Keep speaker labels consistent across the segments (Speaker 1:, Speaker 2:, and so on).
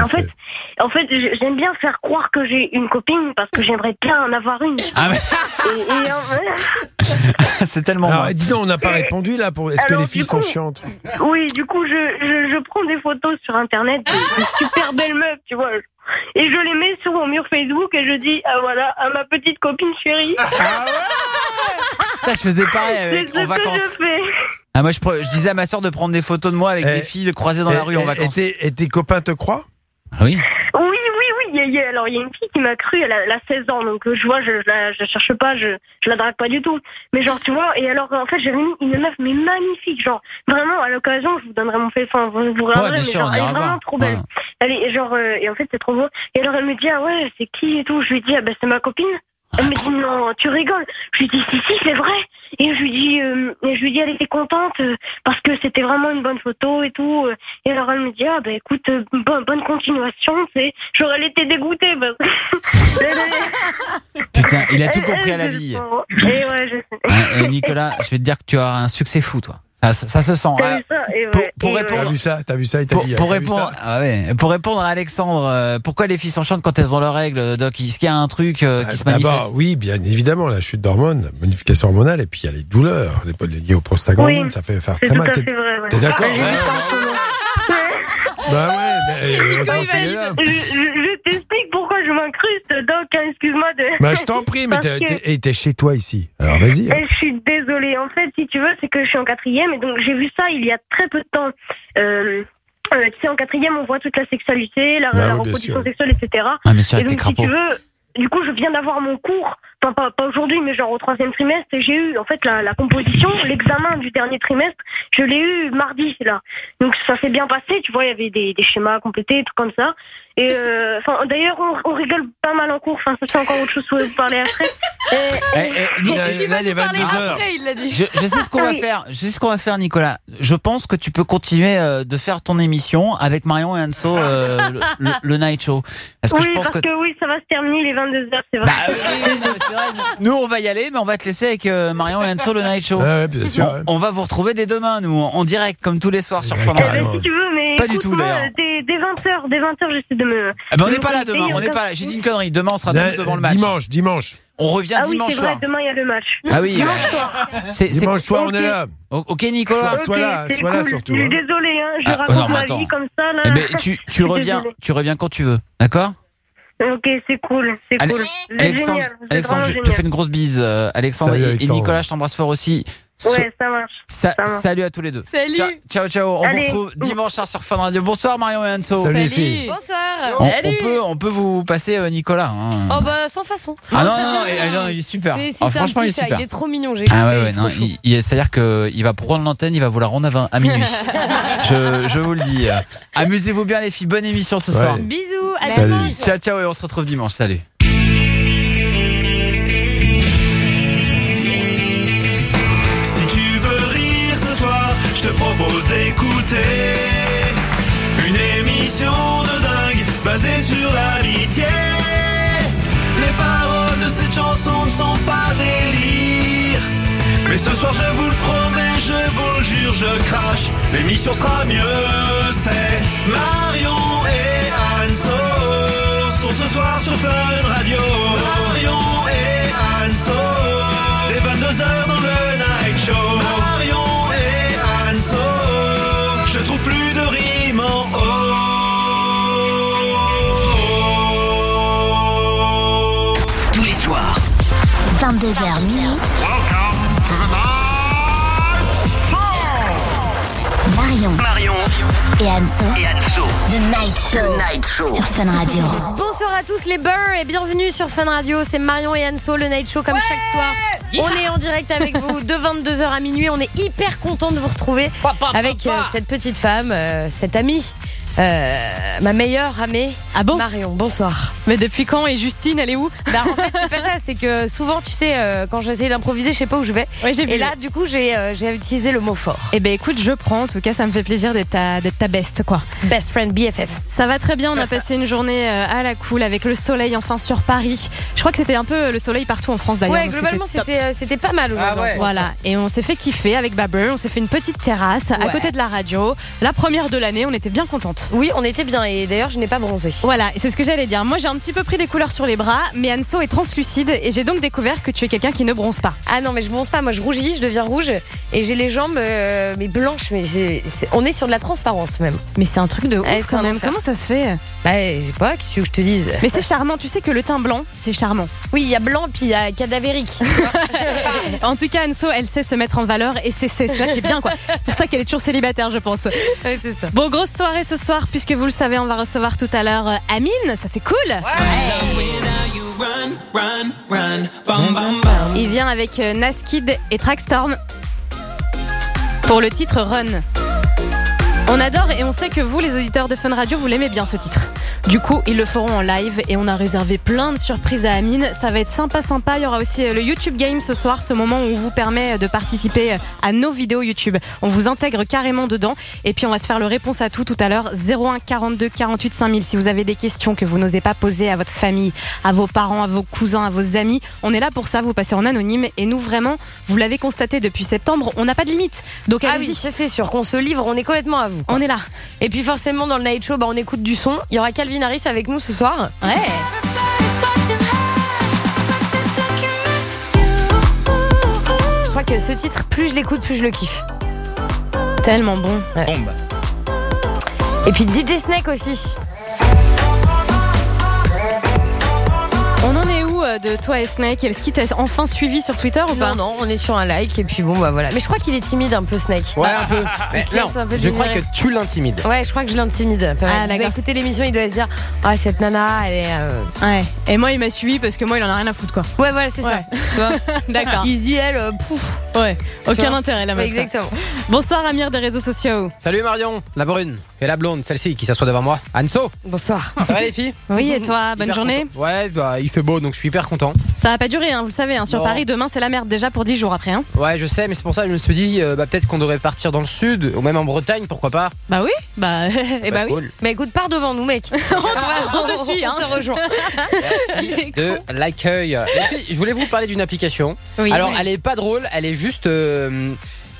Speaker 1: En fait, en fait, j'aime bien faire croire que j'ai une copine parce que j'aimerais bien en avoir une.
Speaker 2: Ah, mais
Speaker 1: Et, et en fait-
Speaker 2: c'est tellement
Speaker 3: Alors,
Speaker 2: bon.
Speaker 3: dis donc, on n'a pas répondu là. Pour... Est-ce que les filles sont chiantes
Speaker 1: oui, du coup, je, je, je prends des photos sur internet de, de super belles meufs, tu vois. Et je les mets sur mon mur Facebook et je dis, ah voilà, à ma petite copine chérie.
Speaker 2: Putain, je faisais pareil avec, en
Speaker 1: que
Speaker 2: vacances.
Speaker 1: je fais.
Speaker 2: Ah, moi, je, disais à ma soeur de prendre des photos de moi avec
Speaker 3: Eh,
Speaker 2: des filles croisées dans la
Speaker 3: Et-
Speaker 2: rue en
Speaker 3: et-
Speaker 2: vacances.
Speaker 3: Et tes, et tes copains te croient
Speaker 2: Ah Oui.
Speaker 1: Oui, oui, oui. il y a- il y a- alors, il y a une fille qui m'a cru, elle a, elle a 16 ans, donc euh, je vois, je, je, la, je la cherche pas, je, je la drague pas du tout. Mais genre, tu vois, et alors, en fait, j'avais mis une meuf, mais magnifique, genre, vraiment, à l'occasion, je vous donnerai mon fait, enfin, vous, vous
Speaker 2: Ouais,
Speaker 1: regarderez,
Speaker 2: bien
Speaker 1: mais
Speaker 2: sûr,
Speaker 1: genre, elle est vraiment trop belle.
Speaker 2: Ouais.
Speaker 1: Elle est, genre, euh, et en fait, c'est trop beau. Et alors, elle me dit, ah ouais, c'est qui et tout? Je lui dis, ah ben, c'est ma copine. Elle me dit, non, tu rigoles. Je lui dis, si, si, c'est vrai. Et je lui dis, euh, et je lui dis, elle était contente euh, parce que c'était vraiment une bonne photo et tout. euh. Et alors, elle me dit, ah ben, écoute, bonne, continuation, c'est, j'aurais été dégoûtée. que-
Speaker 2: Putain, il a tout compris à la vie.
Speaker 1: Et ouais, je
Speaker 2: Nicolas, je vais te dire que tu as un succès fou, toi. Ça, ça, ça se sent.
Speaker 1: T'as
Speaker 2: hein.
Speaker 1: vu ça Et
Speaker 2: pour-
Speaker 1: ouais,
Speaker 2: pour
Speaker 1: et ouais.
Speaker 2: répondre-
Speaker 3: T'as vu ça T'as vu ça
Speaker 2: Pour,
Speaker 3: dit,
Speaker 2: pour
Speaker 3: t'as vu
Speaker 2: répondre,
Speaker 3: ça
Speaker 2: ah ouais, pour répondre à Alexandre, euh, pourquoi les filles sont chiantes quand elles ont leurs règles, Doc? Est-ce qu'il y a un truc euh, qui se
Speaker 3: D'abord,
Speaker 2: manifeste?
Speaker 3: oui, bien évidemment, la chute d'hormones, la modification hormonale, et puis il y a les douleurs, les liées au prostaglandine,
Speaker 1: Oui,
Speaker 3: ça fait faire très
Speaker 1: tout
Speaker 3: mal.
Speaker 1: ouais.
Speaker 3: T'es d'accord? Bah ouais, mais heureusement
Speaker 4: il
Speaker 3: qu'il est
Speaker 4: valide.
Speaker 3: là.
Speaker 1: Je, t'explique pourquoi je m'incruste, Doc, hein, excuse-moi de...
Speaker 3: Bah je t'en prie, mais t'es
Speaker 1: que-
Speaker 3: chez toi ici. Alors vas-y. hein.
Speaker 1: Eh, Je suis désolée. En fait, si tu veux, c'est que je suis en quatrième et donc j'ai vu ça il y a très peu de temps. Euh, euh, tu sais, en quatrième, on voit toute la sexualité, la,
Speaker 3: Bah
Speaker 1: la
Speaker 3: oui, bien
Speaker 1: reproduction sexuelle, etc.
Speaker 2: Ah, bien sûr,
Speaker 1: Et donc, si tu veux, du coup, je viens d'avoir mon cours, pas, aujourd'hui, mais genre au troisième trimestre, et j'ai eu en fait la, la composition, l'examen du dernier trimestre, je l'ai eu mardi là. Donc ça s'est bien passé, tu vois, il y avait des, des schémas à compléter, tout comme ça. Et euh, d'ailleurs, on, on rigole pas mal en cours. Enfin, ça c'est encore autre chose que vous parler après. Et-
Speaker 2: Eh, eh, Ni-
Speaker 3: Là,
Speaker 4: Il va
Speaker 3: là, il est
Speaker 4: nous parler
Speaker 3: 22 heures.
Speaker 4: après, il l'a dit.
Speaker 2: je, je sais ce qu'on va
Speaker 1: Oui.
Speaker 2: faire. Je sais ce qu'on va faire, Nicolas. Je pense que tu peux continuer euh, de faire ton émission avec Marion et Anso, euh, le, le- le night show. Parce que
Speaker 1: oui,
Speaker 2: je pense
Speaker 1: parce
Speaker 2: que.
Speaker 1: que... oui, ça va se terminer les 22 heures, c'est vrai.
Speaker 2: Bah, oui, non, vrai. Nous, on va y aller, mais on va te laisser avec euh, Marion et Anso, le night show.
Speaker 3: Ouais, bien sûr.
Speaker 2: On,
Speaker 3: ouais.
Speaker 2: on va vous retrouver dès demain, nous, en direct, comme tous les soirs sur Fun
Speaker 1: Eh ben, si tu veux, mais
Speaker 2: Pas du tout.
Speaker 1: Dès, dès 20h, dès 20h, j'essaie de me.
Speaker 2: Ah ben, on n'est pas là demain, on n'est pas là. J'ai dit une connerie. Demain, on sera
Speaker 3: Là,
Speaker 2: devant le match.
Speaker 3: Dimanche, dimanche.
Speaker 2: On revient
Speaker 1: Ah oui,
Speaker 2: dimanche
Speaker 1: c'est vrai, demain il y a le match.
Speaker 2: Ah oui,
Speaker 1: Dimanche soir.
Speaker 2: c'est
Speaker 3: Dimanche soir, on est là.
Speaker 2: Ok, Nicolas.
Speaker 3: Sois
Speaker 1: Ok,
Speaker 3: là, sois là surtout,
Speaker 1: Je suis
Speaker 3: hein.
Speaker 1: désolée, hein, je
Speaker 2: Ah,
Speaker 1: raconte
Speaker 2: non, mais
Speaker 1: ma
Speaker 2: attends.
Speaker 1: vie comme ça là.
Speaker 2: Eh ben, tu, reviens, tu reviens quand tu veux, d'accord?
Speaker 1: Ok, c'est cool, c'est cool.
Speaker 2: Alexandre, je te fais une grosse bise, euh, Alexandre,
Speaker 3: Salut,
Speaker 2: et-. Nicolas, je t'embrasse fort aussi.
Speaker 1: Ouais, ça marche.
Speaker 2: sa-
Speaker 1: ça marche.
Speaker 2: salut à tous les deux.
Speaker 4: Salut.
Speaker 2: Ciao, ciao, ciao. On
Speaker 1: Allez.
Speaker 2: vous retrouve dimanche soir sur Fun Radio. Bonsoir Marion et Anso.
Speaker 3: Salut les filles.
Speaker 4: Bonsoir.
Speaker 2: On, on peut, on peut vous passer euh, Nicolas. hein.
Speaker 4: Oh bah sans façon.
Speaker 2: ah non, non, non, il est super.
Speaker 4: Mais si
Speaker 2: Ah, franchement, il est
Speaker 4: chat,
Speaker 2: super.
Speaker 4: il est trop mignon. J'ai
Speaker 2: Ah ouais, non, c'est-à-dire qu'il va prendre l'antenne, il va vous la rendre à, 20 à minuit. je, je vous le dis. Amusez-vous bien les filles, bonne émission ce soir.
Speaker 4: Bisous. À.
Speaker 2: Ciao, ciao et on se retrouve dimanche. Salut.
Speaker 5: Une émission de dingue basée sur l'amitié. Les paroles de cette chanson ne sont pas délire. Mais ce soir, je vous le promets, je vous le jure, je crache. L'émission sera mieux, c'est Marion et Anso sont ce soir sur Fun Radio. 22h
Speaker 6: minuit. Marion
Speaker 7: Marion
Speaker 6: et Anso.
Speaker 7: et Anso.
Speaker 6: The Night Show.
Speaker 7: Night Show.
Speaker 6: Sur Fun Radio.
Speaker 4: Bonsoir à tous les beurs et bienvenue sur Fun Radio. C'est Marion et Anso, le Night Show comme chaque soir. On est en direct avec vous de 22h à minuit. On est hyper content de vous retrouver avec euh, cette petite femme, euh, cette amie, euh, ma meilleure amie.
Speaker 8: Ah bon
Speaker 4: Marion, bonsoir.
Speaker 8: Mais depuis quand Et Justine, elle est où?
Speaker 4: Bah, en fait, c'est pas ça, c'est que souvent, tu sais, euh, quand j'essaie d'improviser, je sais pas où je vais.
Speaker 8: Ouais, j'ai vu.
Speaker 4: Et là, du coup, j'ai euh, j'ai utilisé le mot fort.
Speaker 8: Eh ben écoute, je prends. En tout cas, ça me fait plaisir d'être ta, d'être ta best, quoi.
Speaker 4: Best friend BFF.
Speaker 8: Ça va très bien. On a passé une journée à la cool avec le soleil enfin sur Paris. Je crois que c'était un peu le soleil partout en France d'ailleurs.
Speaker 4: Ouais, globalement, c'était euh, c'était pas mal aujourd'hui.
Speaker 2: Ah ouais.
Speaker 8: Voilà, et on s'est fait kiffer avec Babber, on s'est fait une petite terrasse à côté de la radio. La première de l'année, on était bien contente.
Speaker 4: Oui, on était bien et d'ailleurs, je n'ai pas bronzé.
Speaker 8: Voilà, c'est ce que j'allais dire. Moi, j'ai un petit peu pris des couleurs sur les bras, mais Anso est translucide et j'ai donc découvert que tu es quelqu'un qui ne bronze pas.
Speaker 4: Ah non, mais je bronze pas. Moi, je rougis, je deviens rouge et j'ai les jambes euh, mais blanches. Mais c'est- c'est- on est sur de la transparence même.
Speaker 8: Mais c'est un truc de ouf
Speaker 4: Ouais, c'est
Speaker 8: quand
Speaker 4: un
Speaker 8: même.
Speaker 4: enfer.
Speaker 8: Comment ça se fait
Speaker 4: Bah, je sais pas, qu'est-ce que tu veux que je te dise?
Speaker 8: Mais c'est charmant. Tu sais que le teint blanc, c'est charmant.
Speaker 4: Oui, il y a blanc puis il y a cadavérique.
Speaker 8: En tout cas, Anso, elle sait se mettre en valeur et c'est c'est ça qui est bien, quoi. pour ça qu'elle est toujours célibataire, je pense.
Speaker 4: Ouais, c'est ça.
Speaker 8: Bon, grosse soirée ce soir, puisque vous le savez, on va recevoir tout à l'heure euh, Amine. Ça, c'est cool. Il vient avec euh, Naskid et Trackstorm pour le titre Run. On adore et on sait que vous, les auditeurs de Fun Radio, vous l'aimez bien ce titre. Du coup, ils le feront en live et on a réservé plein de surprises à Amine. Ça va être sympa, sympa. Il y aura aussi euh, le YouTube Game ce soir, ce moment où on vous permet de participer à nos vidéos YouTube. On vous intègre carrément dedans et puis on va se faire le réponse à tout tout à l'heure. 01 42 48 5000. Si vous avez des questions que vous n'osez pas poser à votre famille, à vos parents, à vos cousins, à vos amis, on est là pour ça. Vous passez en anonyme et nous vraiment, vous l'avez constaté depuis septembre, on n'a pas de limite. Donc
Speaker 4: Ah oui, c'est sûr. Qu'on se livre, on est complètement à vous. Quoi.
Speaker 8: On est là.
Speaker 4: Et puis forcément, dans le night show, bah, on écoute du son. Il y aura Calvin Harris avec nous ce soir.
Speaker 8: Ouais.
Speaker 4: Je crois que ce titre, plus je l'écoute, plus je le kiffe.
Speaker 8: Tellement bon.
Speaker 2: Bombe.
Speaker 4: Et puis DJ Snake aussi.
Speaker 8: De toi et Snake Est-ce qu'il t'a enfin suivi sur Twitter ou pas
Speaker 4: Non, non, on est sur un like et puis bon, bah voilà. Mais je crois qu'il est timide un peu, Snake.
Speaker 7: Ouais, un peu. Mais non,
Speaker 4: laisse un peu
Speaker 7: je crois que tu l'intimides.
Speaker 4: Ouais, je crois que je l'intimide.
Speaker 8: Ah,
Speaker 4: il doit
Speaker 8: d'accord.
Speaker 4: écouter l'émission, il doit se dire Ah, cette nana, elle est. euh,
Speaker 8: Ouais. Et moi, il m'a suivi parce que moi, il en a rien à foutre, quoi.
Speaker 4: Ouais, voilà, c'est
Speaker 8: Ouais.
Speaker 4: ça. Tu vois
Speaker 8: D'accord.
Speaker 4: il se dit, elle, euh, pouf.
Speaker 8: Ouais. Aucun intérêt, la meuf.
Speaker 4: Exactement.
Speaker 8: Bonsoir, Amir des réseaux sociaux.
Speaker 7: Salut Marion, la brune et la blonde, celle-ci qui s'assoit devant moi. Anso,
Speaker 4: Bonsoir.
Speaker 7: ça va les filles?
Speaker 8: Oui, et toi, bonne
Speaker 7: Hyper
Speaker 8: journée
Speaker 7: content. Ouais, bah il fait beau donc je suis hyper content.
Speaker 8: Ça va pas durer, hein, vous le savez. hein. Sur
Speaker 7: Non.
Speaker 8: Paris, demain, c'est la merde déjà pour 10 jours après. Hein.
Speaker 7: Ouais, je sais, mais c'est pour ça que je me suis dit euh, bah, peut-être qu'on devrait partir dans le sud ou même en Bretagne, pourquoi pas
Speaker 8: Bah oui. Bah, eh bah oui.
Speaker 7: cool.
Speaker 4: Mais écoute, pars devant nous, mec.
Speaker 8: on te suit, hein.
Speaker 4: On te rejoint.
Speaker 7: Merci de l'accueil. Les filles, je voulais vous parler d'une application.
Speaker 8: Oui.
Speaker 7: Alors, elle est pas drôle, elle est juste. euh,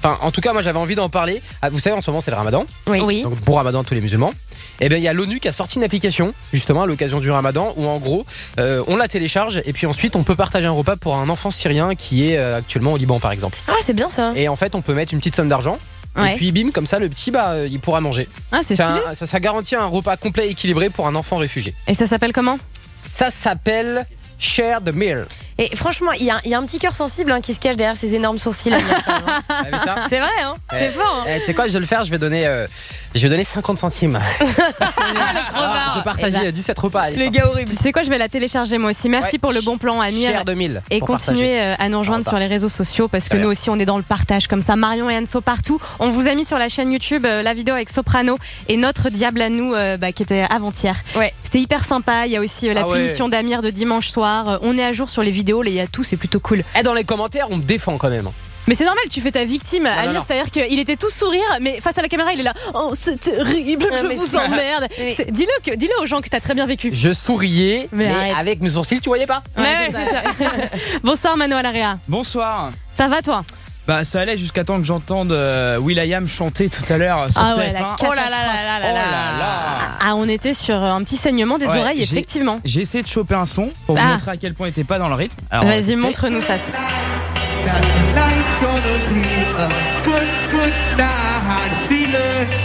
Speaker 7: Enfin, en tout cas, moi j'avais envie d'en parler. Ah, Vous savez, en ce moment, c'est le ramadan.
Speaker 4: Oui.
Speaker 8: Oui.
Speaker 7: Donc, pour ramadan, tous les musulmans. Et bien, il y a l'ONU qui a sorti une application, justement, à l'occasion du ramadan, où en gros, euh, on la télécharge et puis ensuite, on peut partager un repas pour un enfant syrien qui est euh, actuellement au Liban, par exemple.
Speaker 4: Ah, c'est bien ça.
Speaker 7: Et en fait, on peut mettre une petite somme d'argent.
Speaker 8: Ouais.
Speaker 7: Et puis, bim, comme ça, le petit, bah, euh, il pourra manger.
Speaker 8: Ah, c'est
Speaker 7: C'est
Speaker 8: stylé.
Speaker 7: un- ça, ça garantit un repas complet et équilibré pour un enfant réfugié.
Speaker 8: Et ça s'appelle comment?
Speaker 7: Ça s'appelle Share the Meal.
Speaker 4: Et franchement, il y, a- il y a un petit cœur sensible hein, qui se cache derrière ces énormes sourcils. Hein.
Speaker 7: Ça
Speaker 4: c'est vrai, hein C'est fort. Hein
Speaker 7: Eh, tu sais quoi, je vais le faire, je vais donner, euh, je vais donner 50 centimes.
Speaker 4: Crevard.
Speaker 7: je partage
Speaker 8: Eh ben,
Speaker 7: 17 repas.
Speaker 4: Le gars horrible.
Speaker 8: Tu sais quoi, je vais la télécharger moi aussi. Merci
Speaker 7: Ouais.
Speaker 8: pour le bon plan, Amir.
Speaker 7: Share 2000.
Speaker 8: Et continuez
Speaker 7: partager.
Speaker 8: euh, à nous rejoindre
Speaker 7: Repas.
Speaker 8: sur les réseaux sociaux parce que nous aussi on est dans le partage comme ça. Marion et Anso partout. On vous a mis sur la chaîne YouTube euh, la vidéo avec Soprano et notre diable à nous euh, bah, qui était avant-hier.
Speaker 4: Ouais.
Speaker 8: C'était hyper sympa. Il y a aussi euh, la
Speaker 7: Ah ouais.
Speaker 8: punition d'Amir de dimanche soir. Euh, On est à jour sur les vidéos. Là, Il y a tout, c'est plutôt cool.
Speaker 7: Eh, dans les commentaires, on me défend quand même.
Speaker 8: Mais c'est normal, tu fais ta victime.
Speaker 7: non,
Speaker 8: Amir,
Speaker 7: non.
Speaker 8: c'est-à-dire qu'il était tout sourire, mais face à la caméra, il est là. Oh, c'est terrible,
Speaker 4: Ah,
Speaker 8: je vous emmerde.
Speaker 4: Oui.
Speaker 8: Dis-le que- dis-le aux gens que t'as très bien vécu.
Speaker 7: Je souriais,
Speaker 8: Mais
Speaker 7: avec mes sourcils, tu voyais pas
Speaker 8: Ouais,
Speaker 4: Ouais,
Speaker 8: c'est
Speaker 4: c'est ça.
Speaker 8: Bonsoir Mano Alaria.
Speaker 9: Bonsoir.
Speaker 8: Ça va toi?
Speaker 9: Bah ça allait jusqu'à temps que j'entende euh, Will.i.am chanter tout à l'heure sur
Speaker 8: Ah ouais,
Speaker 9: TF1.
Speaker 8: la
Speaker 4: Oh là là là là là là.
Speaker 9: là là.
Speaker 8: Ah, on était sur euh, un petit saignement des
Speaker 9: Ouais,
Speaker 8: oreilles, effectivement.
Speaker 9: J'ai essayé de choper un son pour vous
Speaker 8: Ah.
Speaker 9: montrer à quel point il était pas dans le rythme.
Speaker 8: Vas-y, montre-nous ça.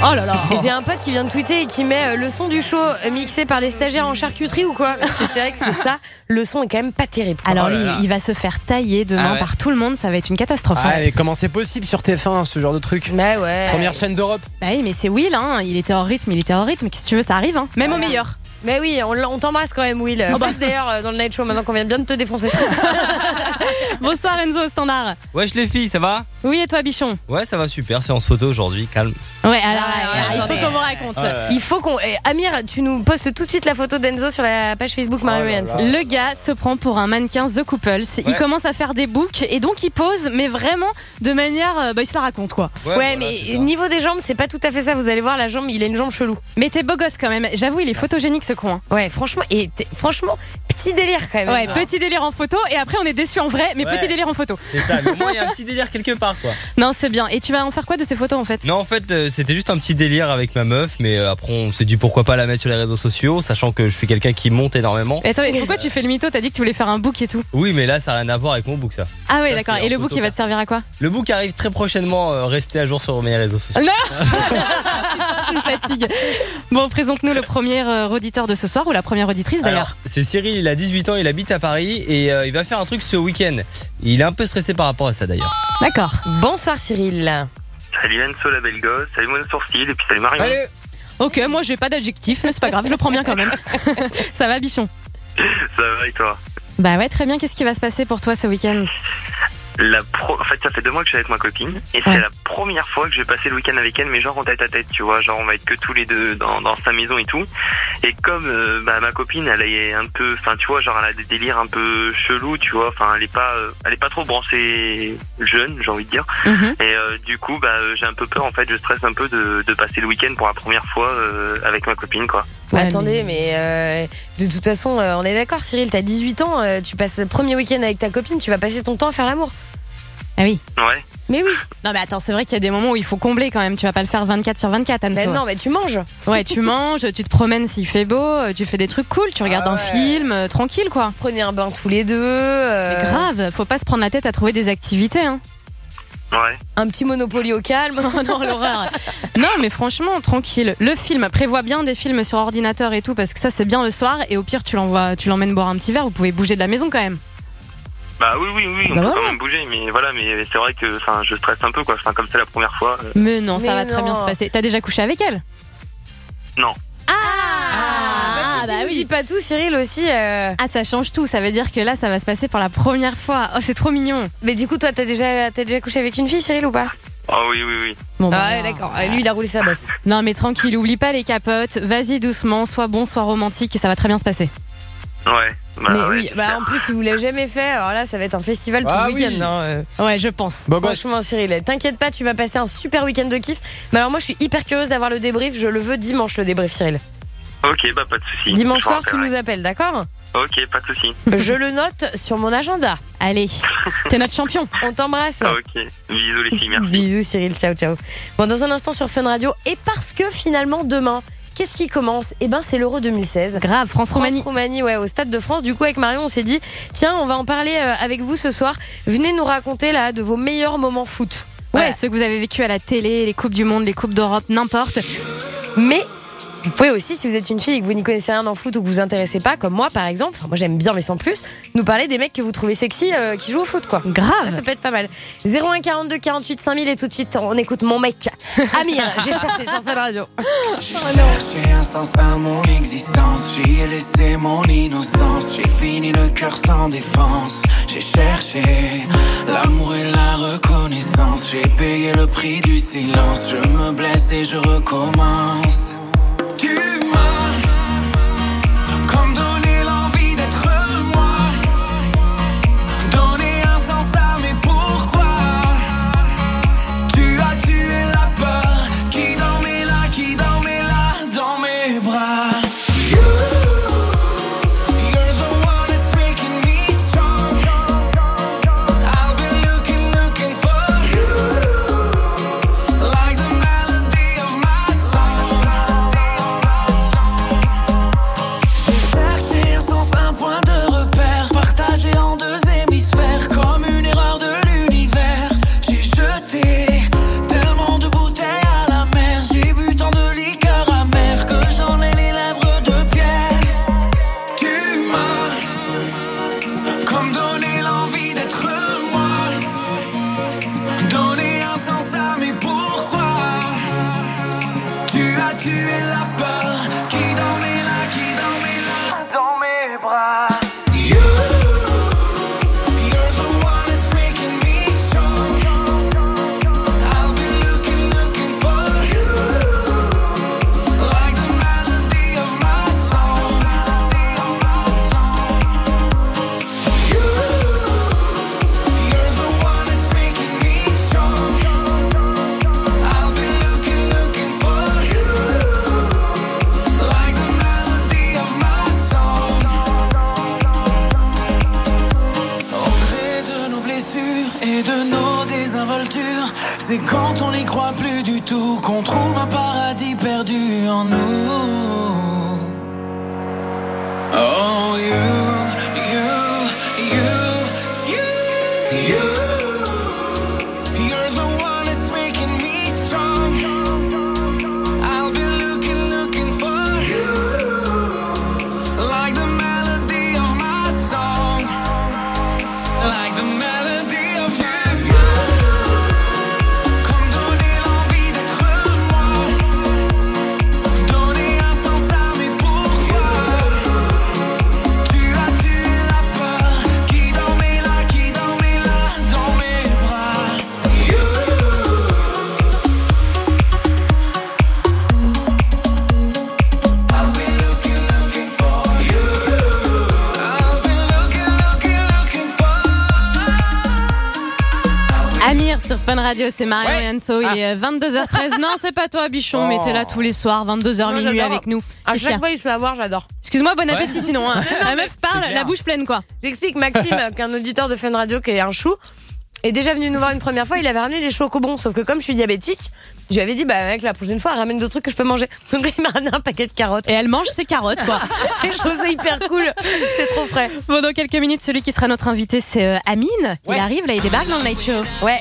Speaker 8: Oh là là
Speaker 4: J'ai un pote qui vient de tweeter et qui met euh, le son du show euh, mixé par les stagiaires en charcuterie ou quoi Parce que c'est vrai que c'est ça. Le son est quand même pas terrible.
Speaker 8: Alors
Speaker 9: Oh là
Speaker 8: lui,
Speaker 9: là.
Speaker 8: il va se faire tailler demain
Speaker 9: Ah ouais.
Speaker 8: par tout le monde, ça va être une catastrophe. hein.
Speaker 7: Ah, mais comment c'est possible sur TF1 ce genre de truc
Speaker 4: Bah ouais.
Speaker 7: Première chaîne d'Europe.
Speaker 8: Bah oui, mais c'est Will, hein. il était en rythme, il était en rythme. Qu'est-ce que tu veux, ça arrive, hein. même au meilleur.
Speaker 4: Mais oui, on, t'embrasse quand même, Will.
Speaker 8: Oh bah.
Speaker 4: Passe d'ailleurs euh, dans le night show maintenant qu'on vient bien de te défoncer.
Speaker 8: Bonsoir Enzo standard.
Speaker 10: Wesh les filles, ça va?
Speaker 8: Oui, et toi, Bichon?
Speaker 10: Ouais, ça va super, séance photo aujourd'hui, calme.
Speaker 8: Ouais, alors,
Speaker 4: Ah,
Speaker 8: alors, il faut qu'on vous raconte.
Speaker 4: Il faut qu'on. eh, Amir, tu nous postes tout de suite la photo d'Enzo sur la page Facebook Mario
Speaker 7: Oh là.
Speaker 8: Le gars se prend pour un mannequin The Couples. Il commence à faire des books et donc il pose, mais vraiment de manière. euh, bah, il se la raconte quoi.
Speaker 4: Ouais,
Speaker 10: voilà,
Speaker 4: mais niveau des jambes, c'est pas tout à fait ça. Vous allez voir, la jambe, il a une jambe chelou.
Speaker 8: Mais t'es beau gosse quand même. J'avoue, il est photogénique ce con. hein.
Speaker 4: Ouais, franchement, et franchement, petit délire quand même.
Speaker 8: Ouais, petit délire en photo et après on est déçu en vrai, mais
Speaker 11: Ouais.
Speaker 8: petit délire en photo.
Speaker 11: C'est ça, mais au moins il y a un petit délire quelque part quoi.
Speaker 8: Non, c'est bien. Et tu vas en faire quoi de ces photos en fait?
Speaker 11: Non, en fait, euh, c'était juste un petit délire avec ma meuf, mais euh, après on s'est dit pourquoi pas la mettre sur les réseaux sociaux, sachant que je suis quelqu'un qui monte énormément.
Speaker 8: Et Attends, mais pourquoi tu fais le mytho? T'as dit que tu voulais faire un book et tout.
Speaker 11: Oui, mais là ça n'a rien à voir avec mon book ça.
Speaker 8: Ah ouais, d'accord. Et le book, il va te servir à quoi?
Speaker 11: Le book arrive très prochainement, euh, restez à jour sur mes réseaux sociaux.
Speaker 8: Non Tu me fatigues. Bon, présente-nous le premier euh, auditeur de ce soir ou la première auditrice d'ailleurs.
Speaker 11: C'est Cyril, il a 18 ans, il habite à Paris et euh, il va faire un truc ce week-end. Il est un peu stressé par rapport à ça d'ailleurs.
Speaker 8: D'accord.
Speaker 4: Bonsoir Cyril.
Speaker 12: Salut Anso la belle gosse, salut mon sourcil et puis salut Marion.
Speaker 8: Ok, moi j'ai pas d'adjectif, mais c'est pas grave, je le prends bien quand même. ça va, bichon?
Speaker 12: Ça va et toi?
Speaker 8: Bah ouais, très bien. Qu'est-ce qui va se passer pour toi ce week-end?
Speaker 12: La pro... En fait, ça fait deux mois que je suis avec ma copine et c'est la première fois que je vais passer le week-end avec elle, mais genre en tête à tête, tu vois. Genre, on va être que tous les deux dans, dans sa maison et tout. Et comme euh, bah, ma copine, elle est un peu, enfin, tu vois, genre, elle a des délires un peu chelous, tu vois. Enfin, elle est pas, euh, elle est pas trop branchée jeune, j'ai envie de dire.
Speaker 8: Mhm.
Speaker 12: Et euh, du coup, bah, j'ai un peu peur, en fait, je stresse un peu de, de passer le week-end pour la première fois euh, avec ma copine, quoi.
Speaker 4: Bah, attendez, mais, euh, de toute façon, euh, on est d'accord, Cyril, t'as 18 ans, euh, tu passes le premier week-end avec ta copine, tu vas passer ton temps à faire l'amour.
Speaker 8: Ah oui.
Speaker 12: Ouais.
Speaker 4: Mais oui.
Speaker 8: Non mais attends, c'est vrai qu'il y a des moments où il faut combler quand même. Tu vas pas le faire 24 sur 24, Anso.
Speaker 4: Ben non, mais tu manges.
Speaker 8: Ouais, tu manges, tu te promènes s'il fait beau, euh, tu fais des trucs cool, tu regardes un film, euh, tranquille quoi.
Speaker 4: Prenez un bain tous les deux. euh,
Speaker 8: Mais grave, faut pas se prendre la tête à trouver des activités. Hein.
Speaker 12: Ouais.
Speaker 4: Un petit Monopoly au calme.
Speaker 8: Oh non, l'horreur. Non, mais franchement, tranquille. Le film, prévoit bien des films sur ordinateur et tout, parce que ça, c'est bien le soir. Et au pire, tu l'envoies, tu l'emmènes boire un petit verre. Vous pouvez bouger de la maison quand même.
Speaker 12: Bah oui, oui, oui, on
Speaker 8: Bah
Speaker 12: peut
Speaker 8: voilà.
Speaker 12: quand même bouger, mais voilà, mais c'est vrai que, enfin, je stresse un peu, quoi. Enfin, comme c'est la première fois. euh,
Speaker 8: Mais non, ça
Speaker 4: Mais
Speaker 8: va très bien se passer. T'as déjà couché avec elle?
Speaker 12: Non.
Speaker 4: Ah, bah, si tu nous dis pas tout, Cyril aussi. euh,
Speaker 8: Ah, ça change tout. Ça veut dire que là, ça va se passer pour la première fois. Oh, c'est trop mignon.
Speaker 4: Mais du coup, toi, t'as déjà, t'as déjà couché avec une fille, Cyril, ou pas?
Speaker 12: Ah oui, oui, oui.
Speaker 8: Bon, bah,
Speaker 4: Ah ouais, d'accord. Ah, Lui, il a roulé sa bosse.
Speaker 8: Non, mais tranquille, oublie pas les capotes. Vas-y doucement, sois bon, sois romantique et ça va très bien se passer.
Speaker 12: Ouais. Bah,
Speaker 4: mais
Speaker 12: ouais,
Speaker 4: oui, bah en plus, si vous l'avez jamais fait, alors là, ça va être un festival tout
Speaker 7: Ah
Speaker 4: le week-end.
Speaker 7: oui.
Speaker 4: hein, euh.
Speaker 8: Ouais, je pense.
Speaker 7: Gosse.
Speaker 4: Franchement, Cyril, t'inquiète pas, tu vas passer un super week-end de kiff. Mais alors, moi, je suis hyper curieuse d'avoir le débrief. Je le veux dimanche, le débrief, Cyril.
Speaker 12: Ok, bah pas de souci.
Speaker 4: Dimanche soir, tu nous appelles, d'accord?
Speaker 12: Ok, pas de souci.
Speaker 4: Je le note sur mon agenda.
Speaker 8: Allez, t'es notre champion.
Speaker 4: On t'embrasse.
Speaker 12: Ok. Bisous les filles, merci.
Speaker 4: Bisous, Cyril. Ciao, ciao. Bon, dans un instant sur Fun Radio. Et parce que finalement, demain. Qu'est-ce qui commence? Eh ben, c'est l'Euro 2016.
Speaker 8: Grave, France-Roumanie.
Speaker 4: France-Roumanie, ouais, au Stade de France. Du coup, avec Marion, on s'est dit, tiens, on va en parler euh, avec vous ce soir. Venez nous raconter là de vos meilleurs moments foot.
Speaker 8: Ouais,
Speaker 4: Voilà.
Speaker 8: ceux que vous avez vécu à la télé, les Coupes du Monde, les Coupes d'Europe, n'importe.
Speaker 4: Mais vous pouvez aussi, si vous êtes une fille et que vous n'y connaissez rien en foot ou que vous vous intéressez pas, comme moi par exemple, enfin, moi j'aime bien mais sans plus, nous parler des mecs que vous trouvez sexy euh, qui jouent au foot quoi.
Speaker 8: Grave.
Speaker 4: Ça, ça peut être pas mal. 01 42 48 5000 et tout de suite on écoute mon mec Amir. J'ai cherché sur Fun Radio.
Speaker 13: J'ai cherché un sens à mon existence, j'y ai laissé mon innocence, j'ai fini le cœur sans défense, j'ai cherché l'amour et la reconnaissance, j'ai payé le prix du silence, je me blesse et je recommence.
Speaker 8: Radio, c'est Marion et Anso. Il est euh, 22h13. Non, c'est pas toi, Bichon, mais t'es là tous les soirs, 22h
Speaker 4: Non,
Speaker 8: minuit avec nous.
Speaker 4: À chaque fois, il se fait avoir, j'adore.
Speaker 8: Excuse-moi, bon appétit sinon. hein.
Speaker 4: Non,
Speaker 8: La meuf parle, la bouche pleine quoi.
Speaker 4: J'explique, Maxime, qu'un auditeur de Fun Radio qui est un chou, est déjà venu nous voir une première fois. Il avait ramené des chocobons, sauf que comme je suis diabétique, je lui avais dit, bah mec, la prochaine fois, ramène d'autres trucs que je peux manger. Donc là, il m'a ramené un paquet de carottes.
Speaker 8: Et elle mange ses carottes quoi.
Speaker 4: Et je trouve ça hyper cool. C'est trop frais.
Speaker 8: Bon, dans quelques minutes, celui qui sera notre invité, c'est euh, Amine. Il arrive, là, il débarque dans le night show.
Speaker 4: Ouais.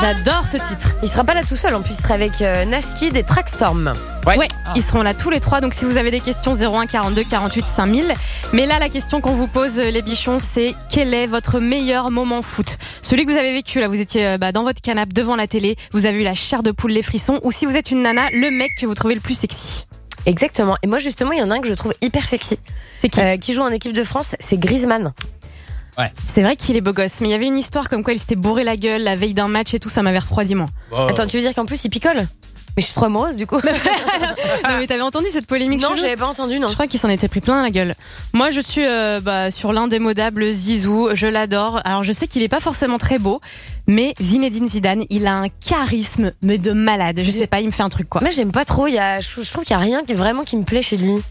Speaker 8: J'adore ce titre.
Speaker 4: Il sera pas là tout seul, en plus, il sera avec euh, Naskid et Trackstorm.
Speaker 8: Ouais. ils seront là tous les trois. Donc si vous avez des questions, 01 42 48 5000. Mais là, la question qu'on vous pose, euh, les bichons, c'est quel est votre meilleur moment foot? Celui que vous avez vécu, là, vous étiez euh, bah, dans votre canapé devant la télé, vous avez eu la chair de poule, les frissons, ou si vous êtes une nana, le mec que vous trouvez le plus sexy?
Speaker 4: Exactement. Et moi, justement, il y en a un que je trouve hyper sexy.
Speaker 8: C'est qui?
Speaker 4: Euh, Qui joue en équipe de France, c'est Griezmann.
Speaker 8: C'est vrai qu'il est beau gosse, mais il y avait une histoire comme quoi il s'était bourré la gueule la veille d'un match et tout, ça m'avait refroidi moi.
Speaker 4: Attends, tu veux dire qu'en plus, il picole? Mais je suis trop amoureuse, du coup.
Speaker 8: non mais t'avais entendu cette polémique
Speaker 4: Non, j'avais pas entendu, non.
Speaker 8: Je crois qu'il s'en était pris plein la gueule. Moi, je suis euh, bah, sur l'indémodable Zizou. Je l'adore. Alors, je sais qu'il est pas forcément très beau, mais Zinedine Zidane, il a un charisme, mais de malade. Je sais pas, il me fait un truc quoi.
Speaker 4: Moi, j'aime pas trop. Il y a, je je trouve qu'il y a rien qui vraiment qui me plaît chez lui.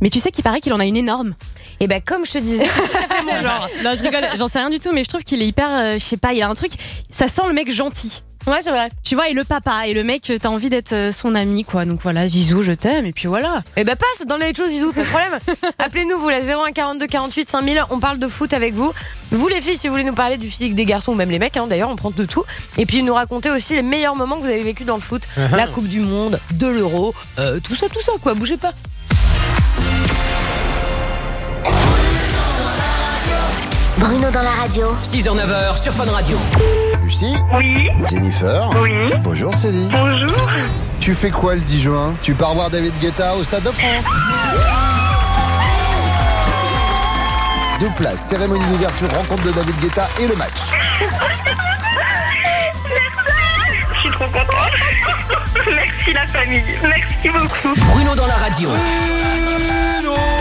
Speaker 8: Mais tu sais qu'il paraît qu'il en a une énorme.
Speaker 4: Et ben, comme je te disais, c'est mon genre.
Speaker 8: Non, je rigole. J'en sais rien du tout, mais je trouve qu'il est hyper, euh, je sais pas, il a un truc. Ça sent le mec gentil.
Speaker 4: Ouais, c'est vrai.
Speaker 8: Tu vois, et le papa, et le mec, t'as envie d'être euh, son ami, quoi. Donc voilà, Zizou, je t'aime, et puis voilà.
Speaker 4: Et ben, passe dans les choses, Zizou, pas de problème. Appelez-nous, vous, la 01 42 48 5000. On parle de foot avec vous. Vous, les filles, si vous voulez nous parler du physique des garçons, ou même les mecs, hein, d'ailleurs, on prend de tout. Et puis, nous raconter aussi les meilleurs moments que vous avez vécu dans le foot.
Speaker 8: Uh-huh.
Speaker 4: La Coupe du Monde, de l'Euro, euh, tout ça, tout ça, quoi. Bougez pas.
Speaker 6: Bruno dans la radio.
Speaker 14: 6h-9h sur Fun Radio.
Speaker 15: Lucie
Speaker 1: Oui.
Speaker 15: Jennifer
Speaker 1: Oui.
Speaker 15: Bonjour Céline.
Speaker 1: Bonjour.
Speaker 15: Tu fais quoi le 10 juin? Tu pars voir David Guetta au Stade de France Deux places, cérémonie d'ouverture, rencontre de David Guetta et le match.
Speaker 1: Je suis trop contente. Merci la famille. Merci beaucoup.
Speaker 14: Bruno dans la radio.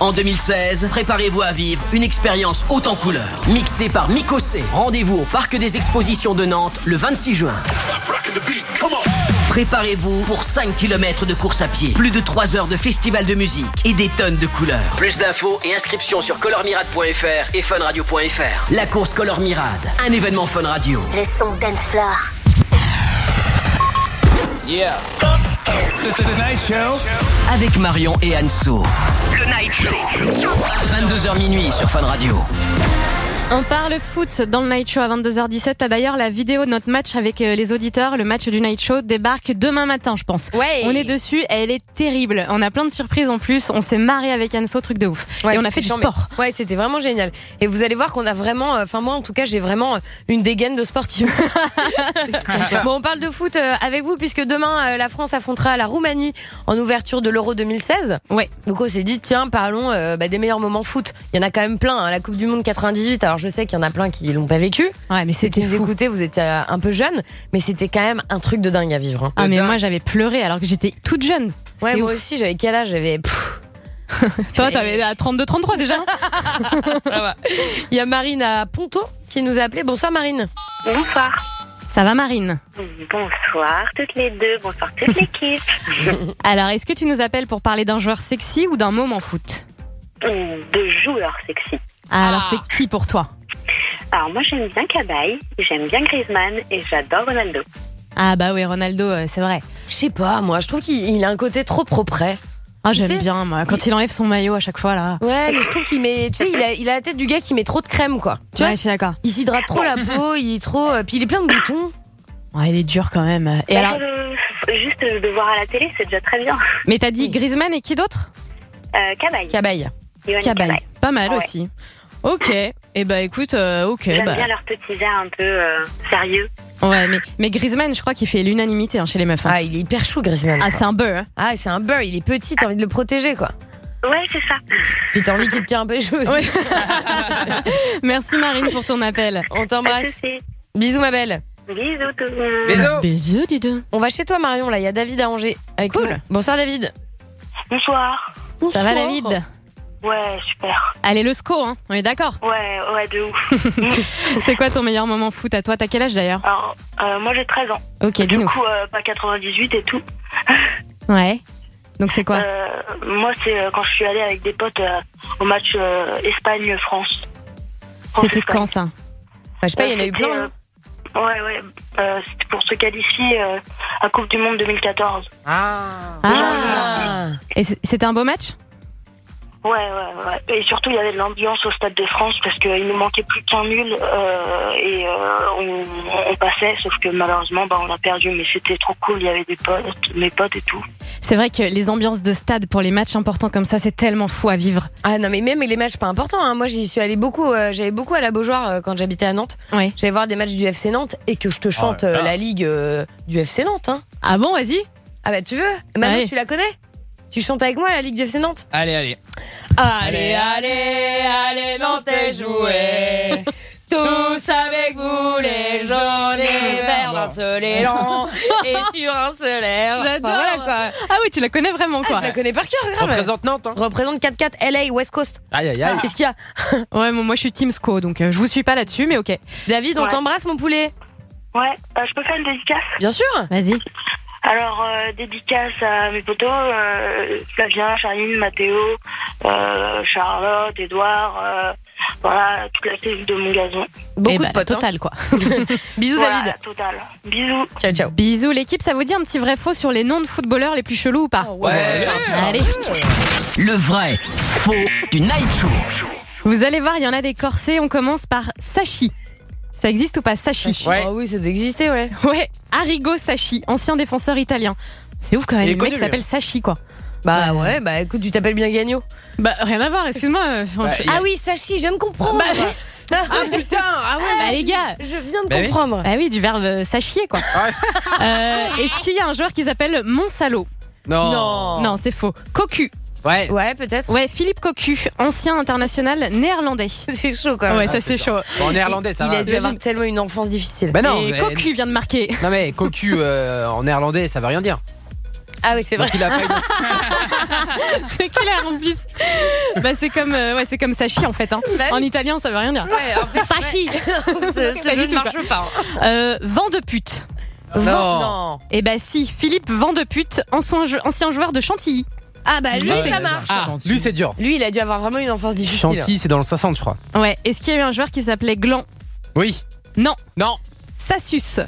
Speaker 14: En 2016, préparez-vous à vivre une expérience haute en couleurs. Mixée par Mikosé. Rendez-vous au Parc des Expositions de Nantes le 26 juin. Préparez-vous pour 5 km de course à pied, plus de 3 heures de festival de musique et des tonnes de couleurs. Plus d'infos et inscriptions sur colormirade.fr et funradio.fr. La course Color Mirade, un événement Fun Radio.
Speaker 6: Le son Dance Floor.
Speaker 14: Yeah. The Night Show. Avec Marion et Anso.
Speaker 1: Le Night Show.
Speaker 14: 22h minuit sur Fun Radio.
Speaker 8: On parle foot dans le Night Show à 22h17. T'as d'ailleurs la vidéo de notre match avec euh, les auditeurs. Le match du Night Show débarque demain matin, je pense.
Speaker 4: Ouais.
Speaker 8: On est dessus. Elle est terrible. On a plein de surprises en plus. On s'est marré avec Anso, truc de ouf.
Speaker 4: Ouais,
Speaker 8: Et on a
Speaker 4: c'était
Speaker 8: fait du sport.
Speaker 4: mais- Ouais, c'était vraiment génial. Et vous allez voir qu'on a vraiment, euh, enfin moi en tout cas, j'ai vraiment euh, une dégaine de sportive. bon, on parle de foot avec vous puisque demain euh, la France affrontera la Roumanie en ouverture de l'Euro 2016.
Speaker 8: Ouais.
Speaker 4: Donc on s'est dit tiens, parlons euh, bah, des meilleurs moments foot. Il y en a quand même plein. hein. La Coupe du Monde 98. Alors Alors je sais qu'il y en a plein qui l'ont pas vécu.
Speaker 8: Ouais, mais c'était
Speaker 4: Vous écoutez, vous étiez euh, un peu jeune, mais c'était quand même un truc de dingue à vivre. hein.
Speaker 8: Ah, mais moi, j'avais pleuré alors que j'étais toute jeune.
Speaker 4: Ouais, moi
Speaker 8: ouf.
Speaker 4: aussi, j'avais quel âge? J'avais.
Speaker 8: Toi, t'avais à 32-33 déjà
Speaker 4: Ça va. Il y a Marine à Ponto qui nous a appelé. Bonsoir Marine.
Speaker 16: Bonsoir.
Speaker 8: Ça va, Marine?
Speaker 16: Bonsoir toutes les deux, bonsoir toute l'équipe.
Speaker 8: Alors, est-ce que tu nous appelles pour parler d'un joueur sexy ou d'un moment foot?
Speaker 16: De joueurs sexy.
Speaker 8: Ah, Alors, c'est qui pour toi
Speaker 16: Alors moi j'aime bien Cabaye, j'aime bien Griezmann et j'adore Ronaldo.
Speaker 8: Ah, bah oui, Ronaldo, euh, c'est vrai.
Speaker 4: Je sais pas, moi, je trouve qu'il il a un côté trop propre.
Speaker 8: Ah,
Speaker 4: Tu
Speaker 8: j'aime bien, moi. Quand il enlève son maillot à chaque fois, là.
Speaker 4: Ouais, mais je trouve qu'il met. Tu sais, il a, il a la tête du gars qui met trop de crème, quoi. Tu
Speaker 8: Ouais,
Speaker 4: vois
Speaker 8: je suis d'accord.
Speaker 4: Il s'hydrate trop la peau, il est trop. euh, Puis il est plein de boutons.
Speaker 8: Ouais, il est dur quand même. Et
Speaker 16: Bah,
Speaker 8: alors,
Speaker 16: euh, juste de voir à la télé c'est déjà très bien.
Speaker 8: mais t'as dit Griezmann et qui d'autre?
Speaker 16: Euh, Cabaye.
Speaker 4: Cabaye.
Speaker 16: Yoann
Speaker 8: Cabaye.
Speaker 16: Cabaye.
Speaker 8: Pas mal
Speaker 16: Ouais.
Speaker 8: aussi. Ok. Et bah écoute, euh, ok.
Speaker 16: J'aime
Speaker 8: bah.
Speaker 16: bien leur petit air un peu euh, sérieux.
Speaker 8: Ouais, mais, mais Griezmann, je crois qu'il fait l'unanimité hein, chez les meufs. hein.
Speaker 4: Ah, il est hyper chou, Griezmann.
Speaker 8: Ah, c'est un beurre. hein.
Speaker 4: Ah, c'est un beurre, il est petit, t'as envie de le protéger, quoi.
Speaker 16: Ouais, c'est ça.
Speaker 4: Puis t'as envie qu'il te tire un peu les cheveux aussi.
Speaker 8: Ouais. Merci Marine pour ton appel.
Speaker 4: On
Speaker 16: Pas de
Speaker 4: t'embrasse.
Speaker 16: soucis.
Speaker 4: Bisous, ma belle.
Speaker 16: Bisous tout le monde.
Speaker 8: Bisous, dis donc.
Speaker 4: On va chez toi, Marion, là. Il y a David à Angers. Avec
Speaker 8: Cool.
Speaker 4: nous. Bonsoir, David.
Speaker 16: Bonsoir.
Speaker 8: Ça va, David?
Speaker 16: Ouais, super.
Speaker 8: Allez, le SCO, hein. On est d'accord
Speaker 16: Ouais, ouais, de ouf.
Speaker 8: C'est quoi ton meilleur moment foot à toi? T'as quel âge d'ailleurs?
Speaker 16: Alors, euh, moi j'ai 13 ans.
Speaker 8: Ok,
Speaker 16: Du
Speaker 8: dis-nous.
Speaker 16: coup, euh, pas 98 et tout.
Speaker 8: Ouais. Donc c'est quoi?
Speaker 16: Euh, moi, c'est euh, quand je suis allée avec des potes euh, au match euh, Espagne-France.
Speaker 8: C'était quand ça?
Speaker 4: Bah, je sais pas, il y en a eu plein.
Speaker 16: Ouais, ouais. Euh, C'était pour se qualifier euh, à Coupe du Monde 2014.
Speaker 8: Ah Et c- c'était un beau match?
Speaker 16: Ouais, ouais, ouais. Et surtout, il y avait de l'ambiance au Stade de France parce qu'il nous manquait plus qu'un nul euh, et euh, on, on passait, sauf que malheureusement, bah, on a perdu. Mais c'était trop cool, il y avait des potes, mes potes et tout.
Speaker 8: C'est vrai que les ambiances de stade pour les matchs importants comme ça, c'est tellement fou à vivre.
Speaker 4: Ah non, mais même les matchs pas importants. hein. Moi, j'y suis allée beaucoup. euh, J'allais beaucoup à la Beaujoire euh, quand j'habitais à Nantes.
Speaker 8: Ouais.
Speaker 4: J'allais voir des matchs du FC Nantes et que je te chante
Speaker 9: Oh
Speaker 4: euh, la ligue euh, du FC Nantes. Hein.
Speaker 8: Ah bon, vas-y
Speaker 4: Ah bah tu veux? Manu, tu la connais? Tu chantes avec moi la ligue FC Nantes
Speaker 9: Allez, allez.
Speaker 4: Allez, allez, allez, Nantes jouer. Tous avec vous, les jaunes et verts, d'un seul élan et sur un seul air. Enfin,
Speaker 8: J'adore.
Speaker 4: voilà quoi.
Speaker 8: Ah oui, tu la connais vraiment
Speaker 4: Ah,
Speaker 8: quoi.
Speaker 4: je la connais par cœur, grave.
Speaker 7: Représente Nantes, hein.
Speaker 4: Représente 4-4 LA, West Coast.
Speaker 7: Aïe, aïe, aïe.
Speaker 4: Qu'est-ce qu'il y a
Speaker 8: Ouais, moi, moi, je suis Team SCO, donc euh, je vous suis pas là-dessus, mais ok.
Speaker 4: David, on
Speaker 16: Ouais.
Speaker 4: t'embrasse, mon poulet.
Speaker 16: Ouais, euh, je peux faire une dédicace?
Speaker 4: Bien sûr.
Speaker 8: Vas-y.
Speaker 16: Alors, euh, dédicace à mes potos, euh, Flavien, Charline, Mathéo, euh, Charlotte, Edouard, euh, voilà, toute la cellule de mon gazon.
Speaker 4: Beaucoup
Speaker 8: bah,
Speaker 4: de potes. hein.
Speaker 8: Total quoi.
Speaker 4: Bisous,
Speaker 16: Voilà,
Speaker 4: David.
Speaker 16: total. Bisous.
Speaker 4: Ciao, ciao.
Speaker 8: Bisous l'équipe, ça vous dit un petit vrai faux sur les noms de footballeurs les plus chelous ou pas
Speaker 4: Ouais.
Speaker 8: Allez.
Speaker 14: Le vrai faux du Night Show.
Speaker 8: Vous allez voir, il y en a des corsets, on commence par Sachi. Ça existe ou pas Sachi
Speaker 7: Ouais.
Speaker 4: Ah oui, ça doit exister, ouais.
Speaker 8: Ouais, Arrigo Sachi, ancien défenseur italien. C'est ouf quand même,
Speaker 7: Il est
Speaker 8: le mec
Speaker 7: connu,
Speaker 8: s'appelle
Speaker 7: lui.
Speaker 8: Sachi quoi.
Speaker 4: Bah ouais, bah écoute, tu t'appelles bien Gagno.
Speaker 8: Bah rien à voir, excuse-moi. euh,
Speaker 7: Bah, il y a-
Speaker 4: Ah oui, Sachi, je viens de comprendre.
Speaker 8: Bah,
Speaker 4: Ah,
Speaker 7: Putain, ah ouais.
Speaker 8: bah les gars,
Speaker 4: je viens de
Speaker 9: Bah oui.
Speaker 4: comprendre.
Speaker 8: bah oui, du verbe euh, sachier quoi. Euh, Est-ce qu'il y a un joueur qui s'appelle Monsalo?
Speaker 7: Non.
Speaker 4: Non.
Speaker 8: Non, c'est faux. Cocu.
Speaker 7: Ouais.
Speaker 4: Ouais, peut-être.
Speaker 8: Ouais, Philippe Cocu, ancien international néerlandais.
Speaker 4: C'est chaud quand même.
Speaker 8: Ouais, ça c'est chaud.
Speaker 7: Bon, en néerlandais, ça
Speaker 4: Il
Speaker 7: va.
Speaker 4: a dû avoir tellement une enfance difficile.
Speaker 7: Bah non,
Speaker 8: Et
Speaker 7: mais-
Speaker 8: Cocu vient de marquer.
Speaker 7: Non mais cocu euh, en néerlandais, ça veut rien dire.
Speaker 4: Ah oui, c'est vrai.
Speaker 7: Il a pas eu-
Speaker 8: c'est clair en plus. Bah c'est comme euh, ouais, c'est comme Sachi en fait hein.
Speaker 4: Bah oui.
Speaker 8: En italien, ça veut rien dire.
Speaker 4: Ouais, en fait,
Speaker 8: Sachi.
Speaker 4: ce, ce
Speaker 8: Pas
Speaker 4: jeu
Speaker 8: du
Speaker 4: ne
Speaker 8: tout,
Speaker 4: marche
Speaker 8: quoi.
Speaker 4: pas. hein.
Speaker 8: Euh, vent de pute.
Speaker 7: Non.
Speaker 4: Non.
Speaker 8: Eh bah si, Philippe Vent de pute, ancien joueur de Chantilly.
Speaker 4: Ah bah lui,
Speaker 9: Ah
Speaker 4: ça marche.
Speaker 7: Ah, lui c'est dur.
Speaker 4: Lui, il a dû avoir vraiment une enfance difficile.
Speaker 7: Chantilly, c'est dans le 60, je crois.
Speaker 8: Ouais. Est-ce qu'il y a eu un joueur qui s'appelait Gland?
Speaker 7: Oui.
Speaker 8: Non.
Speaker 7: Non.
Speaker 8: Sassus.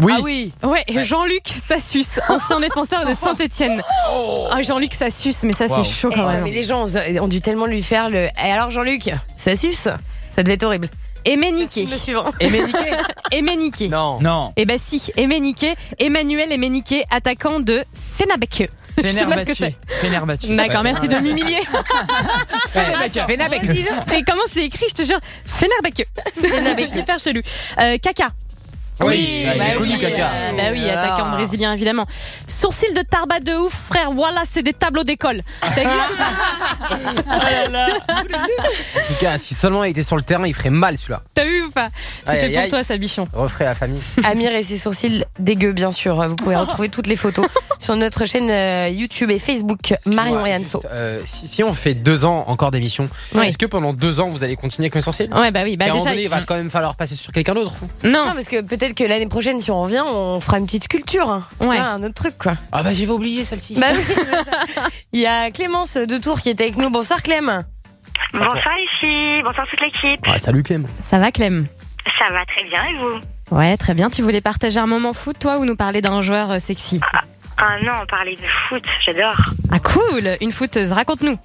Speaker 7: Oui.
Speaker 4: Ah oui.
Speaker 8: Ouais, Jean-Luc Sassus, ancien défenseur de Saint-Etienne. Oh, Jean-Luc Sassus, mais ça
Speaker 9: Wow.
Speaker 8: c'est chaud
Speaker 4: Eh,
Speaker 8: quand même.
Speaker 4: mais les gens ont, ont dû tellement lui faire le. Et alors, Jean-Luc, suce Ça devait être horrible.
Speaker 8: Emenike
Speaker 7: Emenike. Non.
Speaker 9: Non.
Speaker 8: Eh bah si, Emenike, Emmanuel Emenike, attaquant de Fenerbahçe. Ce que c'est.
Speaker 9: Fenerbahçe.
Speaker 8: D'accord, merci de m'humilier.
Speaker 7: Fenerbahçe.
Speaker 8: Et comment c'est écrit, je te jure? Fenerbahçe. Fenerbahçe, hyper chelou. Euh, caca.
Speaker 7: Oui,
Speaker 8: bah
Speaker 7: il est connu,
Speaker 8: oui,
Speaker 7: Kaka.
Speaker 8: euh, bah oui, attaquant brésilien évidemment. Sourcil de tarba de ouf, frère. Voilà, c'est des tableaux d'école. Ça existe ou pas
Speaker 7: En tout cas, si seulement il était sur le terrain, il ferait mal celui-là.
Speaker 8: T'as vu ou pas C'était pour
Speaker 7: aïe.
Speaker 8: toi, Sabichon.
Speaker 7: Referait la famille.
Speaker 4: Amir et ses sourcils dégueux, bien sûr. Vous pouvez retrouver toutes les photos sur notre chaîne euh, YouTube et Facebook Marion et Anso.
Speaker 7: Euh, si, si on fait deux ans encore d'émission,
Speaker 4: Oui.
Speaker 7: est-ce que pendant deux ans vous allez continuer avec mes sourcils?
Speaker 8: Ouais, bah oui, bah déjà-
Speaker 7: donné, il va quand même falloir passer sur quelqu'un d'autre.
Speaker 8: Non.
Speaker 4: parce que peut-être que l'année prochaine, si on revient, on fera une petite sculpture. hein. Tu
Speaker 8: Ouais.
Speaker 4: vois, un autre truc, quoi.
Speaker 7: Ah bah j'avais oublié celle-ci.
Speaker 4: Bah oui, Il y a Clémence de Tours qui était avec nous. Bonsoir Clem.
Speaker 17: Bonsoir les filles, bonsoir toute l'équipe.
Speaker 7: Ah, salut Clem.
Speaker 8: Ça va, Clem?
Speaker 17: Ça va très bien et vous?
Speaker 8: Ouais, très bien. Tu voulais partager un moment foot, toi, ou nous parler d'un joueur euh, sexy?
Speaker 17: Ah non, on parlait de foot, j'adore.
Speaker 8: Ah, cool Une footeuse, raconte-nous.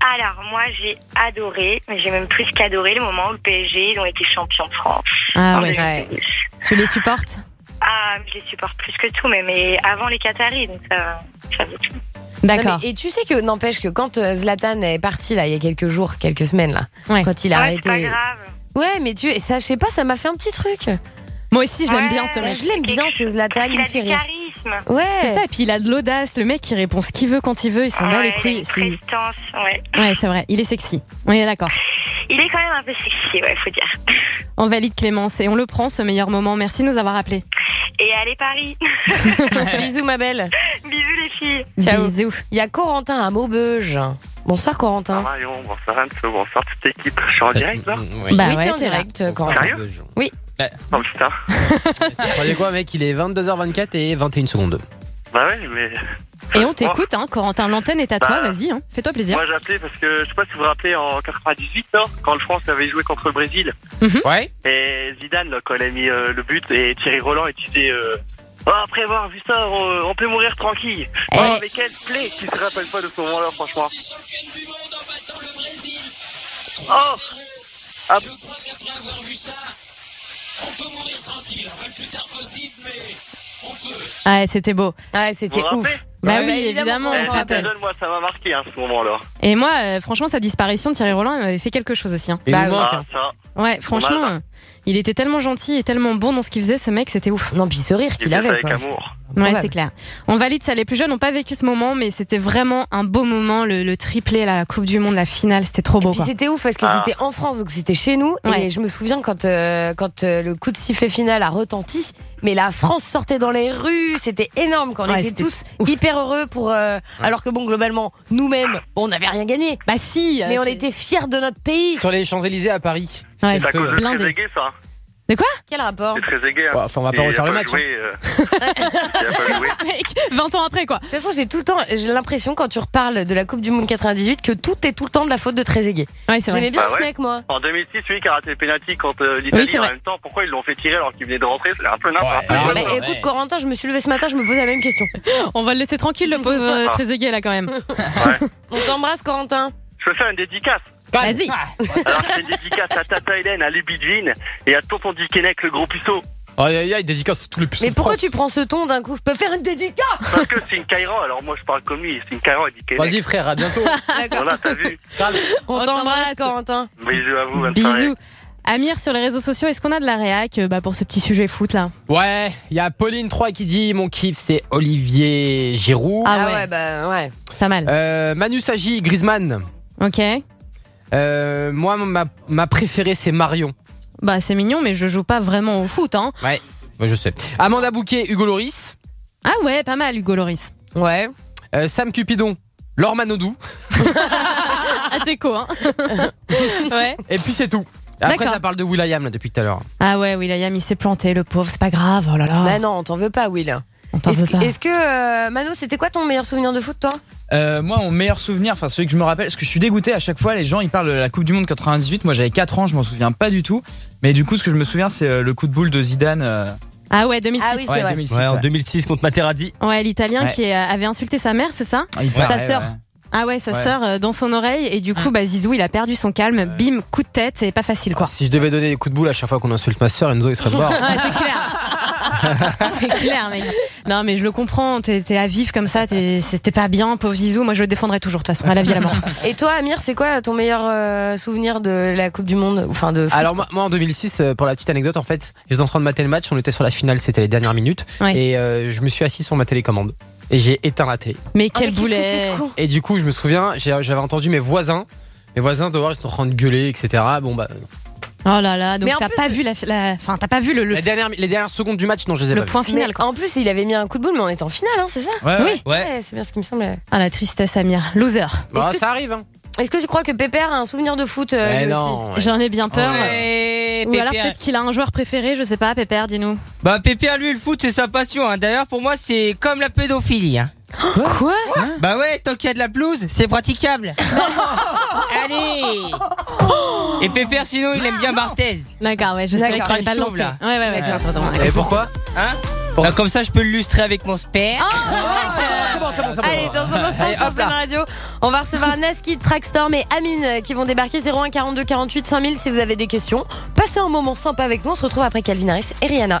Speaker 17: Alors moi j'ai adoré, mais j'ai même plus qu'adoré le moment où le PSG ils ont été champions de France.
Speaker 8: Ah ouais.
Speaker 17: 2012.
Speaker 8: Tu les supportes
Speaker 17: Ah, je les supporte plus que tout, mais, mais avant les Qataris, donc ça, ça vaut tout.
Speaker 8: D'accord.
Speaker 4: Et tu sais que n'empêche que quand euh, Zlatan est parti là il y a quelques jours, quelques semaines là, quand il a
Speaker 17: Ouais,
Speaker 4: arrêté.
Speaker 17: c'est pas grave.
Speaker 4: Ouais, mais tu ça je sais pas, ça m'a fait un petit truc.
Speaker 8: Moi aussi, je l'aime
Speaker 17: Ouais,
Speaker 8: bien ce
Speaker 4: Bah,
Speaker 8: mec.
Speaker 4: je l'aime bien ce Zlatan, il
Speaker 17: Il
Speaker 4: me fait rire.
Speaker 17: charisme.
Speaker 4: Ouais.
Speaker 8: C'est ça, et puis il a de l'audace. Le mec, il répond ce qu'il veut quand il veut, il s'en bat les
Speaker 17: Ouais, il a
Speaker 8: couilles. c'est-
Speaker 17: ouais.
Speaker 8: Ouais, c'est vrai, il est sexy. Oui, d'accord.
Speaker 17: Il est quand même un peu sexy, ouais, faut dire.
Speaker 8: On valide Clémence et on le prend, ce meilleur moment. Merci de nous avoir appelés.
Speaker 17: Et allez Paris.
Speaker 4: Bisous ma belle.
Speaker 17: Bisous les filles.
Speaker 4: Ciao.
Speaker 8: Bisous.
Speaker 4: Il y a Corentin à Maubeuge. Bonsoir Corentin.
Speaker 18: Marion, bonsoir Anso, bonsoir toute l'équipe. Je suis en direct là
Speaker 7: Oui.
Speaker 8: Bah
Speaker 4: oui,
Speaker 8: ouais,
Speaker 4: t'es en direct Corentin.
Speaker 18: Sérieux
Speaker 4: Oui.
Speaker 18: Oh putain.
Speaker 7: Tu croyais quoi, mec? Il est 22h24 et 21 secondes.
Speaker 18: Bah ouais, mais.
Speaker 8: Et on t'écoute, hein, Corentin. L'antenne est à toi,
Speaker 18: Bah,
Speaker 8: vas-y, hein. fais-toi plaisir.
Speaker 18: Moi j'appelais parce que je sais pas si vous vous rappelez en 98 là, quand le France avait joué contre le Brésil.
Speaker 8: Mhm.
Speaker 7: Ouais
Speaker 18: Et Zidane là, quand il a mis euh, le but et Thierry Roland il disait euh, Oh, après avoir vu ça, on, on peut mourir tranquille.
Speaker 8: Eh.
Speaker 18: Oh, mais quel play Qui se rappelle pas de ce moment-là, franchement Oh ah,
Speaker 8: Ouais, c'était beau.
Speaker 4: Ouais, c'était
Speaker 18: Vous vous
Speaker 4: ouf.
Speaker 18: rappelez
Speaker 8: Bah
Speaker 4: Ouais,
Speaker 8: oui,
Speaker 4: bah,
Speaker 8: évidemment, on se rappelle.
Speaker 18: moi ça m'a marqué hein, ce moment-là.
Speaker 8: Et moi, euh, franchement, sa disparition, Thierry Roland, il m'avait fait quelque chose aussi. hein.
Speaker 7: Il
Speaker 4: Bah oui.
Speaker 7: manque.
Speaker 18: Ah,
Speaker 7: hein.
Speaker 18: ça.
Speaker 8: Ouais, franchement, il était tellement gentil et tellement bon dans ce qu'il faisait, ce mec, c'était ouf.
Speaker 4: Non, puis ce rire
Speaker 18: Il
Speaker 4: qu'il avait
Speaker 18: avec
Speaker 4: quoi.
Speaker 18: amour.
Speaker 8: Ouais, c'est clair. On valide ça. Les plus jeunes n'ont pas vécu ce moment, mais c'était vraiment un beau moment. Le, le triplé, la Coupe du Monde, la finale, c'était trop beau.
Speaker 4: Puis
Speaker 8: Quoi.
Speaker 4: c'était ouf parce que
Speaker 18: Ah.
Speaker 4: c'était en France, donc c'était chez nous.
Speaker 8: Ouais.
Speaker 4: Et je me souviens quand, euh, quand euh, le coup de sifflet final a retenti, mais la France sortait dans les rues, c'était énorme. Quand on
Speaker 8: Ouais,
Speaker 4: était tous
Speaker 8: ouf.
Speaker 4: hyper heureux pour. euh, Alors que bon, globalement, nous-mêmes, on n'avait rien gagné.
Speaker 8: Bah si.
Speaker 4: Mais on était fiers de notre pays.
Speaker 7: Sur les Champs-Élysées à Paris.
Speaker 8: Ouais,
Speaker 18: C'est à cause de
Speaker 8: blindé.
Speaker 18: Trezeguet, ça.
Speaker 8: De quoi
Speaker 4: Quel rapport
Speaker 18: C'est Trezeguet. hein.
Speaker 7: Ouais, enfin, on va pas refaire le match,
Speaker 18: Joué, euh, il a pas joué.
Speaker 8: Mec, 20 ans après, quoi.
Speaker 4: De toute façon, j'ai tout le temps, j'ai l'impression quand tu reparles de la Coupe du Monde 98 que tout est tout le temps de la faute de Trezeguet.
Speaker 8: Ouais, c'est vrai.
Speaker 4: J'aimais bien
Speaker 18: Bah
Speaker 4: ce
Speaker 18: ouais.
Speaker 4: mec, moi.
Speaker 18: En 2006, celui qui a raté le penalty contre euh, l'Italie
Speaker 8: Oui,
Speaker 18: en même temps, pourquoi ils l'ont fait tirer alors qu'il venait de rentrer? C'est un peu n'importe
Speaker 7: Ouais,
Speaker 18: quoi.
Speaker 7: alors,
Speaker 4: Bah, écoute, Corentin, je me suis levé ce matin, je me posais la même question.
Speaker 8: On va le laisser tranquille, le pauvre euh,
Speaker 18: Ah.
Speaker 8: Trezeguet, là, quand même.
Speaker 18: Ouais.
Speaker 4: On t'embrasse, Corentin.
Speaker 18: Je peux faire une dédicace.
Speaker 8: Vas-y.
Speaker 18: Alors, c'est une dédicace à Tata Hélène, à Lubidvin et à Tonton Dikenek, le gros puceau.
Speaker 7: Aïe aïe aïe, dédicace sur tous les puceaux
Speaker 4: Mais
Speaker 7: de
Speaker 4: pourquoi
Speaker 7: France.
Speaker 4: tu prends ce ton d'un coup Je peux faire une dédicace
Speaker 18: Parce que c'est une Cairo, alors moi je parle comme lui, c'est une Cairo à Dikenek.
Speaker 7: Vas-y frère, à bientôt.
Speaker 18: Voilà, t'as vu.
Speaker 4: On
Speaker 8: On
Speaker 4: t'embrasse. Corentin.
Speaker 18: Bisous à vous, bonne soirée.
Speaker 8: Bisous. Amir, sur les réseaux sociaux, est-ce qu'on a de la réac euh, bah, pour ce petit sujet foot, là?
Speaker 7: Ouais, il y a Pauline 3 qui dit mon kiff c'est Olivier Giroud.
Speaker 8: Ah ouais.
Speaker 4: bah ouais.
Speaker 8: Pas mal.
Speaker 7: Euh, Manu Sagi, Griezmann.
Speaker 8: Ok.
Speaker 7: Euh, moi, ma, ma préférée, c'est Marion.
Speaker 8: Bah, c'est mignon, mais je joue pas vraiment au foot, hein.
Speaker 7: Ouais, je sais. Amanda Bouquet, Hugo Loris.
Speaker 8: Ah ouais, pas mal, Hugo Loris.
Speaker 4: Ouais.
Speaker 7: Euh, Sam Cupidon, Laure Manodou.
Speaker 8: Ah, t'es co, hein Ouais.
Speaker 7: Et puis c'est tout. Après,
Speaker 8: D'accord.
Speaker 7: ça parle de Will.i.am là depuis tout à l'heure.
Speaker 8: Ah ouais, Will.i.am, il s'est planté, le pauvre, c'est pas grave, oh là là.
Speaker 4: Bah non, on t'en veut pas, Will. Est-ce que, que, euh, Mano, c'était quoi ton meilleur souvenir de foot, toi?
Speaker 9: Euh, moi, mon meilleur souvenir, enfin celui que je me rappelle, parce que je suis dégoûté à chaque fois, les gens ils parlent de la Coupe du Monde 98. Moi j'avais 4 ans, je m'en souviens pas du tout. Mais du coup, ce que je me souviens, c'est euh, le coup de boule de Zidane. euh,
Speaker 8: Ah ouais, 2006.
Speaker 4: Ah oui,
Speaker 9: ouais,
Speaker 4: vrai.
Speaker 9: 2006.
Speaker 11: Ouais, en
Speaker 9: ouais.
Speaker 11: 2006 contre Materazzi.
Speaker 8: Ouais, l'italien
Speaker 9: Ouais.
Speaker 8: qui euh, avait insulté sa mère, c'est ça?
Speaker 9: Ah, paraît,
Speaker 4: sœur.
Speaker 9: ouais.
Speaker 8: Ah ouais, sa
Speaker 9: Ouais.
Speaker 8: sœur euh, dans son oreille et du coup, bah Zizou, il a perdu son calme, bim, coup de tête, c'est pas facile quoi.
Speaker 7: Si je devais donner des coups de boule à chaque fois qu'on insulte ma soeur, Enzo il serait bord.
Speaker 8: Ouais, c'est clair. C'est clair, mec. Non, mais je le comprends. T'es à vif comme ça. t'es- C'était pas bien, pauvre Zizou. Moi, je le défendrai toujours, de toute façon, à la vie, à la mort.
Speaker 4: Et toi, Amir, c'est quoi ton meilleur euh, souvenir de la Coupe du Monde Enfin, de. foot
Speaker 7: Alors moi, moi, en 2006, euh, pour la petite anecdote, en fait, j'étais en train de mater le match, on était sur la finale, c'était les dernières minutes,
Speaker 8: Ouais.
Speaker 7: et euh, je me suis assis sur ma télécommande et j'ai éteint la télé.
Speaker 8: Mais quel boulet
Speaker 7: Et du coup, je me souviens, j'avais entendu mes voisins, mes voisins dehors, ils étaient en train de gueuler, etc. Bon bah,
Speaker 8: Oh là là, donc
Speaker 4: Mais en
Speaker 8: t'as
Speaker 4: plus-
Speaker 8: pas vu la, la- enfin t'as pas vu le, le-
Speaker 7: les dernières, les dernières secondes du match, non, je les ai pas vues.
Speaker 4: Mais En plus, il avait mis un coup de boule, mais on était en finale, hein, c'est ça
Speaker 7: Ouais,
Speaker 8: Oui.
Speaker 7: ouais.
Speaker 4: c'est bien ce qui me semblait.
Speaker 8: Ah la tristesse, Amir, loser.
Speaker 7: Bah, ça arrive, hein.
Speaker 4: Est-ce que tu crois que Pépère a un souvenir de foot euh,
Speaker 7: non,
Speaker 4: aussi
Speaker 8: J'en ai bien peur.
Speaker 19: Ouais,
Speaker 8: Ou alors
Speaker 19: Pépère.
Speaker 8: peut-être qu'il a un joueur préféré, je sais pas, Pépère, dis-nous.
Speaker 19: Bah Pépère lui le foot c'est sa passion hein. D'ailleurs pour moi c'est comme la pédophilie hein.
Speaker 8: Quoi
Speaker 19: Bah ouais tant qu'il y a de la pelouse c'est praticable Allez Et Pépère sinon il aime bien Barthez
Speaker 8: D'accord, ouais, je sais que tu pas lancé.
Speaker 19: là.
Speaker 8: Ouais, ouais, ouais.
Speaker 19: D'accord,
Speaker 8: c'est bon, c'est bon.
Speaker 7: Et pourquoi
Speaker 19: Hein Bah, Comme ça je peux l'illustrer avec mon sperme
Speaker 7: C'est bon, c'est bon, c'est bon.
Speaker 4: Allez, dans un instant
Speaker 7: Allez,
Speaker 4: sur. Fun Radio, on va recevoir Naskid, Trackstorm et Amine euh, qui vont débarquer 01 42 48 5000 si vous avez des questions. Passez un moment sympa avec nous. On se retrouve après Calvin Harris et Rihanna.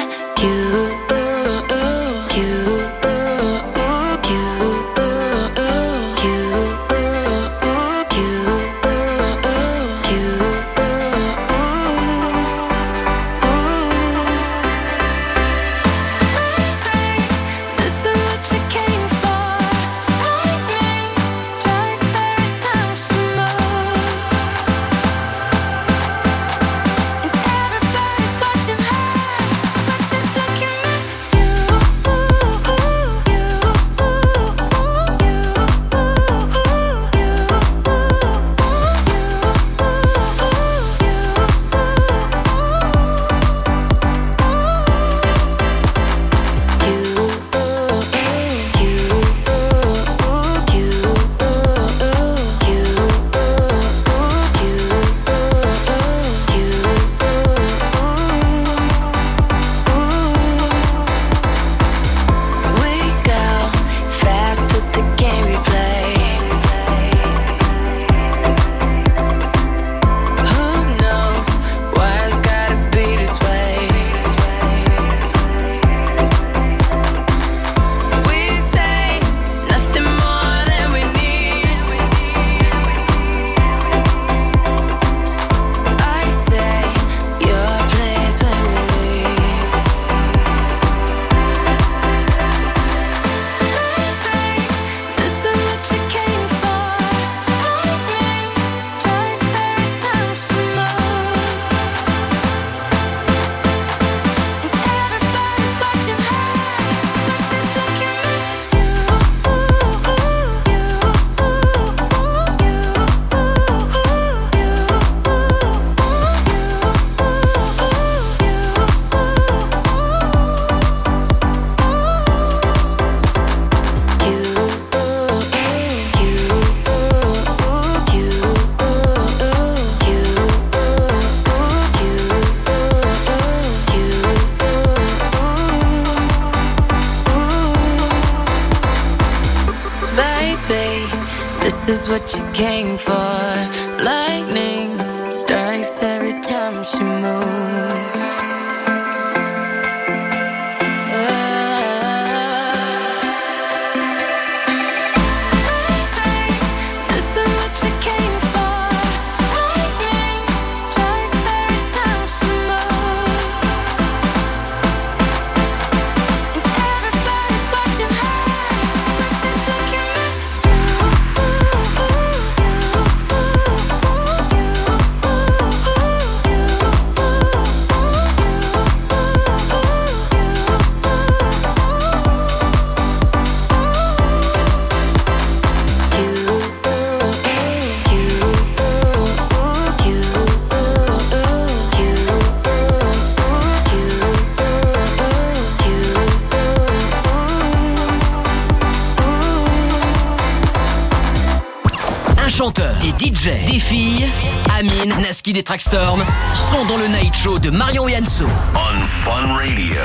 Speaker 14: Naskid et Trackstorm sont dans le Night Show de Marion et Anso.
Speaker 5: On Fun Radio.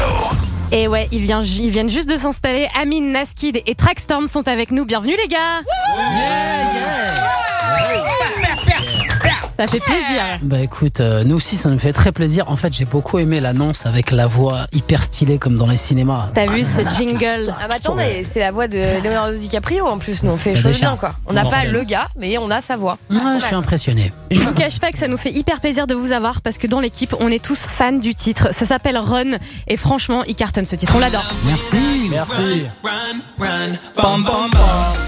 Speaker 8: Et ouais, ils viennent, ils viennent juste de s'installer. Amine, Naskid et Trackstorm sont avec nous. Bienvenue les gars Ça fait plaisir.
Speaker 20: Bah écoute, euh, nous aussi ça nous fait très plaisir. En fait, j'ai beaucoup aimé l'annonce avec la voix hyper stylée comme dans les cinémas.
Speaker 8: T'as vu ce jingle
Speaker 4: Ah bah attends, mais c'est la voix de Leonardo DiCaprio en plus, nous on fait les
Speaker 20: Ça
Speaker 4: choses bien quoi. On n'a pas le gars, mais on a sa voix.
Speaker 20: Ouais, je suis impressionné.
Speaker 8: Je vous cache pas que ça nous fait hyper plaisir de vous avoir parce que dans l'équipe, on est tous fans du titre. Ça s'appelle Run et franchement, il cartonne ce titre. On l'adore.
Speaker 20: Merci.
Speaker 9: Merci.
Speaker 10: Pam, pam, pam.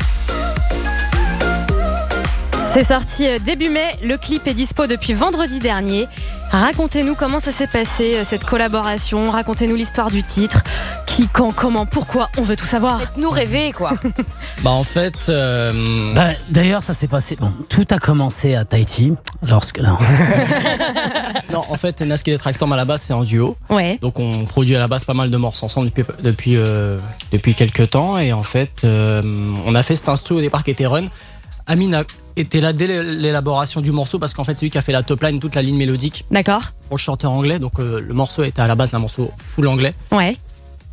Speaker 8: C'est sorti euh, début mai. Le clip est dispo depuis vendredi dernier. Racontez-nous comment ça s'est passé euh, cette collaboration. Racontez-nous l'histoire du titre. Qui, quand, comment, pourquoi. On veut tout savoir.
Speaker 4: Nous rêver quoi.
Speaker 10: Bah en fait, euh,
Speaker 20: Bah, D'ailleurs, ça s'est passé. Bon, tout a commencé à Tahiti lorsque. Non.
Speaker 10: non, en fait, Naskid et Trackstorm à la base c'est en duo.
Speaker 8: Ouais.
Speaker 10: Donc on produit à la base pas mal de morceaux ensemble depuis depuis euh, depuis quelques temps et en fait euh, on a fait cet instru au départ qui était Run. Amine été là dès l'élaboration du morceau parce qu'en fait c'est lui qui a fait la top line, toute la ligne mélodique
Speaker 8: D'accord.
Speaker 10: pour le chanteur anglais. Donc euh, le morceau était à la base un morceau full anglais.
Speaker 8: Ouais.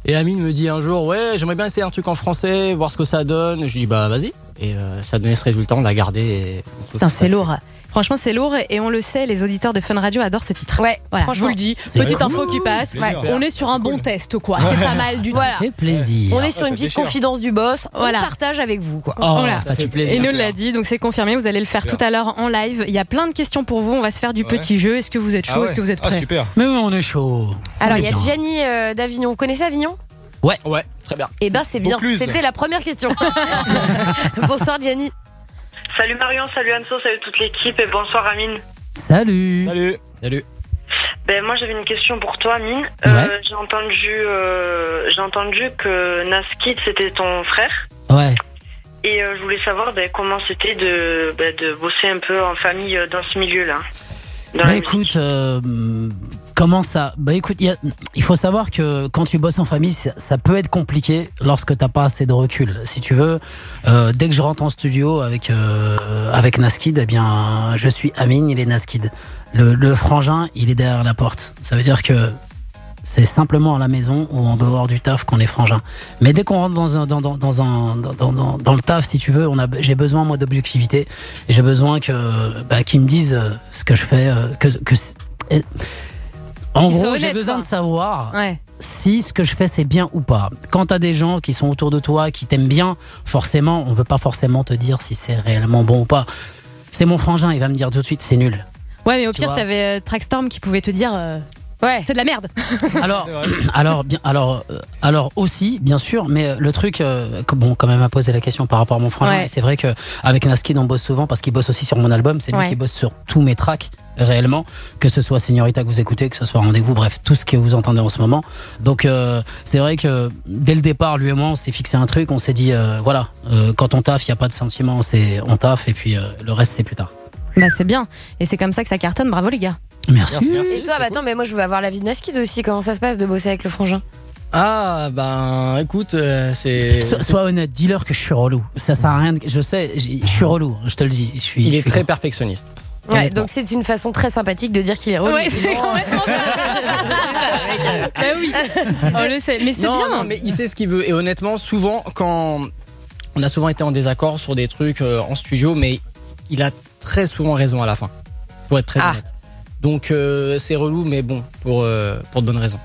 Speaker 10: Et Amine me dit un jour ouais j'aimerais bien essayer un truc en français, voir ce que ça donne. Je dis bah vas-y. Et euh, ça a donné ce résultat, on l'a gardé.
Speaker 8: Putain, c'est lourd. Franchement, c'est lourd et on le sait, les auditeurs de Fun Radio adorent ce titre.
Speaker 4: Ouais,
Speaker 8: Voilà, je
Speaker 4: franchement.
Speaker 8: vous le dis. Petite
Speaker 20: cool.
Speaker 8: info qui passe.
Speaker 9: Ouais.
Speaker 8: On est sur un bon test, quoi. C'est pas mal du tout.
Speaker 4: Voilà.
Speaker 20: Ça fait plaisir.
Speaker 4: On est sur une petite confidence du boss, on
Speaker 8: Voilà.
Speaker 4: partage avec vous quoi.
Speaker 20: Oh,
Speaker 8: Voilà.
Speaker 20: ça
Speaker 10: fait
Speaker 20: tue.
Speaker 10: plaisir.
Speaker 8: Et nous l'a dit, donc c'est confirmé. Vous allez le faire tout à l'heure en live. Il y a plein de questions pour vous. On va se faire du
Speaker 9: Ouais.
Speaker 8: petit jeu. Est-ce que vous êtes chaud Est-ce que vous êtes
Speaker 9: Ah
Speaker 8: prêts
Speaker 9: super.
Speaker 20: Mais oui, on est chaud.
Speaker 4: Alors
Speaker 20: On
Speaker 4: il y a. Gianni euh, d'Avignon. Vous connaissez Avignon?
Speaker 10: Ouais, très bien.
Speaker 4: Eh ben c'est bien.
Speaker 9: Vaucluse.
Speaker 4: C'était la première question. Bonsoir Gianni.
Speaker 16: Salut Marion, salut Anso, salut toute l'équipe et bonsoir Amine.
Speaker 20: Salut.
Speaker 9: Salut.
Speaker 10: Salut.
Speaker 16: Ben moi j'avais une question pour toi Amine. Euh,
Speaker 20: Ouais.
Speaker 16: j'ai entendu euh, j'ai entendu que Naskid c'était ton frère
Speaker 20: Ouais.
Speaker 16: et euh, je voulais savoir ben, comment c'était de ben, de bosser un peu en famille dans ce milieu-là. Dans
Speaker 20: Bah
Speaker 16: musique.
Speaker 20: écoute, euh, comment ça Bah écoute, il faut savoir que quand tu bosses en famille, ça, peut être compliqué lorsque t'as pas assez de recul. Si tu veux, euh, dès que je rentre en studio avec euh, avec Naskid, eh bien, je suis Amine, il est Naskid. Le, frangin, il est derrière la porte. Ça veut dire que c'est simplement à la maison ou en dehors du taf qu'on est frangin. Mais dès qu'on rentre dans un le taf, si tu veux, j'ai besoin moi d'objectivité j'ai besoin que bah, qu'ils me disent euh, ce que je fais, en gros, j'ai besoin
Speaker 8: quoi.
Speaker 20: de savoir
Speaker 8: Ouais.
Speaker 20: si ce que je fais c'est bien ou pas. Quand t'as des gens qui sont autour de toi, qui t'aiment bien, forcément, on veut pas forcément te dire si c'est réellement bon ou pas. C'est mon frangin, il va me dire tout de suite c'est nul.
Speaker 8: Ouais, mais au
Speaker 20: Tu
Speaker 8: pire, t'avais euh, Trackstorm qui pouvait te dire. euh,
Speaker 4: Ouais.
Speaker 8: C'est de la merde.
Speaker 20: Alors, alors, bien, alors, euh, alors aussi, bien sûr, mais le truc, euh, que- bon, quand même, m'a posé la question par rapport à mon frangin.
Speaker 8: Ouais.
Speaker 20: C'est vrai que avec Naskid, on bosse souvent parce qu'il bosse aussi sur mon album. C'est lui
Speaker 8: Ouais.
Speaker 20: qui bosse sur tous mes tracks réellement, que ce soit Señorita que vous écoutez, que ce soit Rendez-vous, bref, tout ce que vous entendez en ce moment. Donc, euh, c'est vrai que dès le départ, lui et moi, on s'est fixé un truc. On s'est dit, euh, voilà, euh, quand on taffe, il y a pas de sentiment, c'est on taffe et puis euh, le reste c'est plus tard.
Speaker 8: Bah, c'est bien. Et c'est comme ça que ça cartonne. Bravo, les gars.
Speaker 20: Merci.
Speaker 4: Et toi, bah attends, mais moi je veux avoir la vie de Naskid aussi. Comment ça se passe de bosser avec le frangin?
Speaker 10: Ah ben écoute, euh, c'est.
Speaker 20: So- sois honnête, dis-leur que je suis relou. Ça sert à rien. de- Je sais, je suis relou. Je te le dis. Je suis.
Speaker 10: Il
Speaker 20: je
Speaker 10: est
Speaker 20: suis
Speaker 10: très perfectionniste.
Speaker 4: Ouais, donc c'est une façon très sympathique de dire qu'il est relou.
Speaker 8: Ouais, c'est complètement ça. Bah oui. On le sait. Mais c'est bien.
Speaker 10: non, mais il sait ce qu'il veut. Et honnêtement, souvent, quand. On a souvent été en désaccord sur des trucs euh, en studio, mais il a très souvent raison à la fin. Pour être très
Speaker 4: Ah.
Speaker 10: honnête. Donc euh, c'est relou, mais bon, pour, euh, pour de bonnes raisons.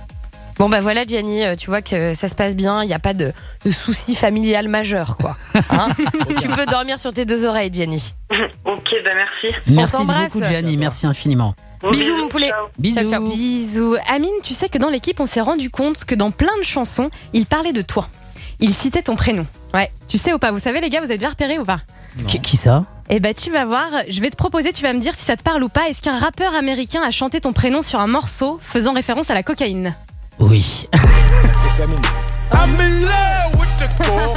Speaker 4: Bon bah voilà Gianni, euh, tu vois que ça se passe bien, il n'y a pas de, de souci familial majeur quoi. Hein tu peux dormir sur tes deux oreilles Gianni.
Speaker 16: Ok, ben merci.
Speaker 20: Merci beaucoup, Gianni. Merci infiniment.
Speaker 4: Bisous mon poulet.
Speaker 20: Bisous.
Speaker 4: Ciao, ciao.
Speaker 8: Bisous. Amine, tu sais que dans l'équipe, on s'est rendu compte que dans plein de chansons, il parlait de toi. Il citait ton prénom.
Speaker 4: Ouais.
Speaker 8: Tu sais ou pas Vous savez, les gars, vous avez déjà repéré ou pas?
Speaker 20: Qui, qui ça
Speaker 8: Eh ben, tu vas voir. Je vais te proposer, tu vas me dire si ça te parle ou pas. Est-ce qu'un rappeur américain a chanté ton prénom sur un morceau faisant référence à la cocaïne?
Speaker 20: Oui.
Speaker 5: I'm in love with the coco.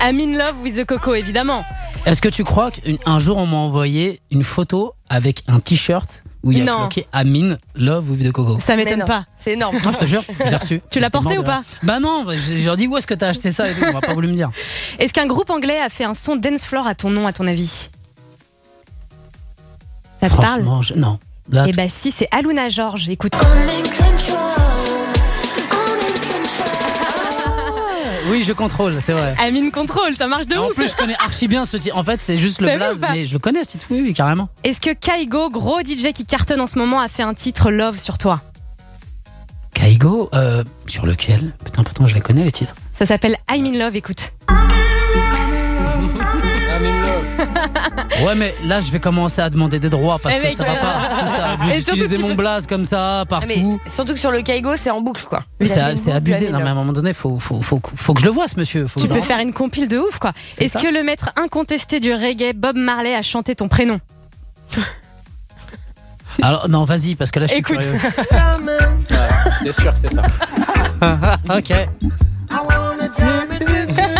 Speaker 8: I'm in love with the coco, évidemment.
Speaker 20: Est-ce que tu crois qu'un jour on m'a envoyé une photo avec un t-shirt où il y a
Speaker 8: non.
Speaker 20: bloqué Amine Love ou de Coco.
Speaker 8: Ça m'étonne pas.
Speaker 4: C'est énorme.
Speaker 20: Non, je te jure, j'ai reçu.
Speaker 8: Tu l'as porté ou pas
Speaker 20: Bah non, je leur dis où est-ce que t'as acheté ça et tout. On m'a pas voulu me dire.
Speaker 8: Est-ce qu'un groupe anglais a fait un son dance floor à ton nom, à ton avis? Ça te parle?
Speaker 20: non. Et
Speaker 8: eh bah si, c'est Aluna George. Écoute.
Speaker 20: Oui, je contrôle, c'est vrai.
Speaker 8: Amine contrôle, ça marche de
Speaker 20: En
Speaker 8: ouf.
Speaker 20: plus, je connais archi bien ce titre. En fait, c'est juste le blaze, mais je le connais, c'est tout. Oui, oui, carrément.
Speaker 8: Est-ce que Kaigo, gros DJ qui cartonne en ce moment, a fait un titre Love sur toi?
Speaker 20: Kaigo, euh, sur lequel? Putain, pourtant, je les connais, les titres.
Speaker 8: Ça s'appelle I'm in Love, écoute.
Speaker 20: Ouais, mais là, je vais commencer à demander des droits parce
Speaker 4: Eh
Speaker 20: que
Speaker 4: mec,
Speaker 20: ça va pas. Tout ça. Vous utilisez mon
Speaker 4: peux-
Speaker 20: blaze comme ça,
Speaker 4: Ah,
Speaker 20: partout.
Speaker 4: mais surtout que sur le Kaigo, c'est en boucle, quoi.
Speaker 20: C'est abusé. Non, mais à un moment donné, faut, faut, faut, faut que je le vois, ce monsieur. Faut
Speaker 8: Tu peux faire une compile de ouf, quoi. Est-ce que le maître incontesté du reggae, Bob Marley, a chanté ton prénom
Speaker 20: Alors, non, vas-y, parce que là, je suis
Speaker 8: Écoute.
Speaker 20: curieux.
Speaker 10: Bien sûr, c'est ça.
Speaker 20: ok.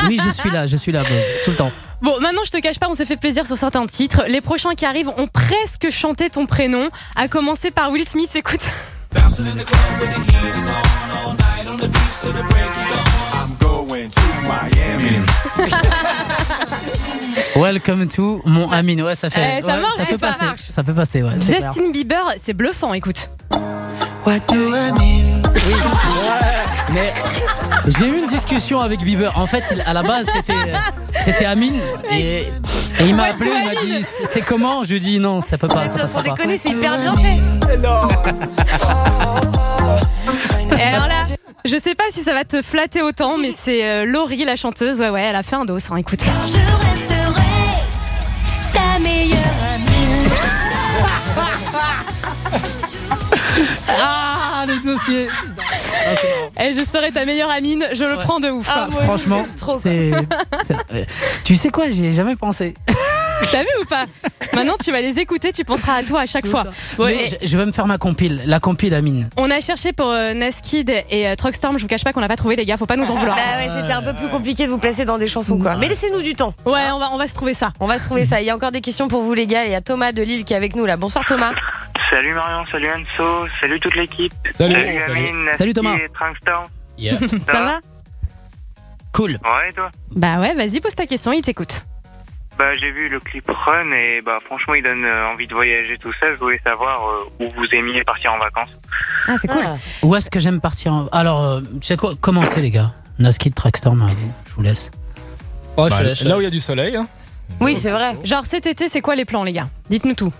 Speaker 20: Oui, je suis là, je suis là, bon, tout le temps.
Speaker 8: Bon, maintenant, je te cache pas, on s'est fait plaisir sur certains titres. Les prochains qui arrivent ont presque chanté ton prénom, à commencer par Will Smith. Écoute.
Speaker 20: Welcome to mon Amine. Ouais, ça fait.
Speaker 8: Eh, ça
Speaker 20: ouais,
Speaker 8: marche,
Speaker 20: ça peut
Speaker 8: ça
Speaker 20: passer.
Speaker 8: marche.
Speaker 20: Ça peut passer, ouais. clair.
Speaker 8: Justin Bieber, c'est bluffant, écoute.
Speaker 20: Mais j'ai eu une discussion avec Bieber. En fait, il- à la base, c'était c'était Amine et, et il m'a appelé, il m'a dit c'est comment? Je lui ai dit non, ça peut pas, ça
Speaker 4: Ça, déconner, c'est hyper bien fait.
Speaker 8: Et alors là, je sais pas si ça va te flatter autant, mais c'est euh, Laurie, la chanteuse. Ouais, ouais, elle a fait un dos, hein, écoute.
Speaker 21: Je resterai ta meilleure amie.
Speaker 20: Ah, le dossier
Speaker 8: Et je serai ta meilleure amine, je le prends de ouf.
Speaker 4: Ah,
Speaker 8: quoi.
Speaker 20: Franchement, c'est. c'est- euh, Tu sais quoi J'y ai jamais pensé.
Speaker 8: T'as vu ou pas Maintenant, tu vas les écouter, tu penseras à toi à chaque fois. Bon,
Speaker 20: Mais
Speaker 8: et
Speaker 20: je, vais me faire ma compile, la compile Amine.
Speaker 8: on a cherché pour euh, Naskid et euh, Truckstorm. Je vous cache pas qu'on n'a pas trouvé, les gars. Faut pas nous en vouloir.
Speaker 4: Bah ouais, c'était un peu plus compliqué de vous placer dans des chansons, quoi. Mais laissez-nous du temps.
Speaker 8: Ouais, on va, on va se trouver ça.
Speaker 4: On va se trouver ça. Il y a encore des questions pour vous, les gars. Il y a Thomas de Lille qui est avec nous là. Bonsoir, Thomas.
Speaker 22: Salut Marion, salut Anso, salut toute l'équipe.
Speaker 20: Salut.
Speaker 22: Amine,
Speaker 20: Salut.
Speaker 22: Nasty
Speaker 20: Salut Thomas.
Speaker 22: et Trankstorm.
Speaker 8: Ça va
Speaker 20: Cool.
Speaker 22: Ouais, et toi
Speaker 8: Bah ouais, vas-y, pose ta question, il t'écoute.
Speaker 22: Bah j'ai vu le clip Run et bah franchement il donne euh, envie de voyager tout ça. Je voulais savoir euh, où vous aimiez partir en vacances.
Speaker 8: Ah, c'est cool.
Speaker 20: Où est-ce que j'aime partir en- Alors, euh, tu sais quoi Commencez, les gars? Naskid, Trackstorm, je vous laisse.
Speaker 10: Oh, je
Speaker 23: Bah,
Speaker 10: te laisse.
Speaker 23: là où il y a du soleil. hein.
Speaker 4: Oui, c'est vrai.
Speaker 8: Genre cet été, c'est quoi les plans, les gars? Dites-nous tout.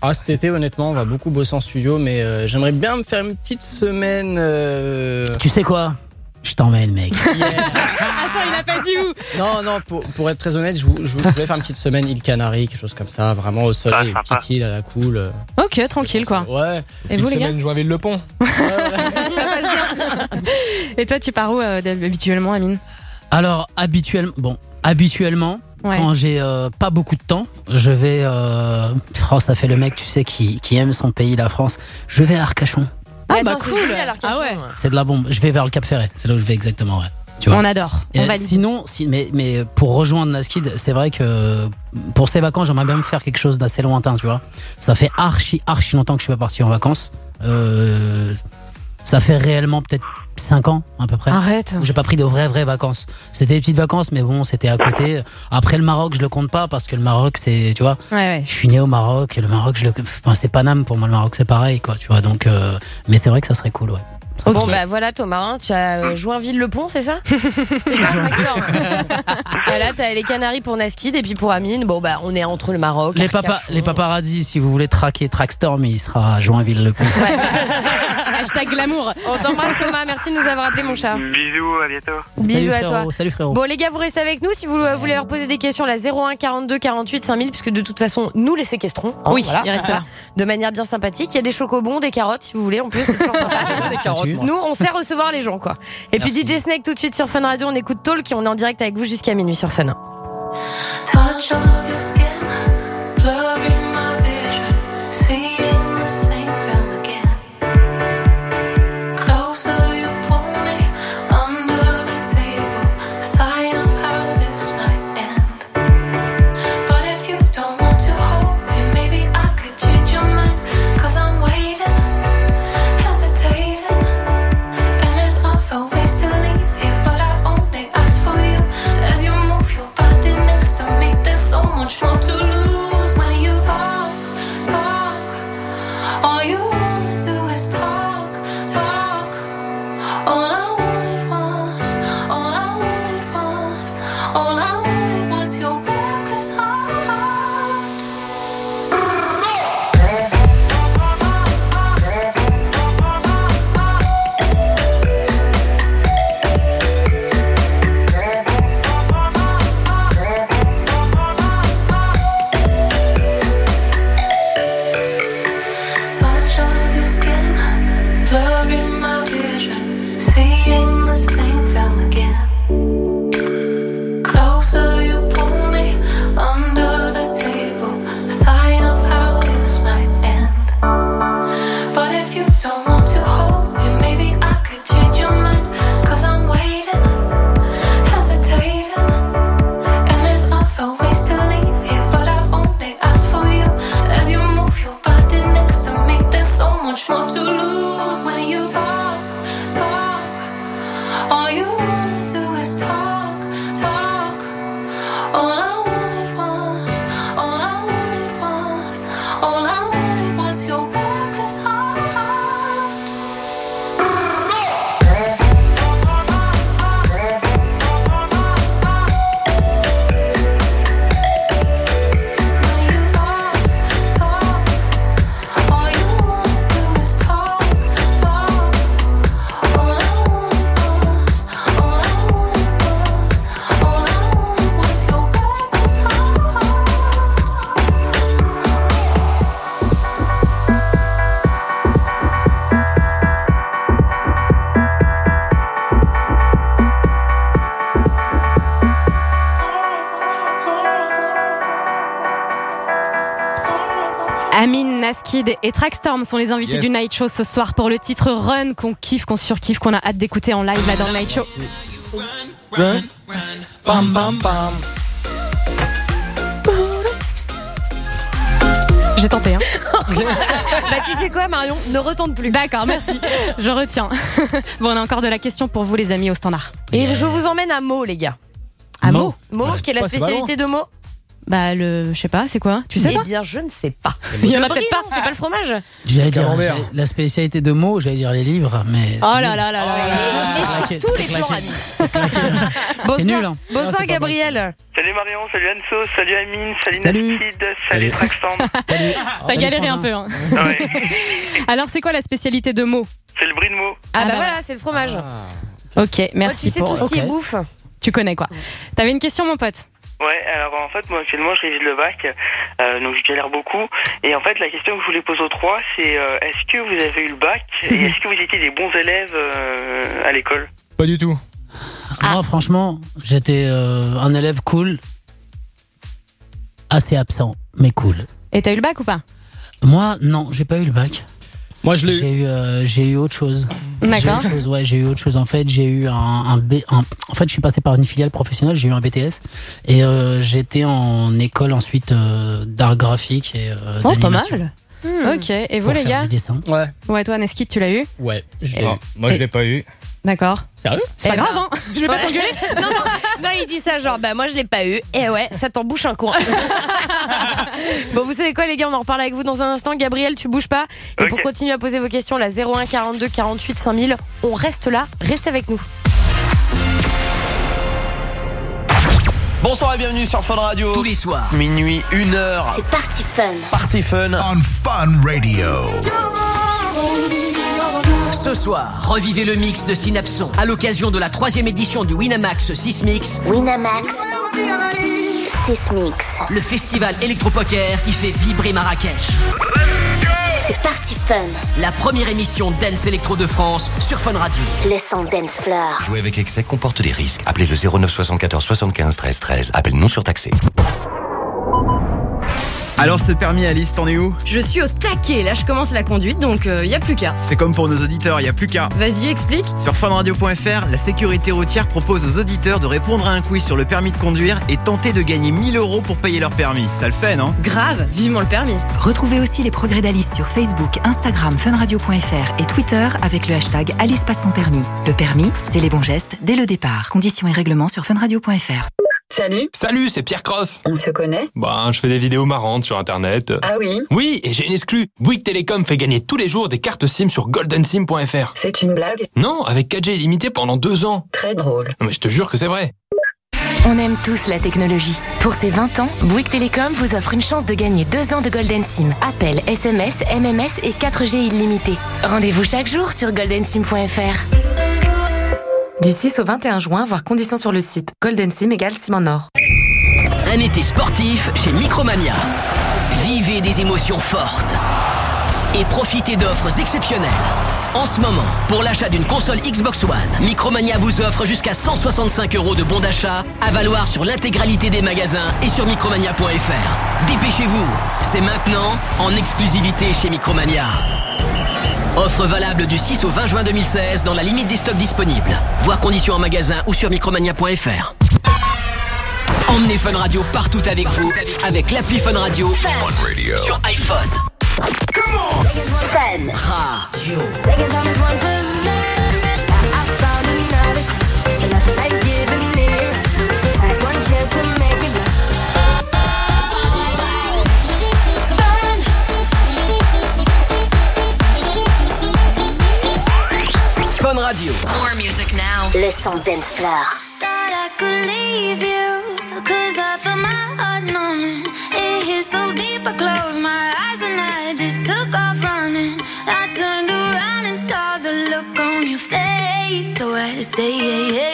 Speaker 10: Ah, cet été, honnêtement, on va beaucoup bosser en studio, mais euh, j'aimerais bien me faire une petite semaine. euh,
Speaker 20: Tu sais quoi? Je t'emmène, mec.
Speaker 8: Attends, il a pas dit où
Speaker 10: Non, non, pour, pour être très honnête, je, je voulais faire une petite semaine île Canaries, quelque chose comme ça, vraiment au soleil, une petite île à la cool. euh.
Speaker 8: Ok, tranquille, quoi.
Speaker 10: Ouais.
Speaker 8: Et vous, les gars
Speaker 23: semaine Joinville-le-Pont.
Speaker 8: Et toi, tu pars où euh, habituellement, Amine
Speaker 20: Alors, habituellement, bon, habituellement,
Speaker 8: Ouais.
Speaker 20: quand j'ai euh, pas beaucoup de temps, je vais. euh, oh, ça fait le mec, tu sais, qui, qui aime son pays, la France. Je vais à Arcachon.
Speaker 8: Ah, bah
Speaker 4: c'est
Speaker 8: cool. Ah ouais.
Speaker 20: C'est de la bombe. Je vais vers le Cap Ferret. C'est là où je vais exactement, ouais. Tu vois.
Speaker 8: On adore.
Speaker 20: Et
Speaker 8: On valide.
Speaker 20: sinon, si, mais, mais pour rejoindre Naskid, c'est vrai que pour ces vacances, j'aimerais bien me faire quelque chose d'assez lointain, tu vois. Ça fait archi, archi longtemps que je suis pas parti en vacances. Euh, ça fait réellement peut-être 5 ans à peu près.
Speaker 8: Arrête.
Speaker 20: J'ai pas pris de vraies, vraies vacances. C'était des petites vacances, mais bon, c'était à côté. Après le Maroc, je le compte pas parce que le Maroc, c'est, tu vois.
Speaker 8: Ouais, ouais.
Speaker 20: Je suis né au Maroc et le Maroc, je le, enfin, c'est Paname pour moi, le Maroc, c'est pareil, quoi, tu vois. Donc, euh, mais c'est vrai que ça serait cool, ouais.
Speaker 4: Bon, bah voilà, Thomas, hein, tu as euh, Joinville-le-Pont, c'est ça C'est ça, Trackstorm Voilà, t'as les Canaries pour Naskid et puis pour Amine. Bon, bah on est entre le Maroc.
Speaker 20: Les, papa, les paparazzis, si vous voulez traquer Trackstorm, il sera à Joinville-le-Pont.
Speaker 8: Hashtag glamour.
Speaker 4: On t'embrasse, Thomas. Merci de nous avoir appelé, mon chat.
Speaker 22: Bisous, à bientôt.
Speaker 4: Bisous
Speaker 20: Salut,
Speaker 4: à
Speaker 20: frérot.
Speaker 4: toi.
Speaker 20: Salut frérot.
Speaker 4: Bon, les gars, vous restez avec nous si vous euh, voulez leur poser des questions. La 01 42 48 5000, puisque de toute façon, nous les séquestrons. hein,
Speaker 8: Oui, il reste là.
Speaker 4: De manière bien sympathique. Il y a des chocobons, des carottes, si vous voulez. En plus.
Speaker 20: Des carottes,
Speaker 4: Nous, on sait recevoir les gens, quoi. Et puis DJ Snake tout de suite sur Fun Radio. On écoute Talk et on est en direct avec vous jusqu'à minuit sur Fun.
Speaker 8: Et Trackstorm sont les invités
Speaker 24: Yes.
Speaker 8: du Night Show ce soir pour le titre Run qu'on kiffe, qu'on surkiffe, qu'on a hâte d'écouter en live là dans le Night Show. J'ai tenté, hein.
Speaker 4: bah tu sais quoi Marion, ne retente plus.
Speaker 8: D'accord, merci. Je retiens. bon, on a encore de la question pour vous, les amis, au standard.
Speaker 4: Et je vous emmène à Meaux, les gars.
Speaker 8: À Meaux
Speaker 4: Meaux,
Speaker 8: Bah,
Speaker 4: qui est la spécialité de Meaux
Speaker 8: Bah, le. Je sais pas, c'est quoi? Tu sais
Speaker 4: Eh bien, je ne sais pas.
Speaker 8: Il y en a peut-être pas.
Speaker 4: C'est pas le fromage
Speaker 20: J'allais dire la spécialité de mots, j'allais dire les livres, mais.
Speaker 8: Oh là là là là
Speaker 4: tous
Speaker 20: c'est
Speaker 4: les plans.
Speaker 20: C'est nul, hein.
Speaker 4: Bonsoir,
Speaker 20: Ah,
Speaker 4: Gabriel.
Speaker 25: Salut Marion, salut Anso, salut Amine, salut,
Speaker 20: Salut.
Speaker 25: Naskid, salut Trackstorm.
Speaker 8: T'as galéré un peu, hein.
Speaker 25: Ouais.
Speaker 8: Alors, c'est quoi la spécialité de mots?
Speaker 25: C'est le brie de mots.
Speaker 4: Ah, bah
Speaker 8: bah
Speaker 4: voilà, c'est le fromage.
Speaker 8: Ok, merci
Speaker 4: tu sais
Speaker 8: pour.
Speaker 4: tout ce qui est bouffe.
Speaker 8: Tu connais quoi T'avais une question, mon pote?
Speaker 25: Ouais, alors en fait, moi actuellement je révise le bac, euh, donc je galère beaucoup. Et en fait, la question que je voulais poser aux trois, c'est euh, est-ce que vous avez eu le bac et est-ce que vous étiez des bons élèves euh, à l'école?
Speaker 10: Pas du tout.
Speaker 20: Moi, franchement, j'étais euh, un élève cool, assez absent, mais cool.
Speaker 8: Et t'as eu le bac ou pas?
Speaker 20: Moi, non, j'ai pas eu le bac.
Speaker 10: Moi, je l'ai eu.
Speaker 20: J'ai eu, euh, j'ai eu autre chose. J'ai eu
Speaker 8: D'accord.
Speaker 20: autre chose, ouais, j'ai eu autre chose. En fait, j'ai eu un, un B. un- en fait, je suis passé par une filiale professionnelle. J'ai eu un BTS et euh, j'étais en école ensuite euh, d'art graphique et euh,
Speaker 8: Oh, pas mal. Ok, et vous,
Speaker 20: Pour
Speaker 8: les
Speaker 20: faire
Speaker 8: gars
Speaker 20: du dessin.
Speaker 10: Ouais.
Speaker 8: Ouais, toi, Neskid, tu l'as eu
Speaker 10: Ouais. Je l'ai eu.
Speaker 24: moi, je l'ai pas eu.
Speaker 8: D'accord.
Speaker 10: Sérieux?
Speaker 8: C'est pas
Speaker 4: Eh ben.
Speaker 8: grave, hein Je vais pas
Speaker 4: Ouais.
Speaker 8: t'engueuler
Speaker 4: non, non, non, il dit ça genre, bah moi je l'ai pas eu. Et ouais, ça t'en bouche un coin. bon, vous savez quoi, les gars, on en reparle avec vous dans un instant. Gabriel, tu bouges pas. Et
Speaker 25: Ok.
Speaker 4: pour continuer à poser vos questions, la 01 42 48 5000, on reste là, restez avec nous.
Speaker 26: Bonsoir et bienvenue sur Fun Radio.
Speaker 14: Tous les soirs.
Speaker 26: Minuit, 1 heure.
Speaker 6: C'est parti fun.
Speaker 26: Party Fun.
Speaker 27: On Fun Radio.
Speaker 14: Ce soir, revivez le mix de Synapson à l'occasion de la troisième édition du Winamax 6 Mix,
Speaker 6: Winamax. Sismix.
Speaker 14: le festival électropoker qui fait vibrer Marrakech.
Speaker 6: C'est parti fun.
Speaker 14: La première émission Dance Electro de France sur Fun Radio.
Speaker 6: Le son dance floor.
Speaker 28: Jouer avec excès comporte des risques. Appelez le 09 74 75 13 13. Appel non surtaxé.
Speaker 9: Alors ce permis Alice, t'en es où
Speaker 29: Je suis au taquet, là je commence la conduite donc il y a plus qu'à.
Speaker 9: C'est comme pour nos auditeurs, il y a plus qu'à.
Speaker 29: Vas-y, explique.
Speaker 9: Sur funradio.fr, la sécurité routière propose aux auditeurs de répondre à un quiz sur le permis de conduire et tenter de gagner 1000 euros pour payer leur permis. Ça le fait, non
Speaker 29: Grave, vivement le permis.
Speaker 30: Retrouvez aussi les progrès d'Alice sur Facebook, Instagram, funradio.fr et Twitter avec le hashtag Alice passe son permis. Le permis, c'est les bons gestes dès le départ. Conditions et règlements sur funradio.fr.
Speaker 31: Salut
Speaker 32: Salut, c'est Pierre Cross.
Speaker 31: On se connaît
Speaker 32: Bah, je fais des vidéos marrantes sur internet.
Speaker 31: Ah oui
Speaker 32: Oui, et j'ai une exclue. Bouygues Télécom fait gagner tous les jours des cartes SIM sur goldensim.fr.
Speaker 31: C'est une blague
Speaker 32: Non, avec 4G illimité pendant deux ans.
Speaker 31: Très drôle.
Speaker 32: Non, mais je te jure que c'est vrai.
Speaker 33: On aime tous la technologie. Pour ses 20 ans, Bouygues Télécom vous offre une chance de gagner 2 ans de Golden SIM. Appel, SMS, MMS et 4G illimité. Rendez-vous chaque jour sur goldensim.fr.
Speaker 30: Du 6 au 21 juin, voir conditions sur le site. Golden Sim égale Sim or.
Speaker 14: Un été sportif chez Micromania. Vivez des émotions fortes et profitez d'offres exceptionnelles. En ce moment, pour l'achat d'une console Xbox One, Micromania vous offre jusqu'à 165 euros de bons d'achat à valoir sur l'intégralité des magasins et sur micromania.fr. Dépêchez-vous, c'est maintenant en exclusivité chez Micromania. Offre valable du 6 au 20 juin 2016 dans la limite des stocks disponibles. Voir conditions en magasin ou sur micromania.fr. Emmenez Fun Radio partout avec vous avec l'appli Fun Radio sur iPhone. Radio. Fun Radio.
Speaker 6: More music now. Le son dance floor.
Speaker 34: Thought I could leave you, cause I felt my heart numbing. It hit so deep, I closed my eyes and I just took off running. I turned around and saw the look on your face, so I had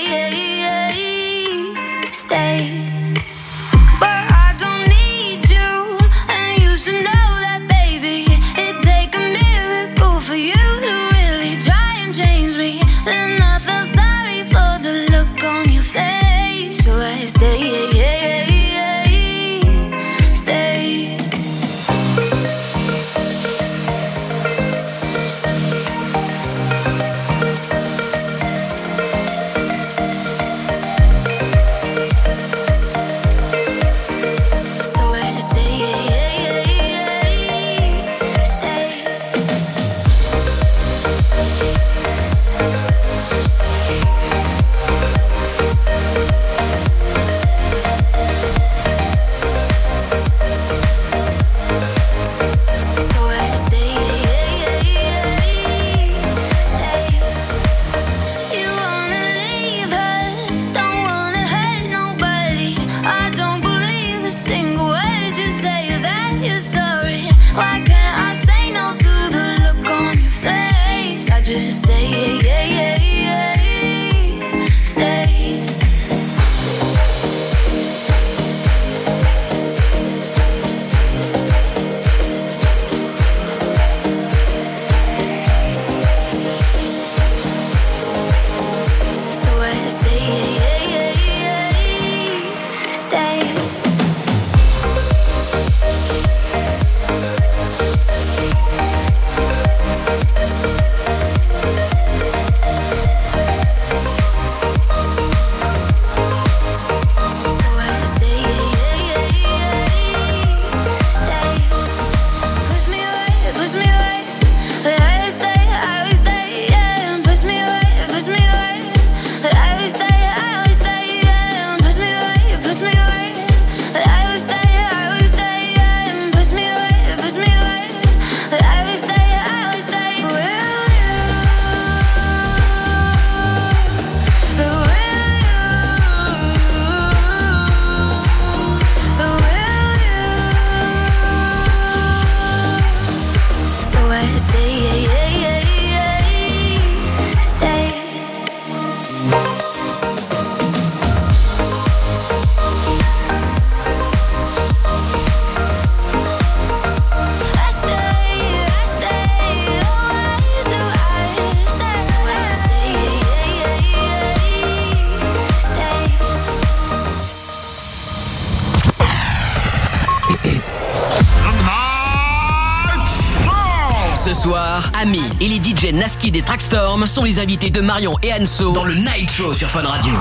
Speaker 14: Ami et les DJ Naskid et Trackstorm sont les invités de Marion et Anso dans le Night Show sur Fun Radio.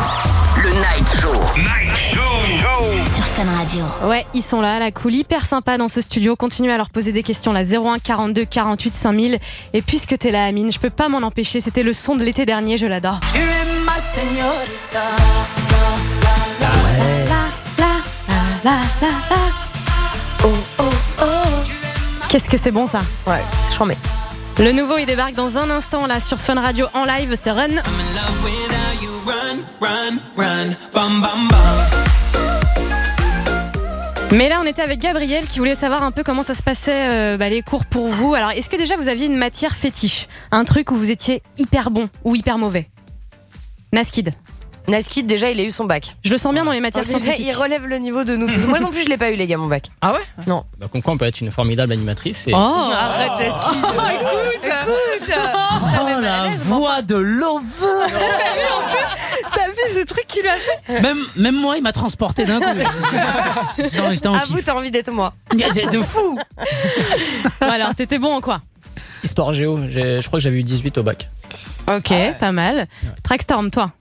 Speaker 14: Le Night Show. Night Show.
Speaker 6: Sur Fun Radio.
Speaker 8: Ouais, ils sont là, la cool, hyper sympa dans ce studio. Continuez à leur poser des questions, la 01 42 48 5000. Et puisque t'es là, Amine, je peux pas m'en empêcher. C'était le son de l'été dernier, je l'adore.
Speaker 21: Tu es ma señorita.
Speaker 8: La, la, la. Oh, oh, oh. Qu'est-ce que c'est bon ça?
Speaker 4: Ouais, c'est charmé.
Speaker 8: Le nouveau, il débarque dans un instant là sur Fun Radio en live, c'est Run. Mais là, on était avec Gabriel qui voulait savoir un peu comment ça se passait euh, bah, les cours pour vous. Alors, est-ce que déjà vous aviez une matière fétiche? Un truc où vous étiez hyper bon ou hyper mauvais? Naskid.
Speaker 4: Naskid, déjà, il a eu son bac.
Speaker 8: Je le sens bien dans les matières
Speaker 4: déjà,
Speaker 8: scientifiques.
Speaker 4: il relève le niveau de nous tous. Moi non plus, je l'ai pas eu, les gars, mon bac.
Speaker 7: Ah ouais?
Speaker 4: Non.
Speaker 10: Donc, on on peut être une formidable animatrice. Et...
Speaker 8: Oh,
Speaker 4: Arrête, Naskid. écoute, écoute. Ça me met mal à
Speaker 20: la voix de Lover
Speaker 8: T'as vu ce truc qu'il a fait?
Speaker 20: Même, même moi, il m'a transporté d'un coup. J'étais en-
Speaker 4: Avoue,
Speaker 20: kiff.
Speaker 4: t'as envie d'être moi.
Speaker 20: De fou
Speaker 8: Bon, Alors, t'étais bon en quoi?
Speaker 10: Histoire géo, je crois que j'avais eu 18 au bac.
Speaker 8: Ok, pas mal. Trackstorm, toi?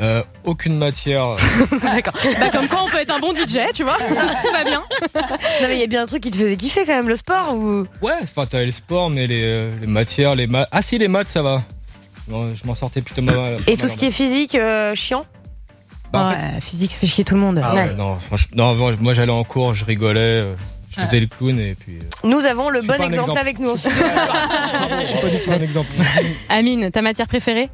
Speaker 11: Euh, aucune matière.
Speaker 8: D'accord. Bah, comme quoi, on peut être un bon DJ, tu vois Tout va bien.
Speaker 4: Non, mais il y a bien un truc qui te faisait kiffer quand même, le sport ou?
Speaker 11: Ouais, enfin, t'avais les sports, mais les, euh, les matières, les maths. Ah, si, les maths, ça va. Non, je m'en sortais plutôt mal.
Speaker 4: Et tout ce qui est physique, euh, chiant?
Speaker 11: Bah, en
Speaker 8: ouais, physique, ça fait chier tout le monde.
Speaker 11: Ah ouais, non, franchement, non, moi, j'allais en cours, je rigolais, euh, je faisais le clown et puis. euh,
Speaker 4: Nous avons le bon exemple,
Speaker 11: exemple.
Speaker 4: avec nous en studio.
Speaker 11: je suis pas du tout un exemple.
Speaker 8: Amine, ta matière préférée?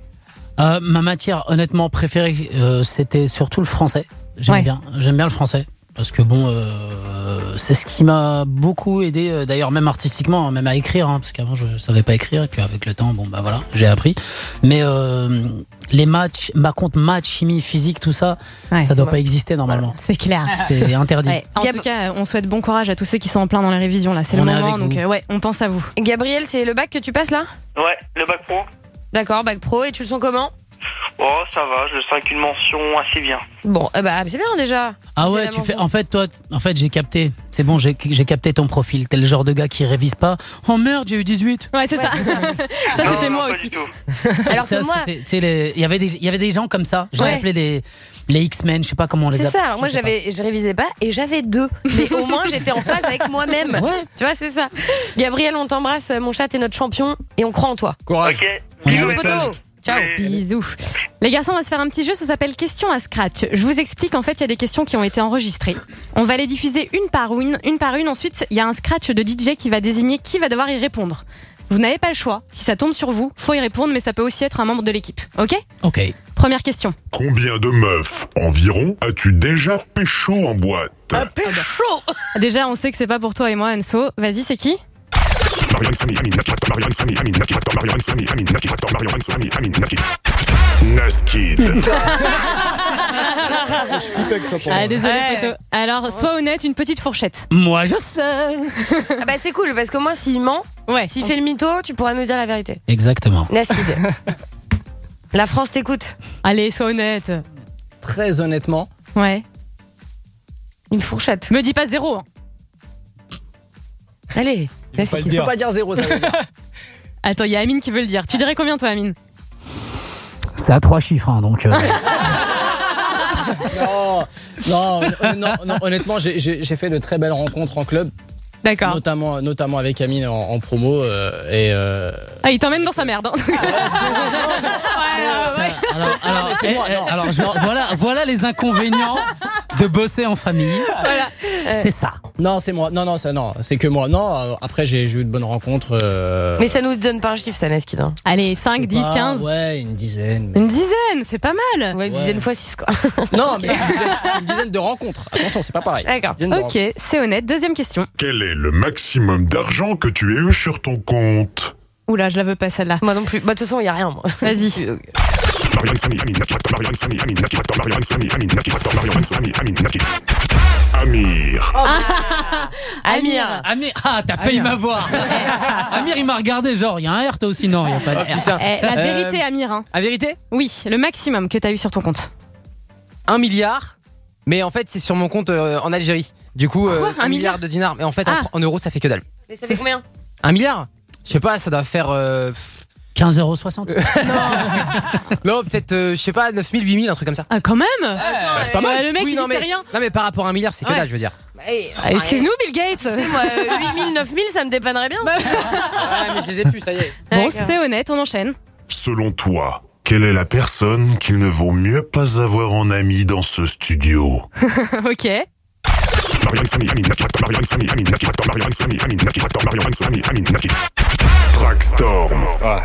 Speaker 20: Euh, ma matière honnêtement préférée, euh, c'était surtout le français. J'aime
Speaker 8: Ouais.
Speaker 20: bien, j'aime bien le français parce que bon, euh, c'est ce qui m'a beaucoup aidé. D'ailleurs, même artistiquement, hein, même à écrire, hein, parce qu'avant je savais pas écrire, et puis avec le temps, bon bah voilà, j'ai appris. Mais euh, les maths, par contre, maths, chimie, physique, tout ça, ça doit pas exister normalement.
Speaker 8: C'est clair.
Speaker 20: C'est interdit.
Speaker 8: Ouais. En tout cas, on souhaite bon courage à tous ceux qui sont en plein dans les révisions. Là, c'est le moment, donc euh, ouais, on pense à vous.
Speaker 4: Gabriel, c'est le bac que tu passes là?
Speaker 22: Ouais, le bac pro.
Speaker 4: D'accord, bac pro, et tu le sens comment?
Speaker 22: Oh, ça va, je sens avec une mention assez bien.
Speaker 4: Bon, eh bah, c'est bien déjà.
Speaker 20: Ah ouais,
Speaker 4: C'est
Speaker 20: tu fais.
Speaker 4: bon.
Speaker 20: En fait, toi, t- en fait, j'ai capté. C'est bon, j'ai j'ai capté ton profil. T'es le genre de gars qui révise pas. Oh merde, j'ai eu 18.
Speaker 8: Ouais, c'est ça. ça, c'était moi aussi.
Speaker 4: Alors
Speaker 20: Ça,
Speaker 4: que moi-
Speaker 20: il y avait des, il y avait des gens comme ça. J'ai
Speaker 4: Ouais.
Speaker 20: appelé les, les X-Men. Je sais pas comment on les
Speaker 4: C'est
Speaker 20: appelle.
Speaker 4: ça, alors moi j'avais, je révisais pas et j'avais deux. Mais au moins j'étais en phase avec moi-même. Tu vois, c'est ça. Gabriel, on t'embrasse, mon chat est notre champion et on croit en toi.
Speaker 11: Courage.
Speaker 4: Bisous, poteau. Ciao.
Speaker 8: Bisous. Les garçons, on va se faire un petit jeu, ça s'appelle Question à Scratch. Je vous explique, en fait, il y a des questions qui ont été enregistrées. On va les diffuser une par une, une par une. Ensuite, il y a un scratch de DJ qui va désigner qui va devoir y répondre. Vous n'avez pas le choix. Si ça tombe sur vous, faut y répondre, mais ça peut aussi être un membre de l'équipe. Ok?
Speaker 20: Ok.
Speaker 8: Première question.
Speaker 35: Combien de meufs environ as-tu déjà pécho en boîte?
Speaker 8: Déjà, on sait que c'est pas pour toi et moi, Anso. Vas-y, c'est qui? Ah, désolé,
Speaker 4: Ouais.
Speaker 8: poteau. Alors, sois honnête, une petite fourchette.
Speaker 20: Moi, je sais.
Speaker 4: Ah bah c'est cool parce que moi s'il ment, s'il fait le mytho, tu pourras nous dire la vérité.
Speaker 20: Exactement.
Speaker 4: Naskid. la France t'écoute.
Speaker 8: Allez, sois honnête.
Speaker 10: Très honnêtement.
Speaker 8: Ouais.
Speaker 4: Une fourchette.
Speaker 8: Me dis pas zéro. hein.
Speaker 4: Allez.
Speaker 10: Il faut pas dire zéro, ça veut dire.
Speaker 8: Attends, il y a Amine qui veut le dire. Tu dirais combien, toi, Amine?
Speaker 20: C'est à trois chiffres, hein, donc. euh,
Speaker 10: non, non, non, non, honnêtement, j'ai fait de très belles rencontres en club.
Speaker 8: D'accord.
Speaker 10: Notamment, notamment avec Amine en, en promo. euh, et euh,
Speaker 8: Ah, il t'emmène dans sa merde. hein.
Speaker 20: ça- alors, alors, eh, eh, alors, je- voilà, voilà les inconvénients de bosser en famille. C'est ça.
Speaker 10: Non, c'est moi. Non, non, ça, non, c'est que moi. Non, euh, après, j'ai j'ai eu de bonnes rencontres. euh,
Speaker 4: Mais ça nous donne pas un chiffre ça Naskid. hein.
Speaker 8: Allez, 5, 10,
Speaker 10: pas-
Speaker 8: 15.
Speaker 10: Ouais, une dizaine.
Speaker 8: Une dizaine, c'est pas mal.
Speaker 4: Ouais, une dizaine fois 6 quoi.
Speaker 10: Non, mais une dizaine- c'est une dizaine de rencontres. Attention, c'est pas pareil.
Speaker 4: D'accord.
Speaker 10: Une dizaine de
Speaker 8: Ok, c'est honnête. Deuxième question.
Speaker 35: Quel est le maximum d'argent que tu aies eu sur ton compte
Speaker 8: Oula, je la veux pas celle-là.
Speaker 4: Moi non plus. Bah de toute façon, il y a rien moi.
Speaker 8: Vas-y.
Speaker 35: Samy, Amine Naski. Amir.
Speaker 4: Amir.
Speaker 20: Amir, ah, t'as failli m'avoir. Amir, il m'a regardé, genre, il y a un R, toi aussi, non, il a pas de R.
Speaker 7: Putain.
Speaker 8: Eh, la
Speaker 7: Euh,
Speaker 8: vérité, Amir. hein.
Speaker 7: À vérité?
Speaker 8: Oui, le maximum que t'as eu sur ton compte.
Speaker 7: Un milliard? Mais en fait, c'est sur mon compte euh, en Algérie. Du coup, euh,
Speaker 8: Un
Speaker 7: un milliard
Speaker 8: milliard
Speaker 7: de dinars. Mais en fait, en
Speaker 8: Ah.
Speaker 7: fr- en, euros, ça fait que dalle.
Speaker 4: Mais ça fait combien
Speaker 7: Un milliard Je sais pas, ça doit faire. euh,
Speaker 20: 15,60€.
Speaker 7: non, peut-être, euh, je sais pas, 9000, 8000, un truc comme ça.
Speaker 8: Ah, quand même
Speaker 7: Bah, c'est pas mal.
Speaker 8: Le mec,
Speaker 7: Oui,
Speaker 8: il
Speaker 7: non,
Speaker 8: dit
Speaker 7: mais-
Speaker 8: c'est rien.
Speaker 7: Non, mais par rapport à un milliard, c'est que
Speaker 8: Ouais.
Speaker 7: là, je veux dire.
Speaker 8: Ah, Excuse-nous, Bill Gates.
Speaker 4: Moi, 8000, 9000, ça me dépannerait bien.
Speaker 7: Ouais, mais je les ai plus, ça y est.
Speaker 8: Bon,
Speaker 4: D'accord.
Speaker 8: c'est honnête, on enchaîne.
Speaker 35: Selon toi, quelle est la personne qu'il ne vaut mieux pas avoir en ami dans ce studio?
Speaker 8: Ok.
Speaker 35: Trackstorm.
Speaker 11: Ah,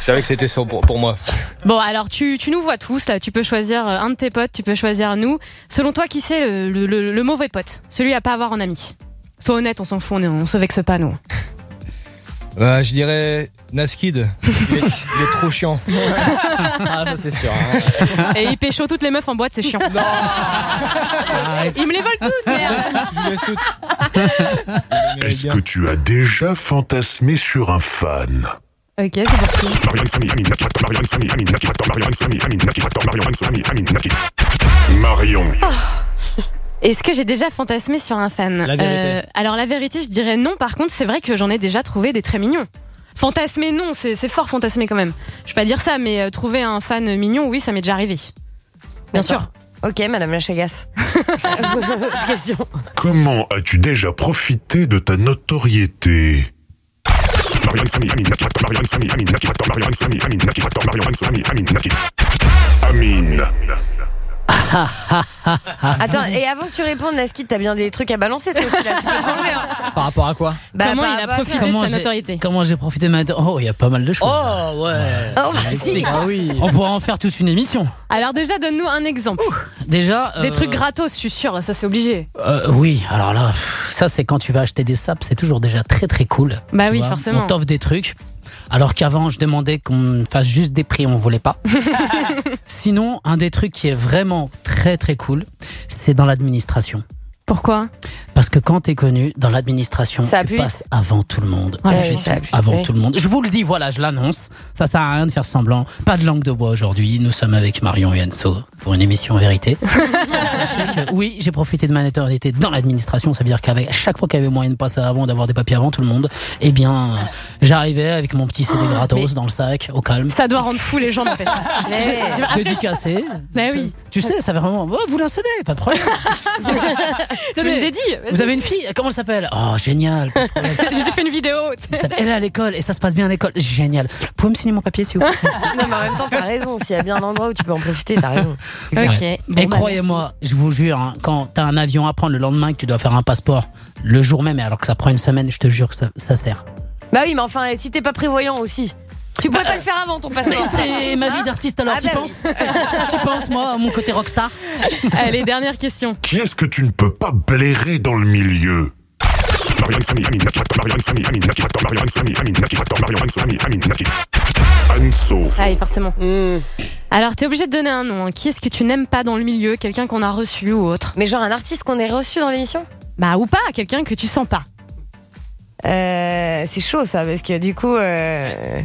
Speaker 11: je savais que c'était ça pour, pour moi.
Speaker 8: Bon, alors tu, tu nous vois tous là. Tu peux choisir euh, un de tes potes, tu peux choisir nous. Selon toi, qui c'est le, le- le- le mauvais pote? Celui à pas avoir en ami. Sois honnête, on s'en fout, on, est- on se vexe pas nous.
Speaker 11: Bah, je dirais Naskid. Il est, il est trop chiant.
Speaker 10: Ah, ça c'est sûr. hein.
Speaker 8: Et il pécho toutes les meufs en boîte, c'est chiant. Ils me les volent tous, merde.
Speaker 11: Je vous laisse toutes.
Speaker 35: Est-ce que tu as déjà fantasmé sur un fan?
Speaker 8: Ok, c'est parti.
Speaker 35: Marion.
Speaker 8: Est-ce que j'ai déjà fantasmé sur un fan Euh,
Speaker 10: La vérité.
Speaker 8: Alors la vérité, je dirais non. Par contre, c'est vrai que j'en ai déjà trouvé des très mignons. Fantasmer, non, c'est fort fantasmer quand même. Je vais pas dire ça, mais euh, trouver un fan mignon, oui, ça m'est déjà arrivé. Bien sûr.
Speaker 4: Ok, madame la Chagas. Autre question.
Speaker 35: Comment as-tu déjà profité de ta notoriété? Amine,
Speaker 4: Attends, et avant que tu répondes, Naskid, t'as bien des trucs à balancer toi aussi là, tu peux te manger, hein.
Speaker 10: Par rapport à quoi
Speaker 4: Bah,
Speaker 8: Comment
Speaker 4: par
Speaker 8: il a
Speaker 4: à
Speaker 8: profité de sa
Speaker 20: j'ai-
Speaker 8: notoriété
Speaker 20: Comment j'ai profité de ma. Oh, il y a pas mal de choses.
Speaker 7: Oh, ouais.
Speaker 4: Oh, bah si.
Speaker 10: Ah oui.
Speaker 20: On pourra en faire toute une émission.
Speaker 8: Alors déjà, donne-nous un exemple.
Speaker 20: Déjà.
Speaker 8: Des
Speaker 20: euh,
Speaker 8: trucs gratos, je suis sûre, ça c'est obligé.
Speaker 20: euh, oui, alors là, pff, ça c'est quand tu vas acheter des sapes, c'est toujours déjà très très cool.
Speaker 8: Bah
Speaker 20: Tu
Speaker 8: oui,
Speaker 20: vois.
Speaker 8: forcément.
Speaker 20: On t'offre des trucs. Alors qu'avant, je demandais qu'on fasse juste des prix, on voulait pas. Sinon, un des trucs qui est vraiment très très cool, c'est dans l'administration.
Speaker 8: Pourquoi?
Speaker 20: Parce que quand t'es connu dans l'administration, tu
Speaker 4: appuie.
Speaker 20: passes avant tout le monde.
Speaker 4: Ouais,
Speaker 20: Tu
Speaker 4: oui, ça
Speaker 20: avant tout le monde. Je vous le dis, voilà, je l'annonce. Ça sert à rien de faire semblant. Pas de langue de bois aujourd'hui. Nous sommes avec Marion et Enso pour une émission vérité. Sachez que oui, j'ai profité de ma notoriété dans l'administration. Ça veut dire qu'avec chaque fois qu'il y avait moyen de passer avant, d'avoir des papiers avant tout le monde, eh bien, j'arrivais avec mon petit CD gratos dans le sac, au calme.
Speaker 8: Ça doit rendre fou les gens, n'empêche.
Speaker 4: Mais-
Speaker 20: Dédicacé.
Speaker 8: Bah oui.
Speaker 20: Tu sais, ça fait vraiment. Oh, vous l'incédez, pas de problème.
Speaker 8: Tu me dédies.
Speaker 20: Vous avez une fille Comment elle s'appelle? Oh, génial.
Speaker 8: J'ai fait une vidéo.
Speaker 20: Elle est à l'école et ça se passe bien à l'école. Génial. Vous pouvez me signer mon papier, s'il vous plaît?
Speaker 4: Non, mais en même temps, t'as raison. S'il y a bien un endroit où tu peux en profiter, t'as raison.
Speaker 8: Ok. Bon,
Speaker 20: et
Speaker 8: bah,
Speaker 20: croyez-moi, je vous jure, hein, quand t'as un avion à prendre le lendemain, que tu dois faire un passeport le jour même, et alors que ça prend une semaine, je te jure que ça, ça sert.
Speaker 4: Bah oui, mais enfin, si t'es pas prévoyant aussi. Tu pourrais pas le faire avant ton passeport.
Speaker 20: C'est ma vie d'artiste, alors
Speaker 4: Ah
Speaker 20: tu
Speaker 4: bah
Speaker 20: penses Tu penses, moi, à mon côté rockstar
Speaker 8: Allez, dernière question.
Speaker 35: Qui est-ce que tu ne peux pas blairer dans le milieu. Anso.
Speaker 8: Allez, forcément. Alors, t'es obligé de donner un nom. hein. Qui est-ce que tu n'aimes pas dans le milieu? Quelqu'un qu'on a reçu ou autre?
Speaker 4: Mais genre un artiste qu'on ait reçu dans l'émission?
Speaker 8: Bah, ou pas, quelqu'un que tu sens pas.
Speaker 4: Euh, c'est chaud ça, parce que du coup. Euh...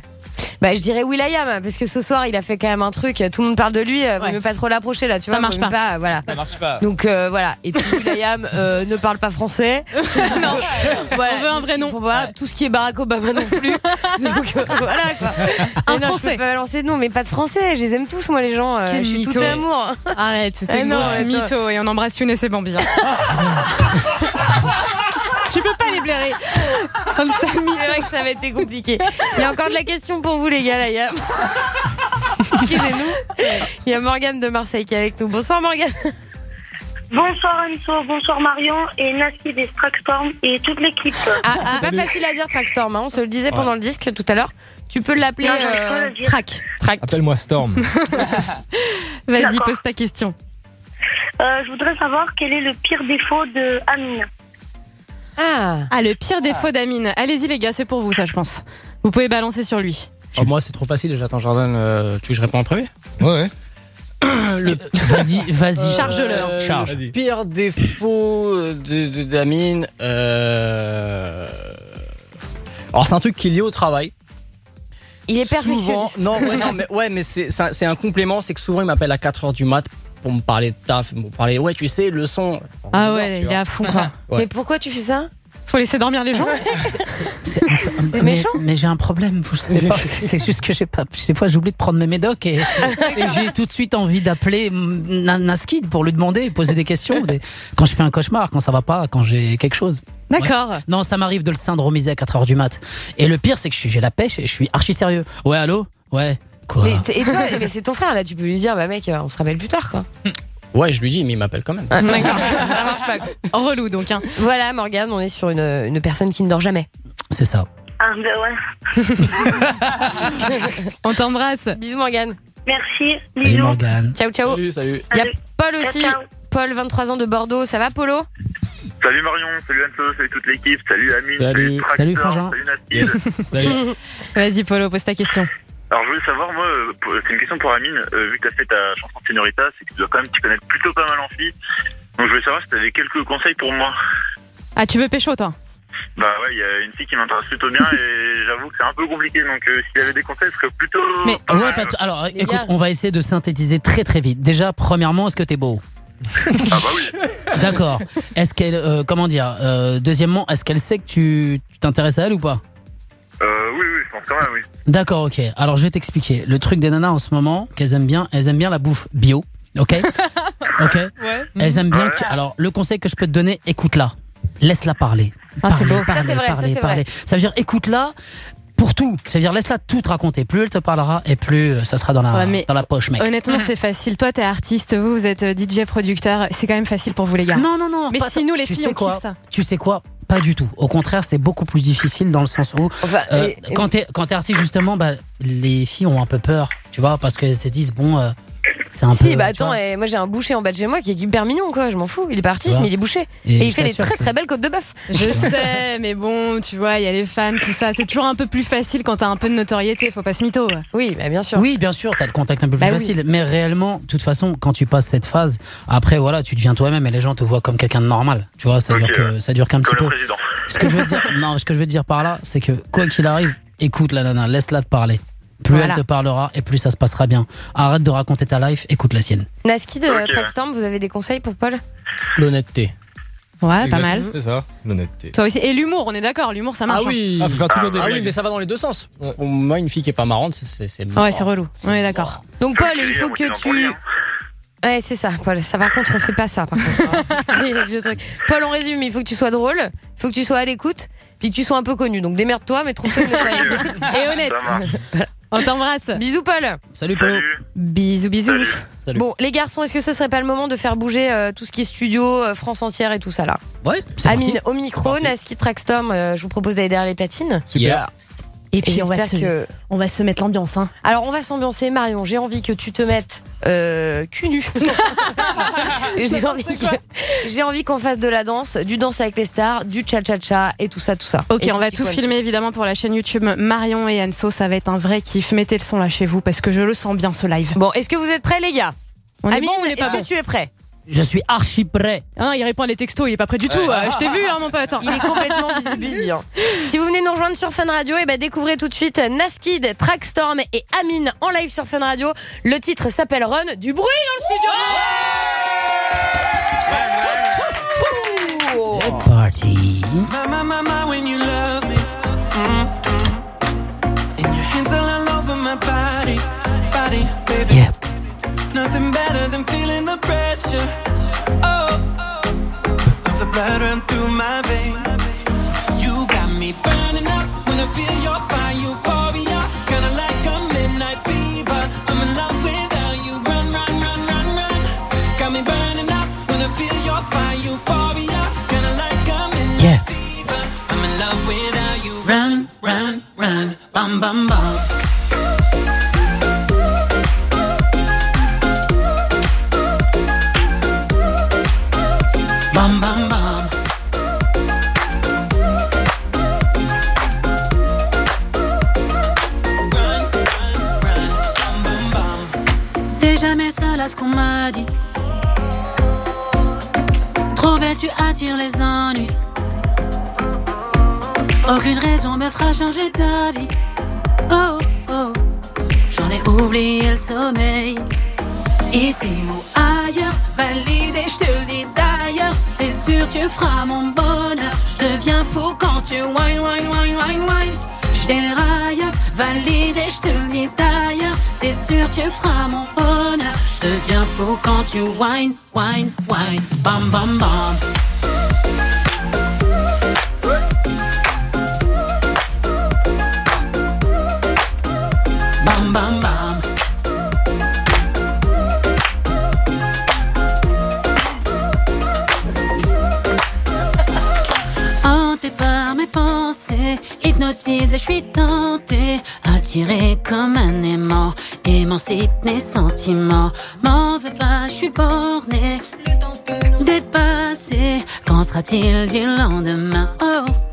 Speaker 4: Bah, je dirais Will.i.am, parce que ce soir il a fait quand même un truc, tout le monde parle de lui, euh, vaut
Speaker 8: Ouais.
Speaker 4: pas trop l'approcher là, tu
Speaker 8: Ça
Speaker 4: vois.
Speaker 8: marche
Speaker 4: vaut mieux
Speaker 8: pas.
Speaker 4: voilà.
Speaker 36: Ça marche pas.
Speaker 4: Donc euh, voilà, et puis Will.i.am euh, ne parle pas français.
Speaker 8: non,
Speaker 4: Voilà,
Speaker 8: on veut un vrai nom.
Speaker 4: Pour moi, tout ce qui est Barack Obama non plus. Donc euh, voilà quoi.
Speaker 8: Un
Speaker 4: non, je
Speaker 8: Français.
Speaker 4: peux pas balancer de nom, mais pas de français. Je les aime tous moi les gens. euh,
Speaker 8: Quel
Speaker 4: je suis
Speaker 8: mytho.
Speaker 4: tout amour.
Speaker 8: Arrête,
Speaker 4: Ah
Speaker 8: c'était une
Speaker 4: toi.
Speaker 8: mytho et on embrasse une et ses tu peux pas les blairer. Comme ça,
Speaker 4: C'est vrai que ça va être compliqué. Il y a encore de la question pour vous les gars là. Il y a... Excusez-nous. Il y a Morgane de Marseille qui est avec nous. Bonsoir Morgane.
Speaker 17: Bonsoir Anso, bonsoir Marion et Nasty des Trackstorm et toute l'équipe.
Speaker 4: Ah, c'est pas facile à dire Trackstorm, hein. on se le disait pendant le disque tout à l'heure. Tu peux l'appeler euh.
Speaker 8: Track.
Speaker 4: Track.
Speaker 11: Appelle-moi Storm.
Speaker 8: Vas-y, pose ta question.
Speaker 17: Euh, je voudrais savoir quel est le pire défaut de Amine.
Speaker 4: Ah.
Speaker 8: Ah, le pire défaut d'Amine. Allez-y, les gars, c'est pour vous, ça, je pense. Vous pouvez balancer sur lui.
Speaker 10: Oh, moi, c'est trop facile. J'attends Jordan. euh, tu veux que je réponds en premier?
Speaker 11: Ouais, ouais.
Speaker 20: Vas-y, vas-y.
Speaker 8: Charge-leur.
Speaker 10: Euh,
Speaker 20: Charge.
Speaker 10: Le pire défaut de, de- d'Amine. euh, Alors, c'est un truc qui est lié au travail.
Speaker 4: Il est
Speaker 10: Souvent,
Speaker 4: perfectionniste.
Speaker 10: non, ouais, non, mais, ouais, mais c'est, c'est un- c'est un complément. C'est que souvent, il m'appelle à 4h du mat pour me parler de taf, pour me parler, ouais, tu sais, le son.
Speaker 8: Ah ouais, il est à fond, quoi.
Speaker 10: Ouais.
Speaker 4: Mais pourquoi tu fais ça?
Speaker 8: Faut laisser dormir les gens.
Speaker 37: C'est mais, mais j'ai un problème, vous savez pas. C'est juste que j'ai pas. Des fois, j'oublie de prendre mes médocs et, et j'ai tout de suite envie d'appeler Na- Naskid pour lui demander, poser des questions. Des- Quand je fais un cauchemar, quand ça va pas, quand j'ai quelque chose.
Speaker 8: D'accord.
Speaker 37: Ouais. Non, ça m'arrive de le syndromiser à 4h du mat. Et le pire, c'est que j'ai la pêche et je suis archi sérieux. Ouais, allô? Ouais. Quoi
Speaker 4: Mais t- et toi, mais c'est ton frère là, tu peux lui dire, bah mec, euh, on se rappelle plus tard quoi.
Speaker 10: Ouais, je lui dis, mais il m'appelle quand même.
Speaker 4: D'accord, ça marche pas.
Speaker 8: Relou donc. Hein.
Speaker 4: Voilà, Morgane, on est sur une, une personne qui ne dort jamais.
Speaker 37: C'est ça.
Speaker 17: Ah, bah ouais.
Speaker 8: On t'embrasse.
Speaker 4: Bisous, Morgane.
Speaker 17: Merci.
Speaker 37: Salut
Speaker 17: Bisous.
Speaker 37: Morgane.
Speaker 4: Ciao, ciao.
Speaker 10: Salut, salut.
Speaker 4: Il y a. Paul aussi.
Speaker 17: Ciao, ciao.
Speaker 4: Paul, 23 ans de Bordeaux. Ça va, Polo?
Speaker 38: Salut Marion, salut Anto, salut toute l'équipe, salut Amine,
Speaker 10: Salut.
Speaker 38: Tracteur,
Speaker 37: Salut, Frangin.
Speaker 38: salut.
Speaker 10: Salut.
Speaker 8: Vas-y, Polo, pose ta question.
Speaker 38: Alors je voulais savoir, moi, c'est une question pour Amine, euh, vu que tu as fait ta chanson Señorita, c'est que tu dois quand même t'y connaître plutôt pas mal en filles. Donc je voulais savoir si tu avais quelques conseils pour moi.
Speaker 8: Ah, tu veux pécho, toi?
Speaker 38: Bah ouais, il y a une fille qui m'intéresse plutôt bien et j'avoue que c'est un peu compliqué, donc euh, s'il y avait des conseils, ce serait plutôt...
Speaker 8: Mais-
Speaker 38: pas
Speaker 37: Ouais,
Speaker 38: mal.
Speaker 37: pas t- alors écoute,
Speaker 4: gars.
Speaker 37: on va essayer de synthétiser très très vite. Déjà, premièrement, est-ce que t'es beau?
Speaker 38: Ah bah oui.
Speaker 37: D'accord. Est-ce qu'elle, euh, comment dire euh, Deuxièmement, est-ce qu'elle sait que tu t'intéresses à elle ou pas?
Speaker 38: Euh, oui, oui, pense quand même, oui.
Speaker 37: D'accord, ok. Alors je vais t'expliquer. Le truc des nanas en ce moment, qu'elles aiment bien, elles aiment bien la bouffe bio. Ok Ok
Speaker 8: Ouais.
Speaker 37: Elles aiment bien.
Speaker 38: Ouais.
Speaker 37: que Alors le conseil que je peux te donner, écoute-la. Laisse-la parler.
Speaker 8: Ah, c'est
Speaker 37: Parler,
Speaker 8: beau.
Speaker 4: Ça, c'est vrai, ça,
Speaker 37: parler,
Speaker 4: c'est
Speaker 37: parler. Ça veut dire écoute-la pour tout. Ça veut dire laisse-la tout te raconter. Plus elle te parlera et plus euh, ça sera dans la,
Speaker 8: Ouais, mais
Speaker 37: dans la poche, mec.
Speaker 8: Honnêtement, c'est facile. Toi, t'es artiste, vous, vous êtes euh, DJ producteur. C'est quand même facile pour vous, les gars.
Speaker 37: Non, non, non.
Speaker 8: Mais si
Speaker 37: ça.
Speaker 8: nous, les
Speaker 37: Tu
Speaker 8: filles,
Speaker 37: sais
Speaker 8: on
Speaker 37: quoi
Speaker 8: kiffe ça.
Speaker 37: Tu sais quoi Pas du tout. Au contraire, c'est beaucoup plus difficile dans le sens où
Speaker 4: Enfin,
Speaker 37: Euh,
Speaker 4: et- et-
Speaker 37: quand t'es artiste justement, bah, les filles ont un peu peur, tu vois, parce qu'elles se disent bon, euh, c'est un peu.
Speaker 4: Si, bah attends,
Speaker 37: vois.
Speaker 4: eh, moi j'ai un boucher en bas de chez moi qui est hyper mignon, quoi. Je m'en fous. Il est
Speaker 37: Ouais.
Speaker 4: mais il est bouché.
Speaker 37: Et
Speaker 4: Et, il fait des très très belles côtes de bœuf.
Speaker 8: Je sais, mais bon, tu vois, il y a les fans, tout ça. C'est toujours un peu plus facile quand t'as un peu de notoriété. Faut pas se mytho. ouais.
Speaker 4: Oui, bah bien sûr.
Speaker 37: Oui, bien sûr, t'as le contact un peu plus
Speaker 8: Bah oui.
Speaker 37: facile, mais réellement, de toute façon, quand tu passes cette phase, après voilà, tu deviens toi-même et les gens te voient comme quelqu'un de normal, tu vois, ça dure que ça dure qu'un petit peu.
Speaker 38: président.
Speaker 37: Ce que je veux dire, non, ce que je veux dire par là, c'est que quoi qu'il arrive, écoute la nana, laisse-la te parler. Plus
Speaker 8: Voilà.
Speaker 37: elle te parlera et plus ça se passera bien. Arrête de raconter ta life, écoute la sienne.
Speaker 4: Naski de
Speaker 38: Ok.
Speaker 4: Trackstorm, vous avez des conseils pour Paul?
Speaker 10: L'honnêteté.
Speaker 8: Ouais, pas mal.
Speaker 11: C'est ça, l'honnêteté.
Speaker 8: Toi aussi. Et l'humour, on est d'accord. L'humour, ça marche.
Speaker 10: Ah oui.
Speaker 11: Ah, faut faire toujours des
Speaker 10: Ah oui, mais ça va dans les deux sens. On- Moi, une fille qui est pas marrante, c'est-
Speaker 8: hein. Ouais, c'est relou. On est d'accord.
Speaker 4: Donc Paul, il faut que tu. Ouais, c'est ça, Paul. Ça, par contre, on fait pas ça, par contre. C'est le truc. Paul, on résume. Il faut que tu sois drôle, il faut que tu sois à l'écoute, puis que tu sois un peu connu. Donc démerde-toi, mais trouve-toi une.
Speaker 8: Et honnête. On t'embrasse.
Speaker 4: Bisous, Paul.
Speaker 37: Salut Polo.
Speaker 38: Salut.
Speaker 8: Bisous, bisous.
Speaker 38: Salut.
Speaker 10: Salut.
Speaker 4: Bon, les garçons, est-ce que ce serait pas le moment de faire bouger euh, tout ce qui est studio, euh, France entière et tout ça là?
Speaker 37: Ouais, c'est parti.
Speaker 4: Amine au micro,
Speaker 10: parti.
Speaker 4: Naski Trackstorm, euh, je vous propose d'aller derrière les platines.
Speaker 10: Super.
Speaker 8: Et puis, on va, se,
Speaker 4: que.
Speaker 8: on va se mettre l'ambiance. Hein.
Speaker 4: Alors, on va s'ambiancer, Marion. J'ai envie que tu te mettes euh, cul nu. J'ai envie, que- j'ai envie qu'on fasse de la danse, du danse avec les stars, du cha-cha-cha et tout ça, tout ça.
Speaker 8: Ok,
Speaker 4: Et
Speaker 8: on va tout filmer évidemment pour la chaîne YouTube Marion et Anso. Ça va être un vrai kiff. Mettez le son là chez vous parce que je le sens bien ce live.
Speaker 4: Bon, est-ce que vous êtes prêts, les gars?
Speaker 8: On est
Speaker 4: Amine,
Speaker 8: bon ou on est
Speaker 4: est-ce
Speaker 8: pas
Speaker 4: que
Speaker 8: bon?
Speaker 4: tu es prêt?
Speaker 37: Je suis archi prêt.
Speaker 8: Ah non, il répond à des textos, il est pas prêt du tout. Euh, je t'ai vu, hein, mon pote.
Speaker 4: Il est complètement busy, hein. Si vous venez nous rejoindre sur Fun Radio, et ben découvrez tout de suite Naskid, Trackstorm et Amine en live sur Fun Radio. Le titre s'appelle Run. Du bruit dans le studio.
Speaker 37: C'est parti.
Speaker 13: My, my, my, my, when you love me. Mm-mm. And your hands all over my body, body, baby.
Speaker 37: Yeah.
Speaker 13: Nothing better than Oh, oh. of the blood run through my veins. You got me burning up when I feel your fire, euphoria. Kinda like a midnight fever. I'm in love without you. Run, run, run, run, run. Got me burning up when I feel your fire, euphoria. Kinda like a midnight
Speaker 37: Yeah.
Speaker 13: fever. I'm in love without you. Run, run, run. Bum, bum. Bum,
Speaker 39: qu'on m'a dit. Trop belle, tu attires les ennuis. Aucune raison me fera changer ta vie. Oh, oh, j'en ai oublié le sommeil. Ici ou ailleurs, validé, je te le dis d'ailleurs. C'est sûr, tu feras mon bonheur. Je deviens fou
Speaker 37: quand tu wine, wine, wine, wine, wine. J'déraille, valide et j'te le dis d'ailleurs. C'est sûr, tu feras mon bonheur. J'deviens fou quand tu wine, wine, wine. Bam, bam, bam. Hypnotisé, je suis tentée, attirée comme un aimant, émancipe mes sentiments. M'en veux pas, je suis bornée, dépassée. Qu'en sera-t-il du lendemain? Oh.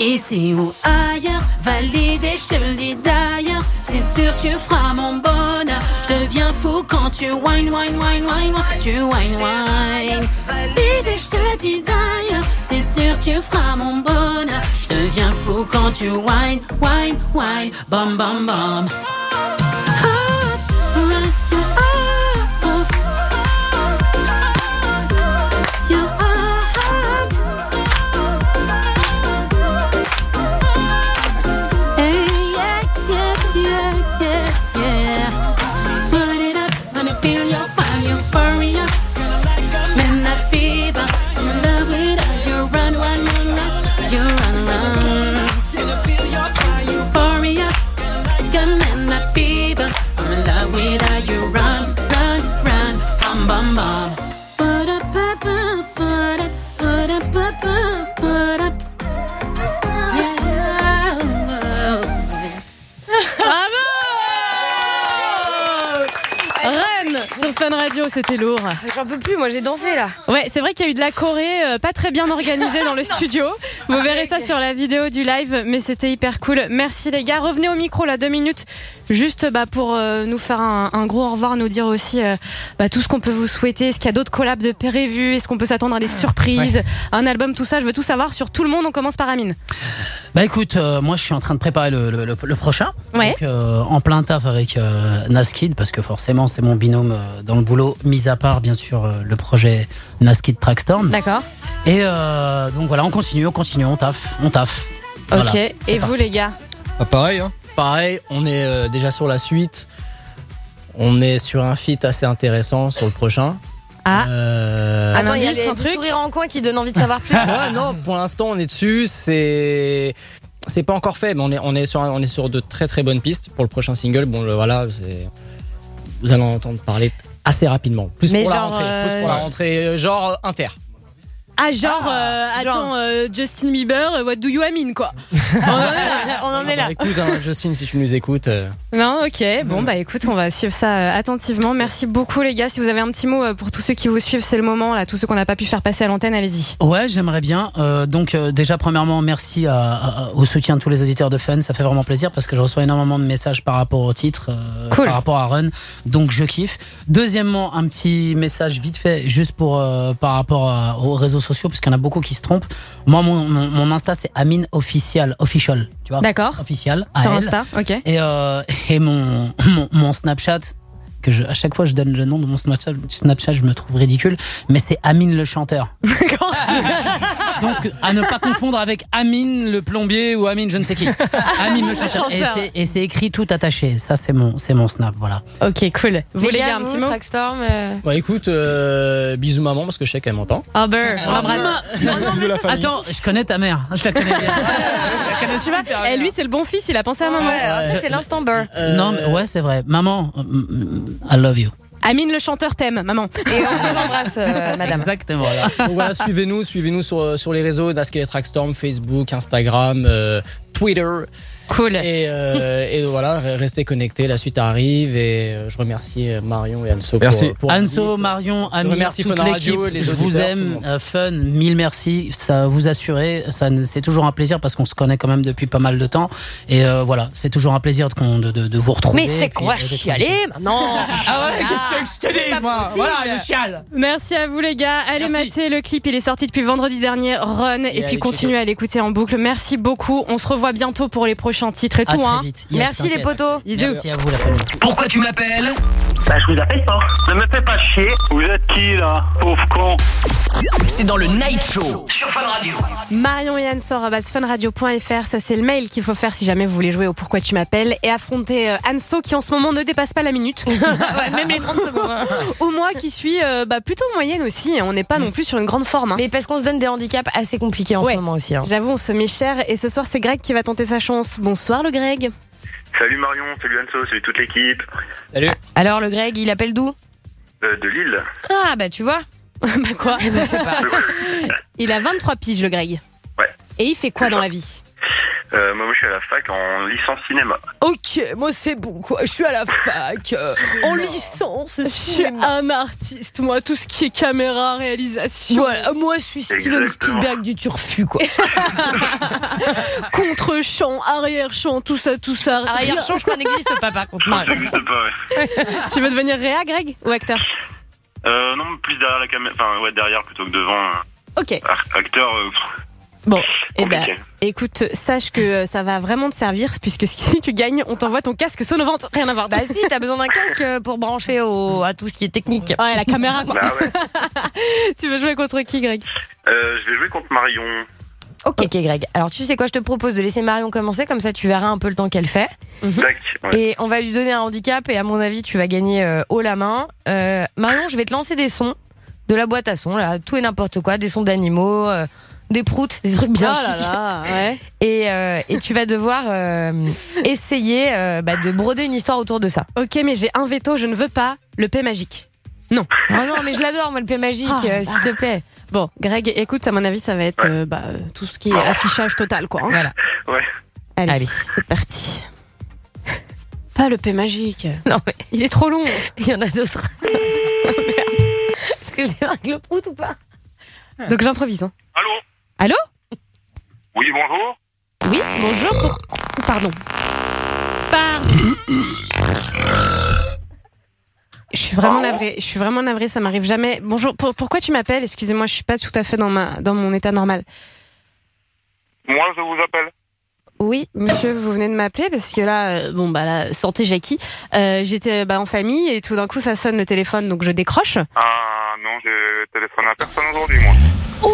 Speaker 37: Ici ou ailleurs, validé, je d'ailleurs. C'est sûr, tu feras mon bonheur. Je deviens fou quand tu wine, wine, wine, wine. Tu wine, wine. Validé, je d'ailleurs. C'est sûr, tu feras mon bonheur. Je deviens fou quand tu wine, wine, wine. Bam, bam, bam.
Speaker 8: Fun Radio, c'était lourd.
Speaker 4: J'en peux plus, moi j'ai dansé là.
Speaker 8: Ouais, c'est vrai qu'il y a eu de la Corée, euh, pas très bien organisée dans le studio. Vous verrez ça sur la vidéo du live, mais c'était hyper cool. Merci les gars. Revenez au micro là, deux minutes, juste bah, pour euh, nous faire un, un gros au revoir, nous dire aussi euh, bah, tout ce qu'on peut vous souhaiter. Est-ce qu'il y a d'autres collabs de prévus? Est-ce qu'on peut s'attendre à des surprises? Un album, tout ça, je veux tout savoir sur tout le monde. On commence par Amine.
Speaker 20: Bah écoute, euh, moi je suis en train de préparer le, le- le- le prochain.
Speaker 8: Ouais.
Speaker 20: Donc, euh, en plein taf avec euh, Naskid, parce que forcément c'est mon binôme euh, dans le boulot, mis à part bien sûr euh, le projet Naskid Trackstorm.
Speaker 8: D'accord.
Speaker 20: Et euh, donc voilà, on continue, on continue, on taffe, on taffe.
Speaker 8: Ok. Et vous
Speaker 20: parti.
Speaker 8: les gars
Speaker 11: pareil, hein.
Speaker 10: Pareil, on est euh, déjà sur la suite. On est sur un feat assez intéressant sur le prochain.
Speaker 8: Ah.
Speaker 10: Euh,
Speaker 4: Attends, il y a les
Speaker 8: un truc
Speaker 4: sourires en coin qui donnent envie de savoir plus.
Speaker 10: Ouais, non, pour l'instant, on est dessus. C'est. C'est pas encore fait, mais on est, on, est sur, on est sur de très très bonnes pistes pour le prochain single. Bon, le, voilà, vous allez en entendre parler assez rapidement. Plus
Speaker 8: Mais
Speaker 10: pour la rentrée.
Speaker 8: euh,
Speaker 10: Plus pour la rentrée, euh, genre euh, inter.
Speaker 8: Ah, genre, euh,
Speaker 4: genre.
Speaker 8: attends, euh, Justin Bieber, euh, what do you mean, quoi
Speaker 4: On en est là.
Speaker 10: Bah, écoute, hein, Justine, si tu nous écoutes. euh,
Speaker 8: Non, ok. Bon, bah écoute, on va suivre ça euh, attentivement. Merci beaucoup, les gars. Si vous avez un petit mot euh, pour tous ceux qui vous suivent, c'est le moment, là. Tous ceux qu'on n'a pas pu faire passer à l'antenne, allez-y.
Speaker 20: Ouais, j'aimerais bien. Euh, donc euh, déjà premièrement, merci à- à- au soutien de tous les auditeurs de Fun. Ça fait vraiment plaisir parce que je reçois énormément de messages par rapport au titre, euh,
Speaker 8: Cool.
Speaker 20: par rapport à Run. Donc je kiffe. Deuxièmement, un petit message vite fait, juste pour euh, par rapport à- aux réseaux sociaux, parce qu'il y en a beaucoup qui se trompent. Moi, mon, mon, mon Insta c'est Amine official, official, tu vois.
Speaker 8: D'accord.
Speaker 20: Official.
Speaker 8: Sur. Insta, ok.
Speaker 20: Et, euh, et mon, mon, mon Snapchat, que je, à chaque fois je donne le nom de mon Snapchat, Snapchat je me trouve ridicule, mais c'est Amine le chanteur. Donc à ne pas confondre avec Amine le plombier ou Amine je ne sais qui. Amine le chanteur. Et
Speaker 8: chanteur.
Speaker 20: c'est- Et c'est écrit tout attaché. Ça c'est mon, c'est mon Snap, voilà.
Speaker 8: Ok, cool. Vous, les gars, un petit mot
Speaker 4: Trackstorm. euh,
Speaker 10: Bah écoute, euh, bisous maman, parce que je sais qu'elle m'entend.
Speaker 8: Ah, ben, on l'embrasse.
Speaker 20: Attends, je connais ta mère. Je la connais bien. je la connais
Speaker 8: Tu vois,
Speaker 20: super
Speaker 8: eh,
Speaker 20: bien.
Speaker 8: lui, c'est le bon fils, il a pensé à maman.
Speaker 4: Ouais, alors ça c'est l'instant beurre.
Speaker 20: Non, mais ouais, c'est vrai. Maman, mm, I love you.
Speaker 8: Amine le chanteur t'aime, maman.
Speaker 4: Et on vous embrasse, euh, madame.
Speaker 20: Exactement.
Speaker 10: Donc voilà, suivez-nous, suivez-nous sur, sur les réseaux Naskel Trackstorm, Facebook, Instagram, euh, Twitter.
Speaker 8: Cool.
Speaker 10: Et, euh, et voilà, restez connectés, la suite arrive et euh, je remercie euh, Marion et Anso
Speaker 11: Merci.
Speaker 10: pour, pour
Speaker 20: Anso. Marion, Amir,
Speaker 10: remercie
Speaker 20: toute l'équipe, je vous aime, Fun, mille merci, ça vous assurez, ça c'est toujours un plaisir parce qu'on se connaît quand même depuis pas mal de temps et euh, voilà, c'est toujours un plaisir de, qu'on- de, de- de vous retrouver.
Speaker 4: Mais c'est
Speaker 20: et puis,
Speaker 4: quoi
Speaker 20: d'être
Speaker 4: chialer maintenant
Speaker 20: Ah ouais, qu'est-ce que je te dis, moi Voilà, le chial
Speaker 8: Merci à vous les gars. Allez
Speaker 20: Merci.
Speaker 8: mater le clip, il est sorti depuis vendredi dernier. Run et,
Speaker 10: allez
Speaker 8: puis continuez à l'écouter en boucle. Merci beaucoup. On se revoit bientôt pour les prochains titres et
Speaker 20: À
Speaker 8: tout.
Speaker 20: très
Speaker 8: hein.
Speaker 20: vite. Yes,
Speaker 4: Merci les potos.
Speaker 20: Merci à vous la famille.
Speaker 14: Pourquoi tu m'appelles
Speaker 40: Bah, je vous appelle pas. Ne me fais pas chier. Vous êtes qui, là Pauvre con.
Speaker 14: C'est dans le Night Show sur Fun Radio.
Speaker 8: Marion et Anne sort à funradio.fr, ça c'est le mail qu'il faut faire si jamais vous voulez jouer au Pourquoi tu m'appelles et affronter euh, Anso qui en ce moment ne dépasse pas la minute.
Speaker 4: Ouais, même les 30 secondes.
Speaker 8: Ou moi qui suis euh, bah, plutôt moyenne aussi, on n'est pas non plus sur une grande forme. hein.
Speaker 4: Mais parce qu'on se donne des handicaps assez compliqués en
Speaker 8: Ouais.
Speaker 4: ce moment aussi. hein.
Speaker 8: J'avoue, on se met cher et ce soir c'est Greg qui va tenter sa chance. Bonsoir le Greg.
Speaker 38: Salut Marion, salut Anso, salut toute l'équipe.
Speaker 41: Salut.
Speaker 4: Alors le Greg, il appelle d'où
Speaker 38: Euh, de Lille.
Speaker 4: Ah bah tu vois.
Speaker 8: bah quoi
Speaker 4: Je sais pas.
Speaker 8: Il a 23 piges le Greg.
Speaker 38: Ouais.
Speaker 8: Et il fait quoi dans la vie?
Speaker 38: Euh, moi, moi, je suis à la fac en licence cinéma.
Speaker 4: Ok, moi c'est bon quoi. Je suis à la fac, euh, en licence.
Speaker 8: Je suis un artiste, moi, tout ce qui est caméra, réalisation.
Speaker 4: Voilà, moi je suis Steven
Speaker 38: Exactement.
Speaker 4: Spielberg du turfu quoi.
Speaker 8: Contre-champ, arrière-champ, tout ça, tout ça.
Speaker 4: Arrière-champ, je crois, n'existe pas par contre.
Speaker 38: Ça n'existe pas, ouais.
Speaker 8: tu veux devenir réa, Greg Ou acteur
Speaker 38: Euh, non, plus derrière la caméra. Enfin, ouais, derrière plutôt que devant. euh,
Speaker 8: Ok.
Speaker 38: Acteur. euh, pff,
Speaker 8: Bon, eh ben, écoute, sache que euh, ça va vraiment te servir, puisque si tu gagnes, on t'envoie ton casque sonovente. Rien à voir.
Speaker 4: Bah si, t'as besoin d'un casque pour brancher au, à tout ce qui est technique.
Speaker 8: Ouais, la caméra quoi.
Speaker 38: Bah ouais.
Speaker 8: tu veux jouer contre qui, Greg?
Speaker 38: Euh, je vais jouer contre Marion.
Speaker 4: Ok Greg. Alors tu sais quoi, je te propose de laisser Marion commencer, comme ça tu verras un peu le temps qu'elle fait.
Speaker 38: Ouais.
Speaker 4: Et on va lui donner un handicap et à mon avis tu vas gagner euh, haut la main. Euh, Marion, je vais te lancer des sons de la boîte à sons, là, tout et n'importe quoi, des sons d'animaux, euh, des proutes, des trucs bien
Speaker 8: Oh là
Speaker 4: chics.
Speaker 8: là, ouais.
Speaker 4: Et, euh, et tu vas devoir euh, essayer euh, bah, de broder une histoire autour de ça.
Speaker 8: Ok, mais j'ai un veto, je ne veux pas le P magique. Non.
Speaker 4: Oh non, mais je l'adore, moi, le P magique,
Speaker 8: Ah,
Speaker 4: euh, s'il te plaît.
Speaker 8: Bon, Greg, écoute, à mon avis, ça va être euh, bah, tout ce qui est affichage total, quoi. hein.
Speaker 4: Voilà.
Speaker 38: Ouais.
Speaker 8: Allez,
Speaker 4: Allez.
Speaker 8: c'est parti. Pas le P magique.
Speaker 4: Non, mais
Speaker 8: Il est trop long.
Speaker 4: il y en a d'autres. Est-ce que j'ai un le prout ou pas?
Speaker 8: Donc j'improvise. hein.
Speaker 38: Allô?
Speaker 8: Allô
Speaker 38: Oui, bonjour.
Speaker 8: Oui, bonjour. pour- Pardon. Pardon. Je suis vraiment navrée. Je suis vraiment navrée. Ça m'arrive jamais. Bonjour. pour- pourquoi tu m'appelles? Excusez-moi, je suis pas tout à fait dans ma dans mon état normal.
Speaker 38: Moi, je vous appelle.
Speaker 8: Oui, monsieur, vous venez de m'appeler parce que là, euh, bon bah là, santé Jackie. Euh, J'étais bah, en famille et tout d'un coup ça sonne le téléphone, donc je décroche.
Speaker 38: Ah non, j'ai téléphoné à personne aujourd'hui, moi.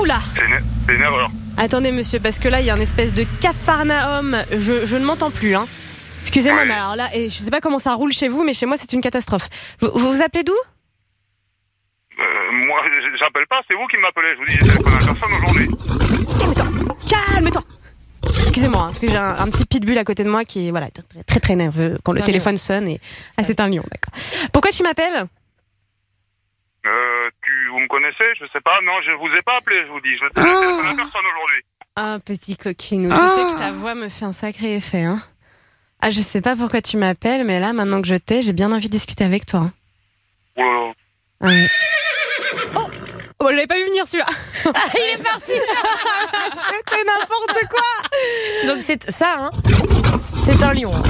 Speaker 8: Oula
Speaker 38: C'est une, une erreur.
Speaker 8: Attendez monsieur, parce que là il y a un espèce de cafarnaum. Je, je ne m'entends plus, hein. Excusez-moi,
Speaker 38: Ouais.
Speaker 8: mais alors là, et je sais pas comment ça roule chez vous, mais chez moi c'est une catastrophe. Vous vous, vous appelez d'où?
Speaker 38: Euh, moi, j'appelle pas, c'est vous qui m'appelez. Je vous dis, j'ai téléphoné à personne aujourd'hui.
Speaker 8: Calme-toi Excusez-moi, hein, parce que j'ai un, un petit pitbull à côté de moi qui est voilà, très très, nerveux quand le
Speaker 4: Un
Speaker 8: téléphone sonne. Et... Ah, c'est un lion, d'accord. Pourquoi tu m'appelles
Speaker 38: Euh, tu, vous me connaissez Je sais pas. Non, je vous ai pas appelé, je vous dis. Je ne téléphone à personne aujourd'hui.
Speaker 8: Ah, petit coquinou, tu sais que ta voix me fait un sacré effet, hein Ah, je sais pas pourquoi tu m'appelles, mais là, maintenant que je t'ai, j'ai bien envie de discuter avec toi. hein.
Speaker 38: Oh là là.
Speaker 8: Ouais. Oh Oh, je l'avais pas vu venir celui-là
Speaker 4: Ah, il est parti
Speaker 8: C'était n'importe quoi
Speaker 4: Donc c'est ça, hein C'est un lion. hein.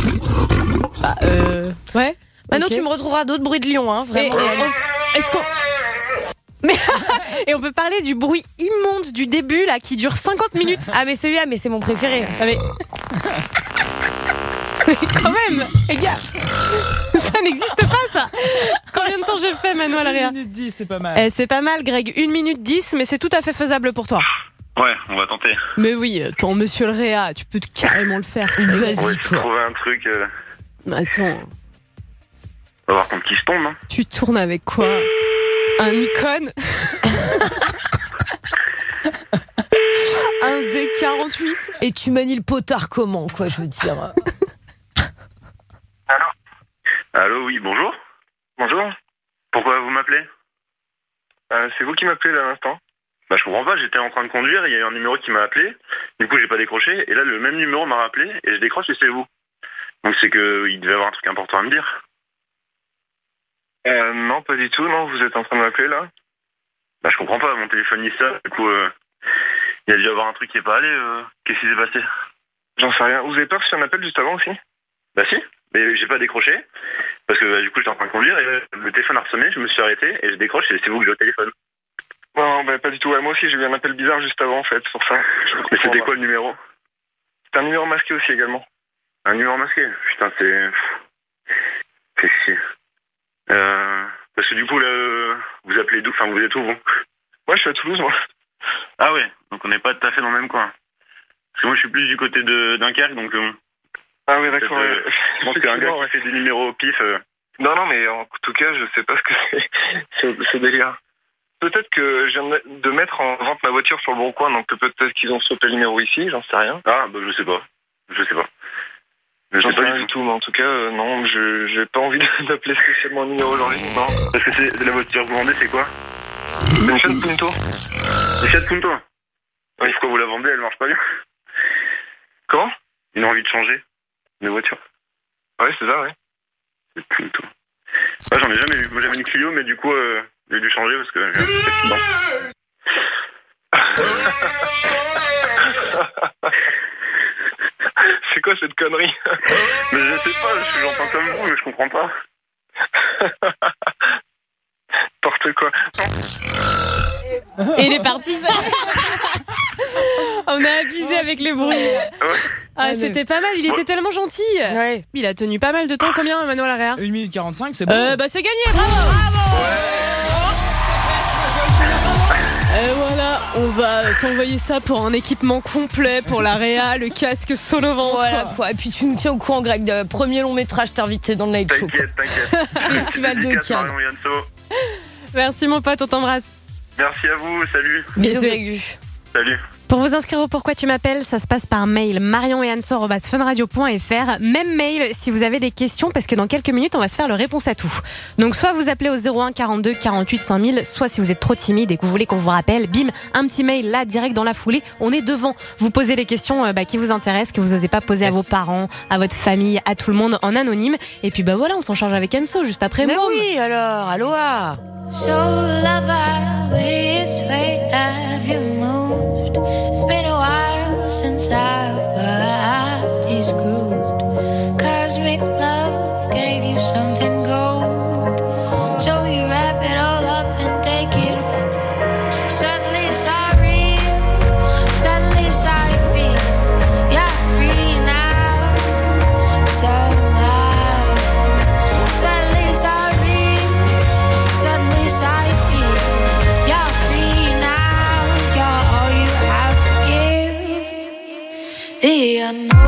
Speaker 8: Bah, euh... Ouais
Speaker 4: Maintenant,
Speaker 8: ok.
Speaker 4: tu me retrouveras d'autres bruits de lion, hein, vraiment.
Speaker 8: Est-ce qu'on... Mais... Et on peut parler du bruit immonde du début, là, qui dure 50 minutes
Speaker 4: Ah, mais celui-là, mais c'est mon préféré.
Speaker 8: Ah, mais... Mais quand même Les gars Ça n'existe pas, ça Combien de temps j'ai fait, Manuel Réa
Speaker 9: 1 minute 10, c'est pas mal.
Speaker 8: Eh, c'est pas mal, Greg. 1 minute 10, mais c'est tout à fait faisable pour toi.
Speaker 38: Ouais, on va tenter.
Speaker 8: Mais oui, attends, monsieur le Réa, tu peux carrément le faire.
Speaker 38: Ouais, je trouver un truc. Euh,
Speaker 8: Attends,
Speaker 38: on va voir contre qui se tombe. Hein.
Speaker 8: tu tournes avec quoi? Un icône? Un D48
Speaker 4: Et tu manies le potard comment, quoi, je veux dire?
Speaker 38: Allô, oui, bonjour. Bonjour. Pourquoi vous m'appelez? Euh, C'est vous qui m'appelez là à l'instant Bah je comprends pas, j'étais en train de conduire, il y a eu un numéro qui m'a appelé, du coup j'ai pas décroché, et là le même numéro m'a rappelé, et je décroche et c'est vous. Donc c'est que il devait avoir un truc important à me dire. Euh, non, pas du tout, non, vous êtes en train de m'appeler là Bah je comprends pas, mon téléphone ça, du coup euh, il y a dû y avoir un truc qui est pas allé, euh, qu'est-ce qui s'est passé? J'en sais rien, vous avez pas reçu un appel juste avant aussi? Bah si, mais j'ai pas décroché, parce que bah, du coup j'étais en train de conduire, et euh, le téléphone a ressonné, je me suis arrêté, et je décroche, et c'est vous que j'ai au téléphone. Non, bah pas du tout, moi aussi j'ai eu un appel bizarre juste avant en fait, pour ça. Mais c'était quoi le numéro? C'est un numéro masqué aussi également. Un numéro masqué? Putain, c'est... C'est chier. Euh, parce que du coup, là, vous appelez d'où? Enfin, vous êtes où, vous? Moi, je suis à Toulouse, moi. Ah ouais, donc on n'est pas tout à fait dans le même coin. Parce que moi, je suis plus du côté de Dunkerque, donc... euh,
Speaker 42: Ah oui, d'accord.
Speaker 38: euh, je pense qu'il y a un gars qui fait des numéros au pif. euh.
Speaker 42: Non, non, mais en tout cas, je sais pas ce que c'est, ce, délire. Peut-être que je viens de mettre en vente ma voiture sur le bon coin, donc peut-être qu'ils ont sauté le numéro ici, j'en sais rien.
Speaker 38: Ah, bah je sais pas. Je sais pas. Je sais pas du
Speaker 42: tout, mais en tout cas, euh, non, je j'ai pas envie d'appeler spécialement un numéro aujourd'hui. Non.
Speaker 38: Parce que c'est la voiture que vous vendez, c'est quoi?
Speaker 42: Une Fiat Punto.
Speaker 38: Une Fiat Punto? Oui, pourquoi vous la vendez Elle marche pas bien?
Speaker 42: Comment?
Speaker 38: Une envie de changer de voiture
Speaker 42: Ouais, c'est ça, ouais.
Speaker 38: C'est Punto. Ah, j'en ai jamais vu. Moi, j'avais une Clio, mais du coup, euh, j'ai dû changer parce que un
Speaker 42: c'est quoi cette connerie?
Speaker 38: Mais je sais pas, je- j'entends comme vous, mais je comprends pas.
Speaker 42: N'importe quoi.
Speaker 8: Et il est parti. On a abusé avec les bruits. Ah, c'était pas mal, il était tellement gentil. Il a tenu pas mal de temps. Combien, Manuel Arrea
Speaker 9: 1 minute 45, c'est bon.
Speaker 8: Euh, bah c'est gagné, bravo Et voilà, on va t'envoyer ça pour un équipement complet pour la Réa, le casque sono-ventre.
Speaker 4: Voilà quoi. Et puis tu nous tiens au courant, Greg, de premier long métrage, t'es invité dans le Night Show.
Speaker 38: T'inquiète, t'inquiète.
Speaker 4: Festival de Cannes.
Speaker 8: Merci mon pote, on t'embrasse.
Speaker 38: Merci à vous, salut.
Speaker 4: Bisous, Grégu.
Speaker 38: Salut.
Speaker 8: Pour vous inscrire au Pourquoi tu m'appelles, ça se passe par mail marion et funradio.fr. Même mail si vous avez des questions, parce que dans quelques minutes, on va se faire le réponse à tout. Donc, soit vous appelez au 01 42 48 5000, soit si vous êtes trop timide et que vous voulez qu'on vous rappelle, bim, un petit mail là, direct dans la foulée. On est devant. Vous posez les questions euh, bah, qui vous intéressent, que vous n'osez pas poser à vos parents, à votre famille, à tout le monde en anonyme. Et puis, bah voilà, on s'en charge avec Enso juste après
Speaker 4: Mais
Speaker 8: Môme.
Speaker 4: oui, alors, aloha
Speaker 19: So lover, which way have you moved? It's been a while since our bodies grooved. Cosmic love to give.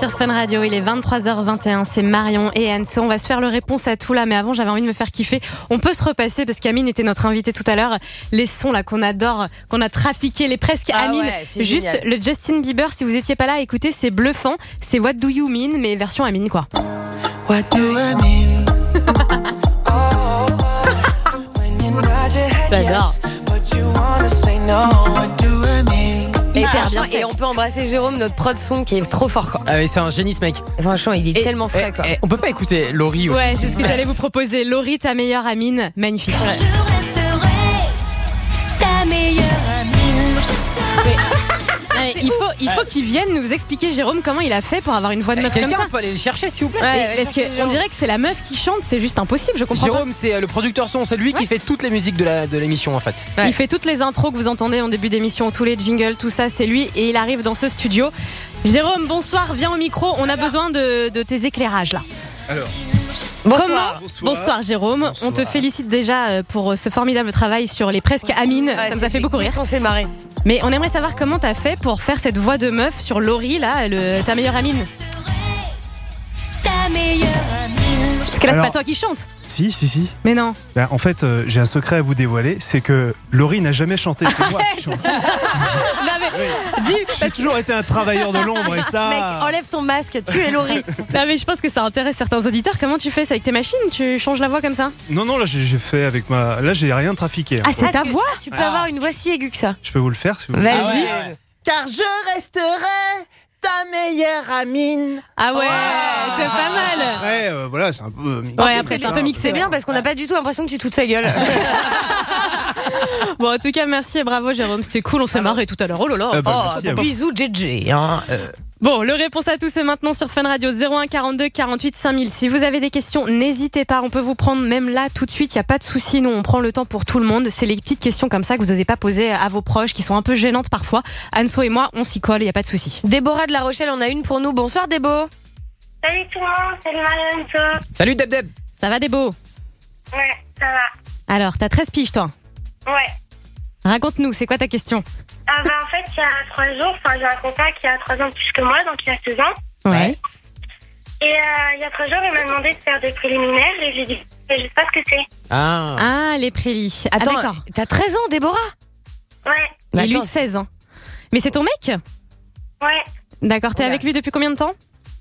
Speaker 8: Sur Fun Radio, il est 23h21, c'est Marion et Anso. On va se faire le réponse à tout là, mais avant j'avais envie de me faire kiffer. On peut se repasser parce qu'Amine était notre invité tout à l'heure. Les sons là qu'on adore, qu'on a trafiqué, les presque
Speaker 4: Ah
Speaker 8: Amine.
Speaker 4: ouais,
Speaker 8: Juste
Speaker 4: génial.
Speaker 8: le Justin Bieber, si vous étiez pas là, écoutez, c'est bluffant. C'est What Do You Mean, mais version Amine quoi.
Speaker 21: What do I mean? Oh, your head
Speaker 8: J'adore. Hyper
Speaker 4: franchement,
Speaker 8: bien fait.
Speaker 4: et on peut embrasser Jérôme, notre prod son qui est trop fort quoi.
Speaker 7: Ah mais c'est un génie ce mec.
Speaker 4: Franchement, il est
Speaker 7: Et-
Speaker 4: tellement frais
Speaker 7: eh,
Speaker 4: quoi.
Speaker 7: eh, on peut pas écouter Laurie aussi.
Speaker 8: Ouais, c'est ce que j'allais vous proposer. Laurie, ta meilleure Amine, magnifique.
Speaker 21: Ta meilleure
Speaker 8: Ouais, il faut, il faut qu'il vienne nous expliquer, Jérôme, comment il a fait pour avoir une voix de meuf comme
Speaker 7: Quelqu'un
Speaker 8: ça.
Speaker 7: peut aller le chercher s'il vous plaît.
Speaker 4: Ouais, allez
Speaker 8: parce qu'on dirait que c'est la meuf qui chante, c'est juste impossible, je comprends
Speaker 7: Jérôme, c'est euh, le producteur son, c'est lui qui fait toutes les musiques de la de l'émission en fait.
Speaker 8: Il fait toutes les intros que vous entendez en début d'émission, tous les jingles, tout ça, c'est lui, et il arrive dans ce studio. Jérôme, bonsoir, viens au micro, on a besoin de, de tes éclairages là.
Speaker 43: Alors,
Speaker 4: Bonsoir.
Speaker 8: Bonsoir Jérôme, on te félicite déjà euh, pour ce formidable travail sur les presque Amine,
Speaker 4: Ouais,
Speaker 8: ça nous a fait beaucoup rire.
Speaker 4: On s'est marré.
Speaker 8: Mais on aimerait savoir comment t'as fait pour faire cette voix de meuf sur Laurie là, le, ta meilleure Amine.
Speaker 21: Ta meilleure amie.
Speaker 8: Parce que là c'est pas toi qui chante.
Speaker 43: Si, si, si.
Speaker 8: Mais non.
Speaker 43: Ben, en fait, euh, j'ai un secret à vous dévoiler, c'est que Laurie n'a jamais chanté, c'est moi qui chante.
Speaker 8: Non mais dis,
Speaker 43: J'ai toujours été un travailleur de l'ombre et ça.
Speaker 4: Mec, enlève ton masque, tu es Laurie.
Speaker 8: Non mais je pense que ça intéresse certains auditeurs. Comment tu fais ça avec tes machines? Tu changes la voix comme ça?
Speaker 43: Non, non, là j'ai j'ai fait avec ma. Là j'ai rien trafiqué. hein.
Speaker 8: Ah c'est ta voix?
Speaker 4: Tu peux avoir une voix si aiguë que ça.
Speaker 43: Je peux vous le faire si vous voulez.
Speaker 4: Vas-y.
Speaker 44: Car je resterai ta meilleure amine.
Speaker 8: Ah ouais, c'est pas mal.
Speaker 43: Après, euh, voilà, c'est un peu. euh,
Speaker 8: Ouais, après c'est un peu mixé.
Speaker 4: C'est bien parce qu'on n'a pas du tout l'impression que tu toute sa gueule.
Speaker 8: Bon en tout cas merci et bravo Jérôme, c'était cool, on s'est marré tout à l'heure. Oh là là.
Speaker 43: Ah bah,
Speaker 4: oh,
Speaker 43: merci à vous.
Speaker 4: bisous JJ. Hein.
Speaker 8: Bon, le réponse à tout c'est maintenant sur Fun Radio 01 42 48 5000. Si vous avez des questions, n'hésitez pas, on peut vous prendre même là tout de suite, il y a pas de souci, nous on prend le temps pour tout le monde. C'est les petites questions comme ça que vous n'osez pas poser à vos proches qui sont un peu gênantes parfois. Anso et moi, on s'y colle, il y a pas de souci.
Speaker 4: Déborah de La Rochelle en a une pour nous. Bonsoir Débo.
Speaker 17: Salut tout le monde, salut Marianne.
Speaker 7: Salut Deb Deb.
Speaker 8: Ça va beaux
Speaker 17: Ouais, ça va.
Speaker 8: Alors, t'as 13 piges toi?
Speaker 17: Ouais.
Speaker 8: Raconte-nous, c'est quoi ta question?
Speaker 17: Ah bah en fait, il y a trois jours, enfin j'ai un copain qui a trois ans plus que moi, donc il a 16 ans.
Speaker 8: Ouais.
Speaker 17: Et euh, il y a trois jours, il m'a demandé de faire des préliminaires et j'ai dit, je sais pas ce que c'est.
Speaker 7: Ah.
Speaker 8: Ah, les prélis. Ah,
Speaker 4: Attends,
Speaker 8: d'accord.
Speaker 4: t'as 13 ans Déborah?
Speaker 17: Ouais,
Speaker 4: Mais
Speaker 8: Et lui
Speaker 4: attends,
Speaker 8: 16 ans. Mais c'est ton mec?
Speaker 17: Ouais,
Speaker 8: D'accord, t'es avec lui depuis combien de temps?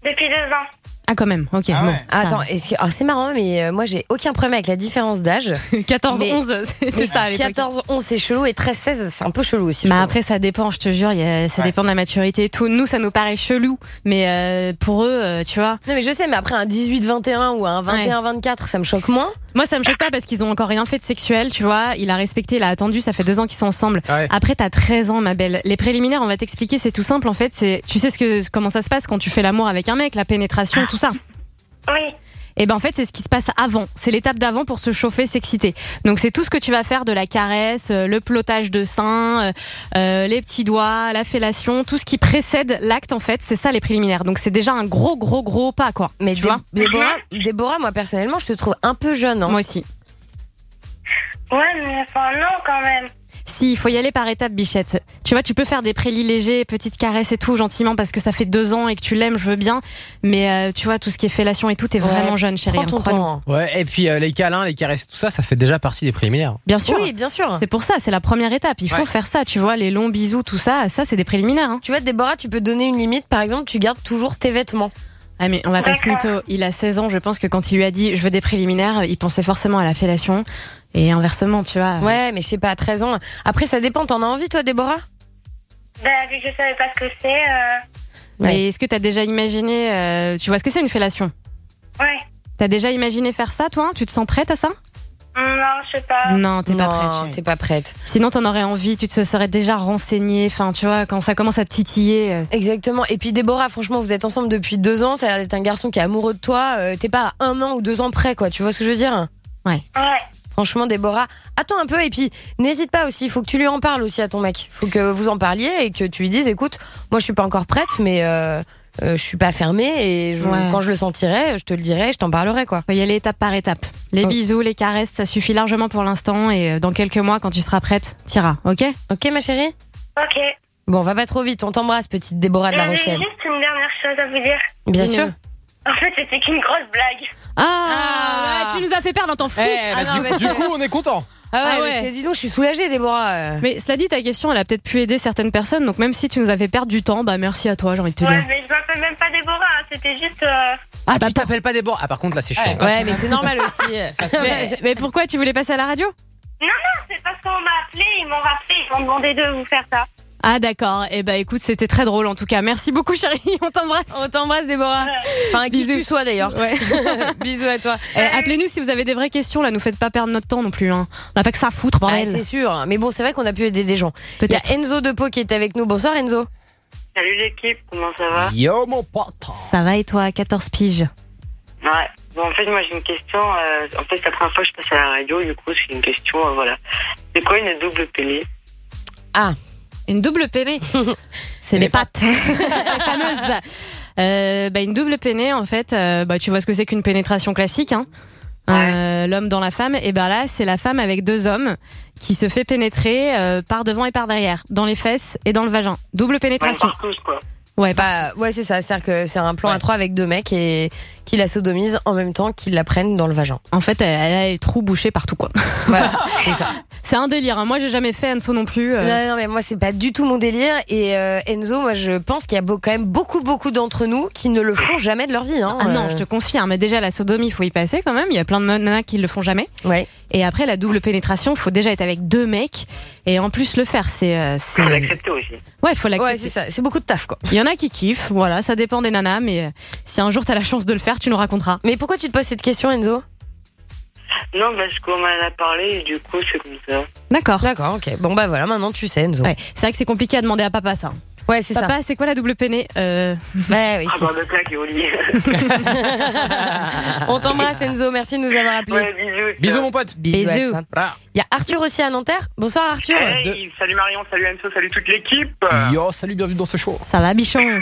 Speaker 17: Depuis deux ans.
Speaker 8: Ah quand même, ok.
Speaker 36: Ah
Speaker 8: bon,
Speaker 36: ouais.
Speaker 8: ça.
Speaker 4: Attends, est-ce que alors, c'est marrant mais euh, moi j'ai aucun problème avec la différence d'âge.
Speaker 8: 14,
Speaker 4: Mais-
Speaker 8: 11, c'était ça à l'époque.
Speaker 4: 14 11 c'est chelou et 13 16 c'est un peu chelou aussi.
Speaker 8: Bah
Speaker 4: trouve.
Speaker 8: après ça dépend, je te jure, il y a- ça dépend de la maturité et tout. Nous ça nous paraît chelou, mais euh, pour eux, euh, tu vois.
Speaker 4: Non mais je sais mais après un 18 21 ou un 21 24 ça me choque moins.
Speaker 8: Moi ça me choque pas parce qu'ils ont encore rien fait de sexuel, tu vois. Il a respecté, il a attendu, ça fait deux ans qu'ils sont ensemble.
Speaker 7: Ouais.
Speaker 8: Après t'as 13 ans ma belle. Les préliminaires, on va t'expliquer, c'est tout simple en fait. C'est, tu sais ce que comment ça se passe quand tu fais l'amour avec un mec, la pénétration, tout ça.
Speaker 17: Oui,
Speaker 8: Et ben en fait c'est ce qui se passe avant, c'est l'étape d'avant pour se chauffer, s'exciter. Donc c'est tout ce que tu vas faire de la caresse, euh, le plotage de sein, euh, euh, les petits doigts, la fellation, tout ce qui précède l'acte en fait, c'est ça les préliminaires. Donc c'est déjà un gros gros gros pas quoi.
Speaker 4: Mais
Speaker 8: tu
Speaker 4: Dé-
Speaker 8: vois
Speaker 4: Déborah, Déborah, moi personnellement, je te trouve un peu jeune. hein.
Speaker 8: Moi aussi.
Speaker 17: ouais, mais enfin non quand même.
Speaker 8: Si, il faut y aller par étapes, bichette. Tu vois, tu peux faire des prélis légers, petites caresses et tout, gentiment, parce que ça fait deux ans et que tu l'aimes, je veux bien. Mais euh, tu vois, tout ce qui est fellation et tout, t'es
Speaker 4: Ouais,
Speaker 8: vraiment jeune, chérie.
Speaker 4: Prends ton temps.
Speaker 7: Ouais, et puis euh, les câlins, les caresses, tout ça, ça fait déjà partie des préliminaires.
Speaker 8: Bien sûr.
Speaker 4: Oui, bien sûr.
Speaker 8: C'est pour ça, c'est la première étape. Il faut
Speaker 7: Ouais.
Speaker 8: faire ça, tu vois, les longs bisous, tout ça, ça c'est des préliminaires. hein.
Speaker 4: Tu vois, Déborah, tu peux donner une limite. Par exemple, tu gardes toujours tes vêtements.
Speaker 8: Ah mais on va pas se mytho. Il a 16 ans, je pense que quand il lui a dit je veux des préliminaires, il pensait forcément à la fellation. Et inversement, tu vois.
Speaker 4: Ouais, mais je sais pas, à 13 ans. Après, ça dépend. T'en as envie, toi, Déborah?
Speaker 17: Bah, vu que je savais pas ce que c'est, euh...
Speaker 8: Mais est-ce que t'as déjà imaginé, euh, tu vois ce que c'est une fellation?
Speaker 17: Ouais.
Speaker 8: T'as déjà imaginé faire ça, toi? Tu te sens prête à ça?
Speaker 17: Non, je sais pas.
Speaker 8: Non, t'es pas prête.
Speaker 4: t'es pas prête.
Speaker 8: Sinon, t'en aurais envie, tu te serais déjà renseignée. Enfin, tu vois, quand ça commence à te titiller. euh,
Speaker 4: Exactement. Et puis Déborah, franchement, vous êtes ensemble depuis deux ans. Ça a l'air d'être un garçon qui est amoureux de toi. Euh, T'es pas à un an ou deux ans près, quoi. Tu vois ce que je veux dire?
Speaker 8: Ouais.
Speaker 17: Ouais.
Speaker 4: Franchement, Déborah, attends un peu et puis n'hésite pas aussi. Il faut que tu lui en parles aussi à ton mec. Il faut que vous en parliez et que tu lui dises, écoute, moi je suis pas encore prête, mais euh, euh, je suis pas fermée et je-
Speaker 8: Ouais.
Speaker 4: quand je le sentirai, je te le dirai, je t'en parlerai, quoi.
Speaker 8: Faut y aller étape par étape. Les
Speaker 4: Oh.
Speaker 8: bisous, les caresses, ça suffit largement pour l'instant. Et euh, dans quelques mois, quand tu seras prête, t'iras, ok?
Speaker 4: Ok, ma chérie
Speaker 17: Ok.
Speaker 4: Bon, va pas trop vite, on t'embrasse, petite Déborah de La Rochelle.
Speaker 17: juste une dernière chose à vous dire.
Speaker 4: Bien sûr.
Speaker 17: En fait, c'était qu'une grosse blague.
Speaker 8: Ah, ouais, tu nous as fait perdre, on t'en fous.
Speaker 7: Eh, bah,
Speaker 4: Ah non,
Speaker 7: du, coup, on est content.
Speaker 4: Ah ouais,
Speaker 8: Ah
Speaker 4: parce
Speaker 8: ouais.
Speaker 4: que dis donc, je suis soulagée, Déborah.
Speaker 8: Mais cela dit, ta question, elle a peut-être pu aider certaines personnes. Donc même si tu nous as fait perdre du temps, bah merci à toi, j'ai envie de te
Speaker 17: Ouais,
Speaker 8: dire.
Speaker 17: mais je m'appelle même pas Déborah, hein, c'était juste. euh,
Speaker 7: Ah, tu t'appelles pas Déborah Ah, par contre, là, c'est chiant.
Speaker 4: Ouais, mais c'est normal aussi.
Speaker 8: mais, mais pourquoi tu voulais passer à la radio?
Speaker 17: Non, non, c'est parce qu'on m'a appelé, ils m'ont rappelé, ils m'ont demandé de vous faire ça.
Speaker 8: Ah d'accord. Eh bah écoute, c'était très drôle en tout cas. Merci beaucoup chérie, on t'embrasse.
Speaker 4: On t'embrasse, Déborah. Enfin, qui que tu sois d'ailleurs.
Speaker 8: Ouais.
Speaker 4: Bisous à toi.
Speaker 8: Eh, Appelez-nous si vous avez des vraies questions là, nous faites pas perdre notre temps non plus. Hein. On n'a pas que ça à foutre,
Speaker 4: Ah, c'est sûr. Mais bon, c'est vrai qu'on a pu aider des gens. Il y a Enzo de Pau qui est avec nous. Bonsoir Enzo.
Speaker 22: Salut l'équipe, comment ça va?
Speaker 7: Yo mon pote.
Speaker 8: Ça va et toi, 14 piges?
Speaker 22: Ouais. Bon, en fait, moi j'ai une question. euh, en fait, c'est la première fois que je passe à la radio, du coup, c'est une question. euh, voilà. C'est quoi une double peinée
Speaker 4: Ah,
Speaker 8: Une double peinée C'est les pattes. les fameuses. Euh, bah, une double peinée, en fait, euh, bah, tu vois ce que c'est qu'une pénétration classique. Hein Euh, L'homme dans la femme, et ben là, c'est la femme avec deux hommes qui se fait pénétrer euh, par devant et par derrière, dans les fesses et dans le vagin. Double pénétration.
Speaker 22: Partout, quoi.
Speaker 8: Ouais,
Speaker 4: bah ouais, c'est ça. C'est-à-dire que c'est un plan à trois avec deux mecs et qui la sodomisent en même temps qu'ils la prennent dans le vagin.
Speaker 8: En fait, elle elle a les trous bouchés partout, quoi.
Speaker 4: Voilà, c'est ça.
Speaker 8: C'est un délire. hein. Moi, j'ai jamais fait Anso non plus. euh.
Speaker 4: Non, non, mais moi, c'est pas du tout mon délire. Et euh, Enzo, moi, je pense qu'il y a beau- quand même beaucoup, beaucoup d'entre nous qui ne le font jamais de leur vie. Hein.
Speaker 8: Ah non,
Speaker 4: Euh,
Speaker 8: je te confirme. Déjà, la sodomie, il faut y passer quand même. Il y a plein de nanas qui le font jamais.
Speaker 4: Ouais.
Speaker 8: Et après, la double pénétration, il faut déjà être avec deux mecs. Et en plus, le faire, c'est. euh, c'est-
Speaker 22: Faut l'accepter aussi.
Speaker 8: Ouais, il faut l'accepter.
Speaker 4: Ouais, c'est ça. C'est beaucoup de taf, quoi.
Speaker 8: Il y en a qui kiffent, voilà, ça dépend des nanas, mais euh, si un jour t'as la chance de le faire, tu nous raconteras.
Speaker 4: Mais pourquoi tu te poses cette question, Enzo?
Speaker 22: Non, parce qu'on m'en a parlé, et du coup, c'est comme ça.
Speaker 8: D'accord.
Speaker 4: D'accord, ok. Bon, bah voilà, maintenant tu sais, Enzo.
Speaker 8: Ouais, c'est vrai que c'est compliqué à demander à papa ça.
Speaker 4: Ouais, c'est ça.
Speaker 8: Papa, c'est quoi la double peinée euh...
Speaker 4: Ouais, oui,
Speaker 22: Ah,
Speaker 4: c'est
Speaker 22: bah, de claque et au lit.
Speaker 4: On t'embrasse, Enzo. Merci de nous avoir appelés.
Speaker 22: Ouais, bisous.
Speaker 7: Bisous mon pote.
Speaker 4: Bisous. toi. Il y a Arthur aussi à Nanterre. Bonsoir, Arthur.
Speaker 22: Hey, salut Marion, salut Enzo, salut toute l'équipe.
Speaker 7: Yo, salut, bienvenue dans ce show.
Speaker 8: Ça va, bichon?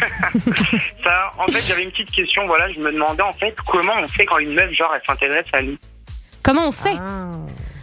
Speaker 22: Ça, en fait, j'avais une petite question. Voilà, je me demandais en fait comment on fait quand une meuf, genre, elle s'intéresse à nous?
Speaker 8: Comment on sait?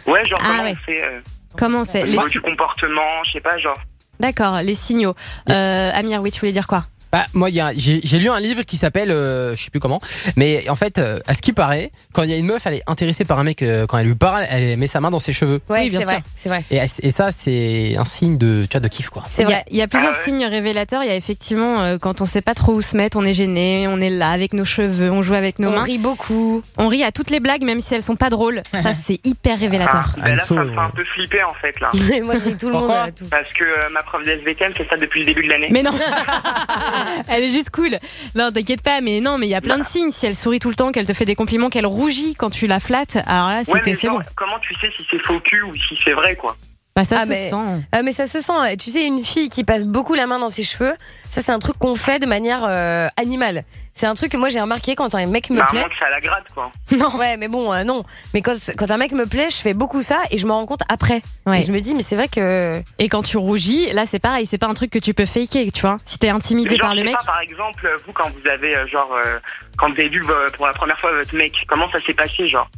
Speaker 22: Ouais, genre,
Speaker 8: Ah,
Speaker 22: comment
Speaker 8: ouais.
Speaker 22: on fait euh,
Speaker 8: Comment c'est les...
Speaker 22: du comportement, je sais pas, genre.
Speaker 8: D'accord, les signaux. Euh, Amir, oui, tu voulais dire quoi?
Speaker 7: Bah, moi, j'ai lu un livre qui s'appelle, euh, je sais plus comment, mais en fait, euh, à ce qui paraît, quand il y a une meuf, elle est intéressée par un mec, euh, quand elle lui parle, elle met sa main dans ses cheveux.
Speaker 4: Ouais,
Speaker 8: Oui, bien
Speaker 4: c'est vrai,
Speaker 8: sûr.
Speaker 4: c'est vrai.
Speaker 7: Et, et ça, c'est un signe de, tu vois, de kiff, quoi.
Speaker 4: C'est
Speaker 8: il y, a,
Speaker 4: vrai.
Speaker 8: il y a plusieurs
Speaker 22: Ah ouais.
Speaker 8: signes révélateurs. Il y a effectivement euh, quand on sait pas trop où se mettre, on est gêné, on est là avec nos cheveux, on joue avec nos
Speaker 4: On
Speaker 8: mains.
Speaker 4: rit beaucoup.
Speaker 8: On rit à toutes les blagues, même si elles sont pas drôles. Ça, c'est hyper révélateur.
Speaker 22: Ah, ben là, ça me fait un peu flipper en fait, là.
Speaker 4: Moi, je ris tout le monde. Tout.
Speaker 22: Parce que euh, ma prof de SVT, elle fait ça depuis le début de l'année.
Speaker 8: Mais non, elle est juste cool. Non, t'inquiète pas, mais non, mais il y a plein de signes. Si elle sourit tout le temps, qu'elle te fait des compliments, qu'elle rougit quand tu la flattes, alors là, c'est
Speaker 22: Ouais,
Speaker 8: que c'est bon.
Speaker 22: comment tu sais si c'est faux cul ou si c'est vrai, quoi?
Speaker 8: Bah ça
Speaker 4: Ah,
Speaker 8: se
Speaker 4: mais-
Speaker 8: sent.
Speaker 4: Ah, mais ça se sent. Tu sais, une fille qui passe beaucoup la main dans ses cheveux, ça, c'est un truc qu'on fait de manière euh, animale. C'est un truc que moi, j'ai remarqué quand un mec me
Speaker 22: Bah,
Speaker 4: plaît.
Speaker 22: que ça la gratte, quoi.
Speaker 4: Non, ouais, mais bon, euh, non. Mais quand, quand un mec me plaît, je fais beaucoup ça et je me rends compte après.
Speaker 8: Ouais.
Speaker 4: Et je me dis, mais c'est vrai que.
Speaker 8: Et quand tu rougis, là, c'est pareil. C'est pas un truc que tu peux faker, tu vois. Si t'es intimidé par le mec.
Speaker 22: pas, par exemple, vous, quand vous avez, euh, genre, euh, quand vous avez vu pour la première fois votre mec, comment ça s'est passé, genre?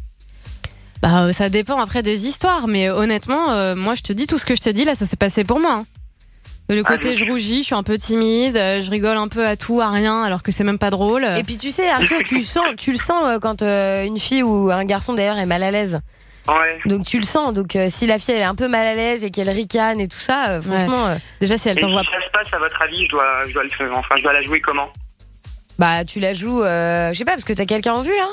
Speaker 8: Bah, euh, ça dépend après des histoires, mais honnêtement, euh, moi je te dis tout ce que je te dis là, ça s'est passé pour moi. hein. Le
Speaker 22: Ah,
Speaker 8: côté je rougis, je suis un peu timide, euh, je rigole un peu à tout, à rien, alors que c'est même pas drôle.
Speaker 4: Et puis tu sais, Arthur, tu sens, tu le sens euh, quand euh, une fille ou un garçon d'ailleurs est mal à l'aise.
Speaker 22: Ouais.
Speaker 4: Donc tu le sens. Donc euh, si la fille elle est un peu mal à l'aise et qu'elle ricane et tout ça, euh, franchement, euh,
Speaker 8: Déjà si elle
Speaker 22: Et
Speaker 8: t'envoie.
Speaker 22: si ça se passe, à votre avis, je dois, je dois le faire, enfin, je dois la jouer comment?
Speaker 4: Bah tu la joues, euh, je sais pas, parce que t'as quelqu'un en vue là.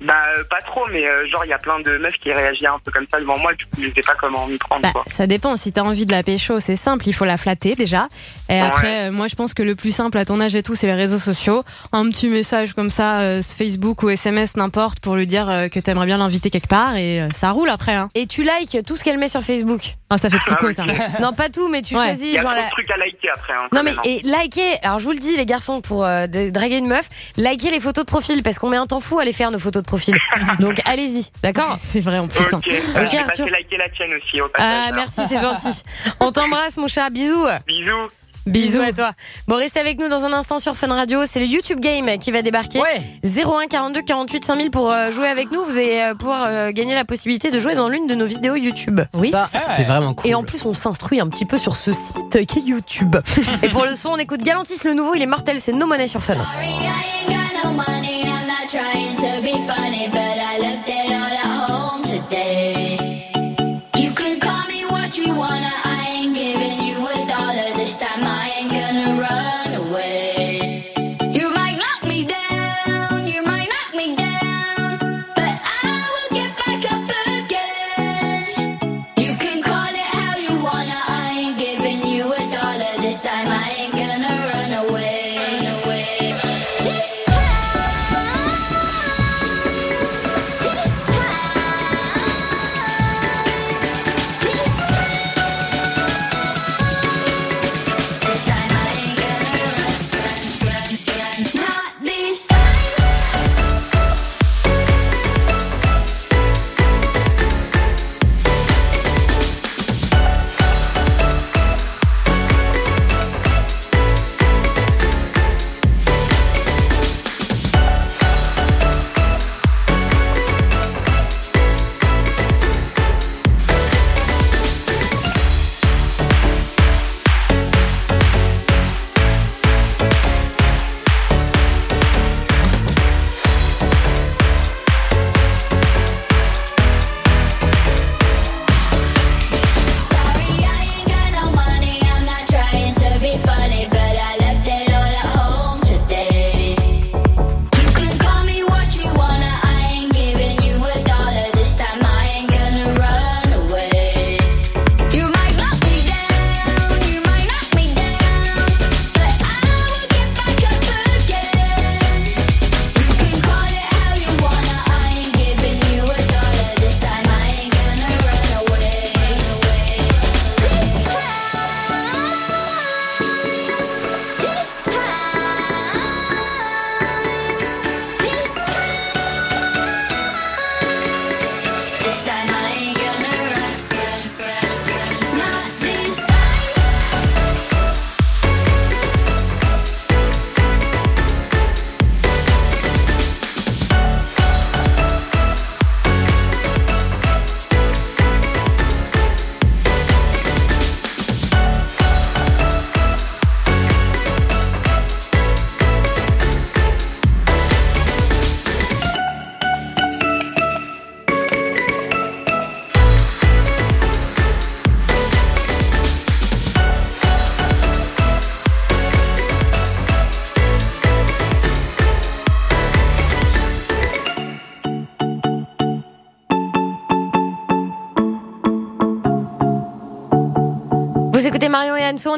Speaker 22: Bah, euh, pas trop, mais euh, genre, il y a plein de meufs qui réagissent un peu comme ça devant moi, du coup, je sais pas comment m'y prendre,
Speaker 8: Bah,
Speaker 22: quoi.
Speaker 8: ça dépend. Si t'as envie de la pécho, c'est simple. Il faut la flatter déjà. Et après, euh, moi, je pense que le plus simple à ton âge et tout, c'est les réseaux sociaux. Un petit message comme ça, euh, Facebook ou SMS, n'importe, pour lui dire euh, que t'aimerais bien l'inviter quelque part. Et euh, ça roule après. Hein.
Speaker 4: Et tu likes tout ce qu'elle met sur Facebook.
Speaker 8: Ah, ça fait psycho
Speaker 22: Ah,
Speaker 8: ça.
Speaker 4: Non, pas tout, mais tu
Speaker 8: Ouais.
Speaker 22: Il
Speaker 4: choisis
Speaker 22: y a
Speaker 4: genre
Speaker 22: trop
Speaker 4: la.
Speaker 22: de trucs à liker après, hein,
Speaker 4: Non mais
Speaker 22: même, hein.
Speaker 4: et liker, alors je vous le dis les garçons pour euh, de- draguer une meuf, liker les photos de profil parce qu'on met un temps fou à les faire nos photos de profil. Donc allez-y, d'accord
Speaker 8: C'est vrai en plus. hein.
Speaker 22: Ok, bah,
Speaker 4: Ok,
Speaker 22: j'ai
Speaker 4: Arthur.
Speaker 22: liker la tienne aussi, au passage.
Speaker 4: Ah
Speaker 22: hein.
Speaker 4: merci, c'est gentil. On t'embrasse mon chat, bisous.
Speaker 22: Bisous.
Speaker 45: Bisous à toi. Bon, restez avec nous dans un instant sur Fun Radio. C'est le YouTube Game qui va débarquer. 01 42 48 5000 pour euh, jouer avec nous. Vous allez euh, pouvoir euh, gagner la possibilité de jouer dans l'une de nos vidéos YouTube.
Speaker 7: Oui, Ça, c'est ça. c'est vraiment cool.
Speaker 45: Et en plus, on s'instruit un petit peu sur ce site qui est YouTube. Et pour le son, on écoute Galantis le nouveau. Il est mortel. C'est No Money sur Fun.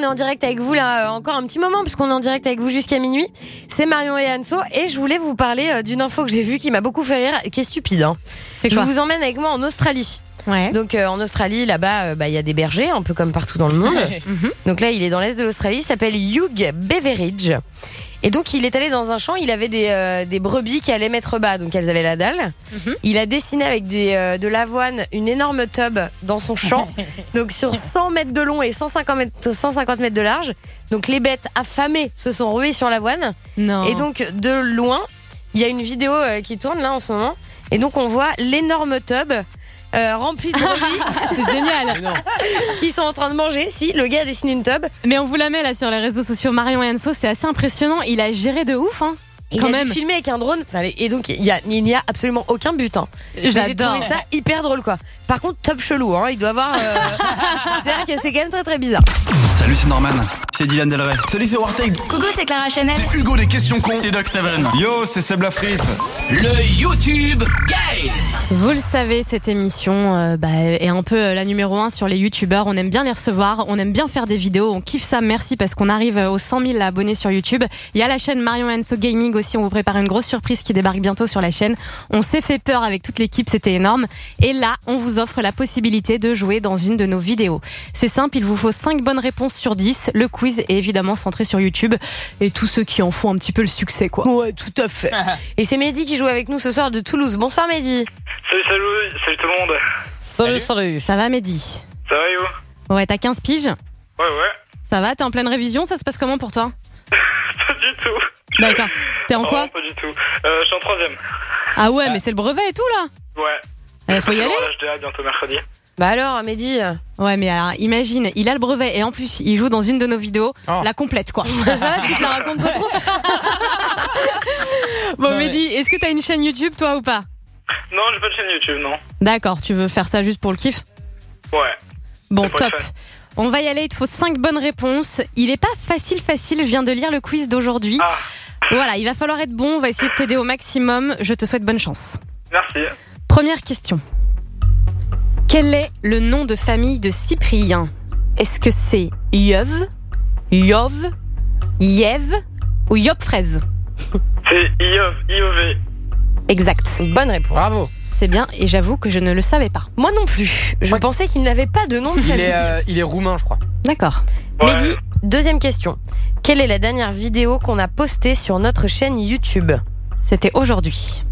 Speaker 45: On est en direct avec vous là euh, encore un petit moment puisqu'on est en direct avec vous jusqu'à minuit. C'est Marion et Anso et je voulais vous parler euh, d'une info que j'ai vue qui m'a beaucoup fait rire qui est stupide. hein. Je
Speaker 8: quoi
Speaker 45: vous emmène avec moi en Australie. Donc euh, en Australie, là-bas, euh, bah, il y a des bergers, un peu comme partout dans le monde.
Speaker 8: Mhm.
Speaker 45: Donc là, il est dans l'est de l'Australie, il s'appelle Hugh Beveridge. Et donc il est allé dans un champ, il avait des, euh, des brebis qui allaient mettre bas, donc elles avaient la dalle. Il a dessiné avec des, euh, de l'avoine une énorme tub dans son champ, donc sur 100 mètres de long et 150 mètres, 150 mètres de large. Donc les bêtes affamées se sont ruées sur l'avoine.
Speaker 8: Non.
Speaker 45: Et donc de loin, il y a une vidéo euh, qui tourne là en ce moment. Et donc on voit l'énorme tub euh, rempli de brebis.
Speaker 8: C'est génial.
Speaker 45: qui sont en train de manger. Si, le gars a dessiné une tub.
Speaker 8: Mais on vous la met là sur les réseaux sociaux Marion et Anso, c'est assez impressionnant. Il a géré de ouf, hein.
Speaker 45: Il
Speaker 8: Quand
Speaker 45: a
Speaker 8: même.
Speaker 45: dû filmer avec un drone. Et donc, il y a- il n'y a, absolument aucun but. hein. J'ai
Speaker 8: J'adore.
Speaker 45: trouvé ça hyper drôle, quoi. Par contre, top chelou. Hein. Il doit avoir. euh, C'est-à-dire que c'est quand même très très bizarre.
Speaker 32: Salut, c'est Norman. C'est Dylan Delray. Salut, c'est Warteg.
Speaker 46: Coucou, c'est Clara Chanel.
Speaker 32: C'est Hugo des questions cons. C'est Doc Seven. Yo, c'est Seb Lafrite.
Speaker 14: Le YouTube Game
Speaker 8: Vous le savez, cette émission euh, bah, est un peu euh, la numéro un sur les youtubeurs. On aime bien les recevoir, on aime bien faire des vidéos, on kiffe ça. Merci parce qu'on arrive aux 100 000 abonnés sur YouTube. Il y a la chaîne Marion Enso Gaming aussi. On vous prépare une grosse surprise qui débarque bientôt sur la chaîne. On s'est fait peur avec toute l'équipe, c'était énorme. Et là, on vous offre la possibilité de jouer dans une de nos vidéos. C'est simple, il vous faut 5 bonnes réponses sur 10. Le quiz est évidemment centré sur YouTube et tous ceux qui en font un petit peu le succès, quoi.
Speaker 45: Ouais, tout à fait. Et c'est Mehdi qui joue avec nous ce soir de Toulouse. Bonsoir Mehdi.
Speaker 47: Salut, salut, salut tout le monde.
Speaker 8: Salut, salut. Ça va, Mehdi?
Speaker 47: Ça va, et vous?
Speaker 8: Ouais, t'as 15 piges?
Speaker 47: Ouais, ouais.
Speaker 8: Ça va T'es en pleine révision? Ça se passe comment pour toi?
Speaker 47: Pas du tout.
Speaker 8: D'accord. T'es en
Speaker 47: Oh,
Speaker 8: quoi
Speaker 47: Pas du tout. Euh, je suis en troisième.
Speaker 8: Ah ouais, mais c'est le brevet et tout là
Speaker 47: Ouais.
Speaker 8: Eh, Faut y aller
Speaker 47: HDA bientôt mercredi.
Speaker 4: Bah alors, Mehdi
Speaker 8: Ouais, mais alors imagine, il a le brevet et en plus il joue dans une de nos vidéos,
Speaker 47: Oh.
Speaker 8: la complète quoi.
Speaker 4: Ça va, tu te la racontes pas trop
Speaker 8: Bon, Mehdi, est-ce que t'as une chaîne YouTube toi ou pas
Speaker 47: Non, j'ai pas de chaîne YouTube, non.
Speaker 8: D'accord, tu veux faire ça juste pour le kiff
Speaker 47: Ouais.
Speaker 8: Bon, top. On va y aller, il te faut 5 bonnes réponses. Il est pas facile, facile, je viens de lire le quiz d'aujourd'hui.
Speaker 47: Ah.
Speaker 8: Voilà, il va falloir être bon, on va essayer de t'aider au maximum. Je te souhaite bonne chance.
Speaker 47: Merci.
Speaker 8: Première question. Quel est le nom de famille de Cyprien? Est-ce que c'est Yov, Yov, Yev ou Yop Fraise
Speaker 47: C'est. IOV.
Speaker 8: Exact.
Speaker 4: Bonne réponse.
Speaker 7: Bravo.
Speaker 8: C'est bien et j'avoue que je ne le savais pas.
Speaker 4: Moi non plus. Je pensais qu'il n'avait pas de nom de
Speaker 7: Il
Speaker 4: famille.
Speaker 7: est, euh, il est roumain, je crois.
Speaker 8: D'accord.
Speaker 4: Mehdi, deuxième question. Quelle est la dernière vidéo qu'on a postée sur notre chaîne YouTube?
Speaker 8: C'était aujourd'hui.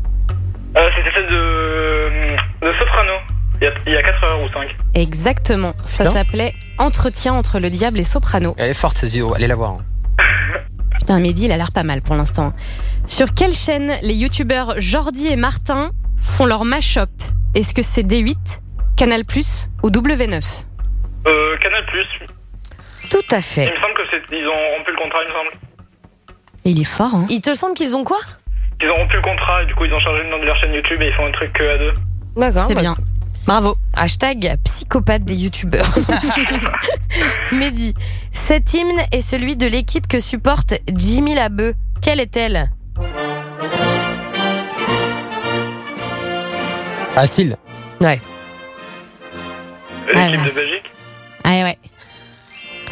Speaker 47: Euh, C'était celle de, de Soprano. Il y, a, il y a 4 heures ou 5.
Speaker 8: Exactement. Ça s'appelait Entretien entre le diable et Soprano.
Speaker 7: Elle est forte cette vidéo, allez la voir. hein.
Speaker 8: Putain, Mehdi, il a l'air pas mal pour l'instant. Sur quelle chaîne les youtubeurs Jordi et Martin font leur mash-up Est-ce que c'est D8, Canal ou W9
Speaker 47: Euh, Canal Plus.
Speaker 4: Tout à
Speaker 47: Il
Speaker 4: fait.
Speaker 47: me semble que c'est. Ils ont rompu le contrat, il me semble.
Speaker 8: Il est fort, hein
Speaker 4: Il te semble qu'ils ont quoi?
Speaker 47: Ils ont rompu le contrat et du coup ils ont changé le nom de leur chaîne YouTube et ils font un truc que à deux.
Speaker 4: D'accord.
Speaker 8: C'est
Speaker 4: bah,
Speaker 8: bien. Bravo.
Speaker 4: Hashtag psychopathe des youtubeurs. Mehdi, cet hymne est celui de l'équipe que supporte Jimmy Labeu. Quelle est-elle?
Speaker 7: Facile.
Speaker 4: Ouais.
Speaker 47: L'équipe
Speaker 8: Ah,
Speaker 47: de Belgique
Speaker 8: Ah ouais.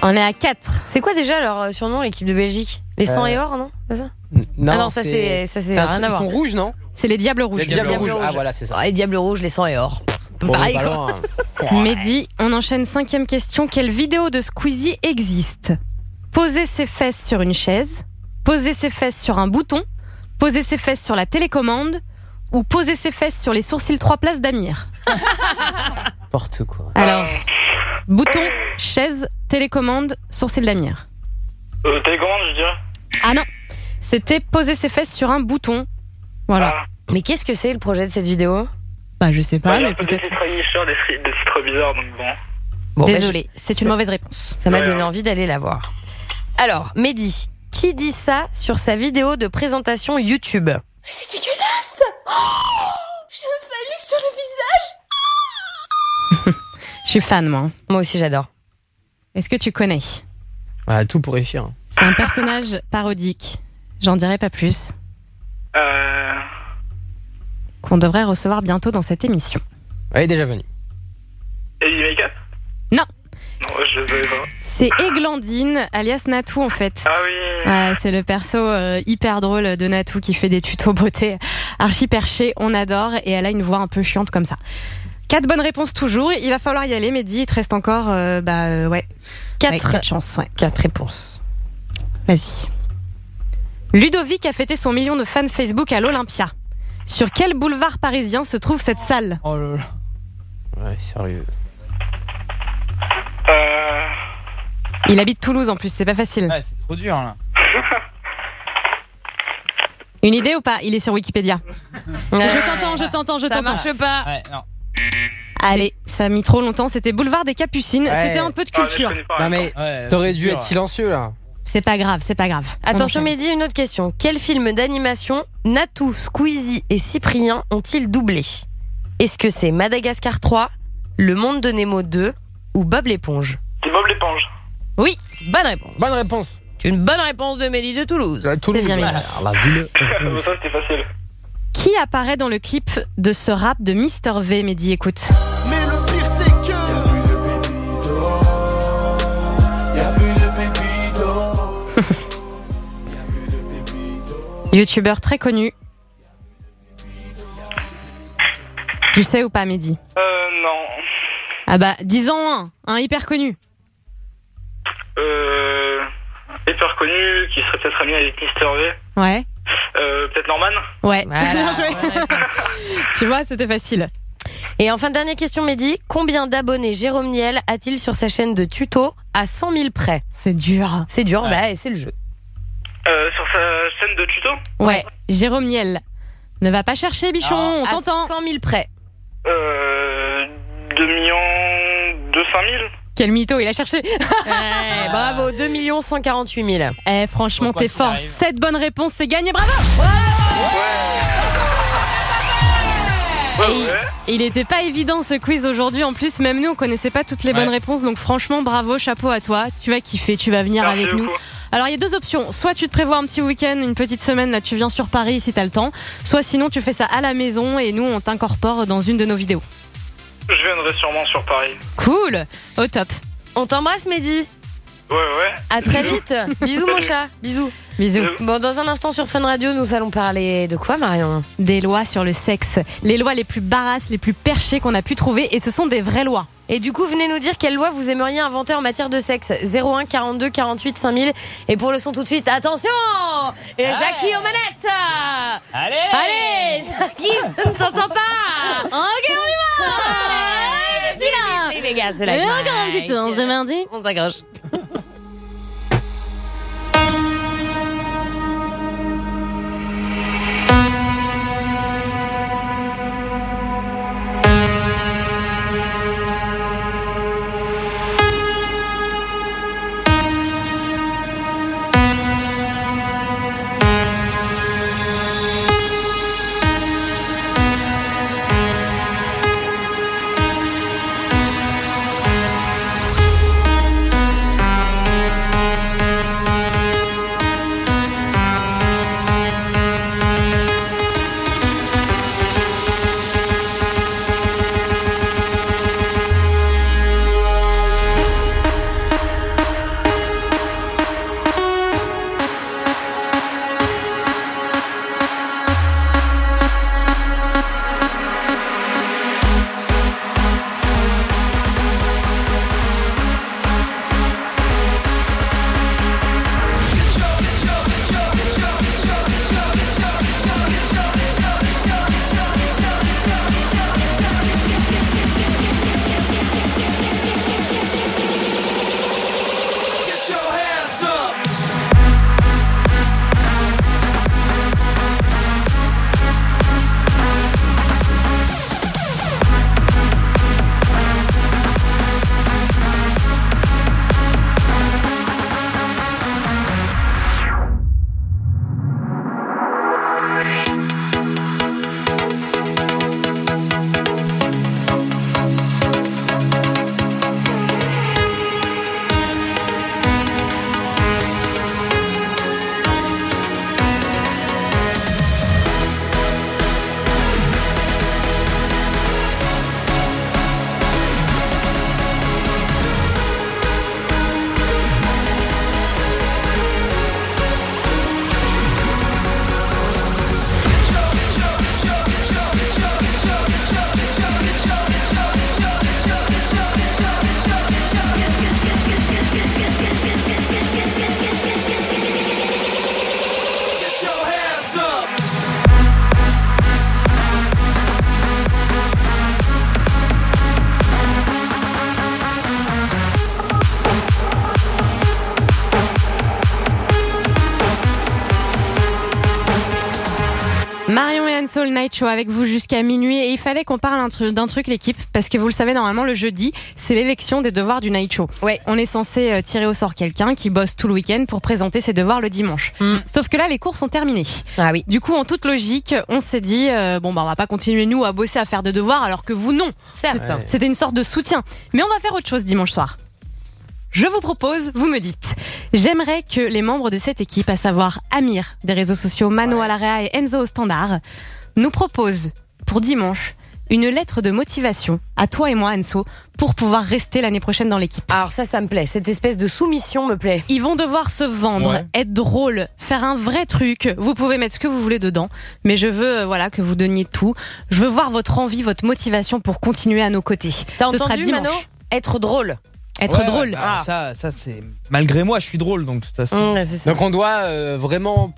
Speaker 8: On est à 4.
Speaker 4: C'est quoi déjà leur euh, surnom, l'équipe de Belgique? Les 100
Speaker 7: Euh,
Speaker 4: et or, non? C'est ça?
Speaker 7: Non,
Speaker 4: Ah non, ça, c'est- ça, c'est
Speaker 7: un
Speaker 4: rien
Speaker 7: truc-
Speaker 4: à
Speaker 7: Ils
Speaker 4: voir.
Speaker 7: sont rouges, non?
Speaker 8: C'est les Diables Rouges.
Speaker 7: Les Diables rouges. Ah voilà, c'est ça.
Speaker 4: Ah, les diables rouges, les 100 et or.
Speaker 7: Bon,
Speaker 4: Pareil,
Speaker 7: pas
Speaker 4: quoi.
Speaker 7: loin.
Speaker 8: Mehdi, on enchaîne cinquième question. Quelle vidéo de Squeezie existe? Poser ses fesses sur une chaise, poser ses fesses sur un bouton, poser ses fesses sur la télécommande ou poser ses fesses sur les sourcils trois places d'Amir
Speaker 7: N'importe quoi.
Speaker 8: Alors, bouton, chaise, télécommande, sourcil d'Amir.
Speaker 47: Euh, télécommande, je dirais.
Speaker 8: Ah non, c'était poser ses fesses sur un bouton. Voilà.
Speaker 4: Mais qu'est-ce que c'est le projet de cette vidéo?
Speaker 8: Bah, je sais pas, mais peut-être.
Speaker 47: des titres des, des titres bizarres, donc bon.
Speaker 4: Bon, bah,
Speaker 8: Désolé,
Speaker 4: je-
Speaker 8: c'est une mauvaise réponse.
Speaker 4: Ça m'a
Speaker 47: Ouais,
Speaker 4: donné
Speaker 47: hein.
Speaker 4: envie d'aller la voir. Alors, Mehdi, qui dit ça sur sa vidéo de présentation YouTube?
Speaker 21: C'est dégueulasse oh J'ai un phallus sur le visage
Speaker 8: Je suis fan, moi.
Speaker 4: Moi aussi, j'adore.
Speaker 8: Est-ce que tu connais?
Speaker 7: Ah, tout pour réussir.
Speaker 8: C'est un personnage parodique. J'en dirai pas plus.
Speaker 47: Euh.
Speaker 8: Qu'on devrait recevoir bientôt dans cette émission.
Speaker 7: Elle est déjà venue.
Speaker 47: Eddie Makeup
Speaker 8: Non.
Speaker 47: Non, je le savais pas.
Speaker 8: C'est Eglandine, alias Natou en fait.
Speaker 47: Ah oui.
Speaker 8: Ouais, c'est le perso euh, hyper drôle de Natou qui fait des tutos beauté archi perché, on adore et elle a une voix un peu chiante comme ça. Quatre bonnes réponses toujours, il va falloir y aller Mehdi, il te reste encore euh, bah euh, ouais,
Speaker 4: Quatre.
Speaker 8: Ouais, quatre chances, ouais.
Speaker 4: Quatre réponses.
Speaker 8: Vas-y. Ludovic a fêté son million de fans Facebook à l'Olympia. Sur quel boulevard parisien se trouve cette salle?
Speaker 36: Oh là là.
Speaker 7: Ouais, sérieux.
Speaker 47: Euh.
Speaker 8: Il habite Toulouse en plus, c'est pas facile.
Speaker 36: Ouais, c'est trop dur là.
Speaker 8: Une idée ou pas? Il est sur Wikipédia.
Speaker 4: Euh,
Speaker 8: Je t'entends, je t'entends, je
Speaker 4: Ça
Speaker 8: t'entends.
Speaker 4: marche pas.
Speaker 36: Ouais, non.
Speaker 8: Allez, ça a mis trop longtemps. C'était Boulevard des Capucines.
Speaker 7: Ouais.
Speaker 8: C'était un peu de
Speaker 47: Ah,
Speaker 8: culture.
Speaker 7: Non mais
Speaker 36: Ouais,
Speaker 7: t'aurais dû être silencieux là.
Speaker 8: C'est pas grave, c'est pas grave. On
Speaker 4: Attention. Mehdi, une autre question. Quel film d'animation Natou, Squeezie et Cyprien ont-ils doublé? Est-ce que c'est Madagascar 3, Le Monde de Nemo 2 ou Bob l'éponge?
Speaker 8: Oui,
Speaker 4: Bonne réponse.
Speaker 7: Bonne réponse.
Speaker 4: C'est une bonne réponse de Mehdi de Toulouse.
Speaker 7: La Toulouse.
Speaker 8: bien.
Speaker 7: Alors, la ville.
Speaker 47: ça c'était facile.
Speaker 8: qui apparaît dans le clip de ce rap de Mister V, Mehdi Écoute.
Speaker 48: Mais le pire c'est que Y'a plus de pépito
Speaker 8: Youtubeur très connu. Tu sais ou pas, Mehdi?
Speaker 47: Euh, non.
Speaker 8: Ah bah, disons un, un hyper connu.
Speaker 47: Euh. Hyper connu, qui serait peut-être ami avec Mister V.
Speaker 8: Ouais.
Speaker 47: Euh, peut-être Norman
Speaker 8: Ouais.
Speaker 4: Voilà,
Speaker 8: Bien joué. tu vois, c'était facile.
Speaker 4: Et enfin, dernière question, Mehdi. Combien d'abonnés Jérôme Niel a-t-il sur sa chaîne de tuto à 100 000 près
Speaker 8: C'est dur.
Speaker 4: C'est dur, bah, c'est le jeu.
Speaker 47: Euh, sur sa chaîne de tuto
Speaker 8: Ouais. Jérôme Niel. Ne va pas chercher, bichon, on
Speaker 4: à
Speaker 8: t'entend.
Speaker 4: 100 000 près.
Speaker 47: Euh. 2 millions 200 000
Speaker 8: Quel mytho, il a cherché.
Speaker 4: Bravo, 2 148 000.
Speaker 8: Eh, franchement, t'es fort. 7 bonnes réponses, c'est gagné, bravo Et il- il était pas évident ce quiz aujourd'hui. En plus, même nous, on connaissait pas toutes les bonnes réponses. Donc, franchement, bravo, chapeau à toi. Tu vas kiffer, tu vas venir
Speaker 47: Merci
Speaker 8: avec nous.
Speaker 47: beaucoup.
Speaker 8: Alors, il y a deux options. Soit tu te prévois un petit week-end, une petite semaine, là, tu viens sur Paris si t'as le temps. Soit sinon, tu fais ça à la maison et nous, on t'incorpore dans une de nos vidéos.
Speaker 47: Je viendrai sûrement sur Paris.
Speaker 8: Cool Au top.
Speaker 4: On t'embrasse, Mehdi.
Speaker 47: Ouais, ouais.
Speaker 4: À très
Speaker 47: Bisous.
Speaker 4: vite. Bisous, mon chat. Bisous.
Speaker 8: Bisous.
Speaker 4: Bon, dans un instant sur Fun Radio, nous allons parler de quoi, Marion?
Speaker 8: Des lois sur le sexe. Les lois les plus barasses, les plus perchées qu'on a pu trouver. Et ce sont des vraies lois.
Speaker 4: Et du coup, venez nous dire quelle loi vous aimeriez inventer en matière de sexe. 01 42 48 5000. Et pour le son tout de suite, attention Et Jackie aux manettes
Speaker 21: Allez
Speaker 4: Allez Jackie, je ne t'entends pas
Speaker 8: Ok, on y va
Speaker 4: Allez,
Speaker 8: Je suis là
Speaker 4: Les gars, c'est la
Speaker 8: Et encore un petit tour, c'est mardi.
Speaker 4: On s'accroche.
Speaker 8: Et Anne-Soul Night Show avec vous jusqu'à minuit et il fallait qu'on parle d'un truc l'équipe parce que vous le savez normalement le jeudi c'est l'élection des devoirs du Night Show. On est censé euh, tirer au sort quelqu'un qui bosse tout le week-end pour présenter ses devoirs le dimanche. Sauf que là les cours sont terminés.
Speaker 4: Ah oui.
Speaker 8: Du coup en toute logique on s'est dit euh, bon bah on va pas continuer nous à bosser à faire des devoirs alors que vous non.
Speaker 4: Certes.
Speaker 8: C'était une sorte de soutien. Mais on va faire autre chose dimanche soir. Je vous propose, vous me dites, j'aimerais que les membres de cette équipe, à savoir Amir des réseaux sociaux, Mano Alarea et Enzo au Standard, nous proposent pour dimanche une lettre de motivation à toi et moi, Enzo, pour pouvoir rester l'année prochaine dans l'équipe.
Speaker 4: Alors ça, ça me plaît. Cette espèce de soumission me plaît.
Speaker 8: Ils vont devoir se vendre,
Speaker 4: Ouais.
Speaker 8: être drôles, faire un vrai truc. Vous pouvez mettre ce que vous voulez dedans, mais je veux euh, voilà que vous donniez tout. Je veux voir votre envie, votre motivation pour continuer à nos côtés.
Speaker 4: T'as
Speaker 8: ce sera
Speaker 4: entendu,
Speaker 8: dimanche?
Speaker 4: Mano Être drôle.
Speaker 8: Être
Speaker 36: Ouais,
Speaker 8: drôle.
Speaker 36: bah, Ça, ça c'est. Malgré moi, je suis drôle, donc de toute façon.
Speaker 7: Donc on doit euh, vraiment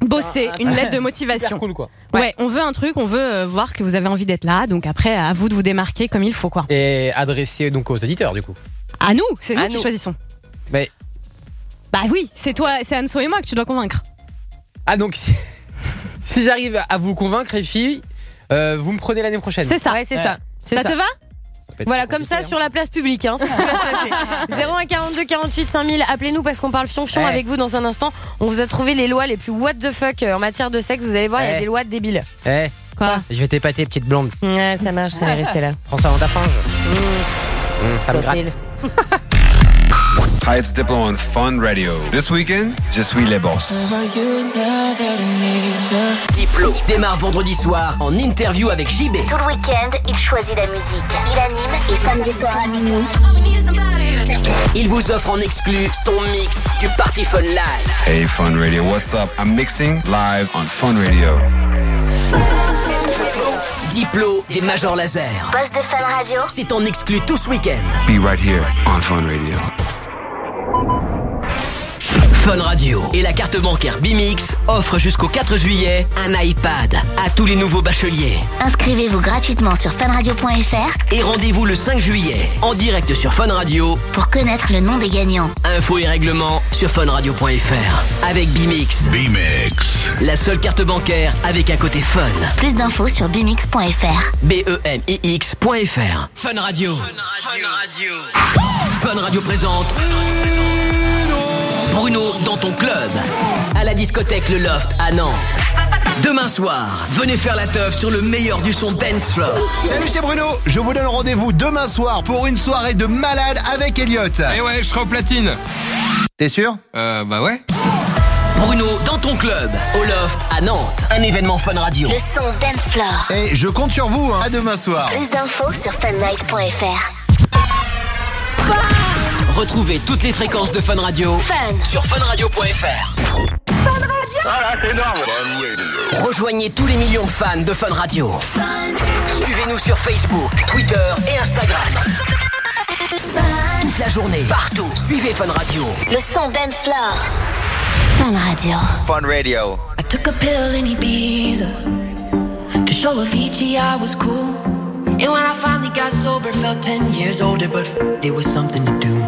Speaker 8: bosser, une lettre de motivation.
Speaker 7: Super cool quoi.
Speaker 8: Ouais. on veut un truc, on veut euh, voir que vous avez envie d'être là, donc après, à vous de vous démarquer comme il faut, quoi.
Speaker 7: Et adressé donc aux auditeurs du coup.
Speaker 8: À nous, c'est nous qui choisissons.
Speaker 7: Mais
Speaker 8: Bah oui, c'est toi, c'est Anso et moi que tu dois convaincre.
Speaker 7: ah donc si, si j'arrive à vous convaincre les filles, euh, vous me prenez l'année prochaine.
Speaker 4: C'est ça. Ouais, c'est ça. C'est
Speaker 8: Ça
Speaker 4: ça.
Speaker 8: te va?
Speaker 4: Voilà, comme ça,
Speaker 7: hein.
Speaker 4: sur la place publique, hein, c'est ce qui va se passer. 01 42 48 5000, appelez-nous parce qu'on parle fion-fion
Speaker 7: Ouais.
Speaker 4: avec vous dans un instant. On vous a trouvé les lois les plus what the fuck euh, en matière de sexe. Vous allez voir, il y a
Speaker 7: Ouais.
Speaker 4: des lois débiles.
Speaker 7: Eh,
Speaker 8: Quoi
Speaker 7: je vais t'épater petite blonde.
Speaker 4: Ouais, ça marche, elle est restée là.
Speaker 7: Prends ça dans ta fange. Mmh, ça me
Speaker 4: Saucile.
Speaker 7: gratte.
Speaker 49: Hi, it's Diplo on Fun Radio. This weekend, je suis les boss.
Speaker 14: Diplo démarre vendredi soir en interview avec JB.
Speaker 6: Tout le week-end, il choisit la musique. Il anime et samedi soir à minuit.
Speaker 14: Il vous offre en exclu son mix du Party Fun Live.
Speaker 49: Hey, Fun Radio, what's up? I'm mixing live on Fun Radio.
Speaker 14: Diplo des Majors Laser.
Speaker 6: Boss de Fun Radio.
Speaker 14: C'est en exclu tout ce week-end.
Speaker 49: Be right here on Fun Radio.
Speaker 14: Fun Radio et la carte bancaire Bimix offrent jusqu'au 4 juillet un iPad à tous les nouveaux bacheliers.
Speaker 6: Inscrivez-vous gratuitement sur funradio.fr
Speaker 14: Et rendez-vous le 5 juillet en direct sur Fun Radio.
Speaker 6: pour connaître le nom des gagnants.
Speaker 14: Infos et règlements sur funradio.fr. Avec Bimix. Bimix. La seule carte bancaire avec un côté fun.
Speaker 6: Plus d'infos sur bimix.fr.
Speaker 14: E B-E-M-I-X.fr. Fun Radio. Fun Radio. Fun Radio présente. Bruno dans ton club. À la discothèque Le Loft à Nantes. Demain soir, venez faire la teuf sur le meilleur du son dance floor.
Speaker 50: Salut, c'est Bruno. Je vous donne rendez-vous demain soir pour une soirée de malade avec Elliot.
Speaker 49: Eh ouais, je serai au platine.
Speaker 50: T'es sûr?
Speaker 49: Euh, bah ouais.
Speaker 14: Bruno dans ton club. Au Loft à Nantes. Un événement Fun Radio.
Speaker 6: Le son Dance Floor.
Speaker 50: Et je compte sur vous. hein. À demain soir.
Speaker 6: Plus d'infos sur funnight.fr.
Speaker 14: Retrouvez toutes les fréquences de Fun Radio
Speaker 6: Fun.
Speaker 14: sur funradio.fr.
Speaker 40: Voilà, c'est énorme.
Speaker 14: Rejoignez tous les millions de fans de Fun Radio. Suivez-nous sur Facebook, Twitter et Instagram. Toute la journée, partout. Suivez Fun Radio.
Speaker 6: Le son Dance Floor. Fun Radio.
Speaker 50: Fun Radio.
Speaker 21: I took a pill in Ibiza to show Avicii I was cool. And when I finally got sober, felt 10 years older, but f- it was something to do.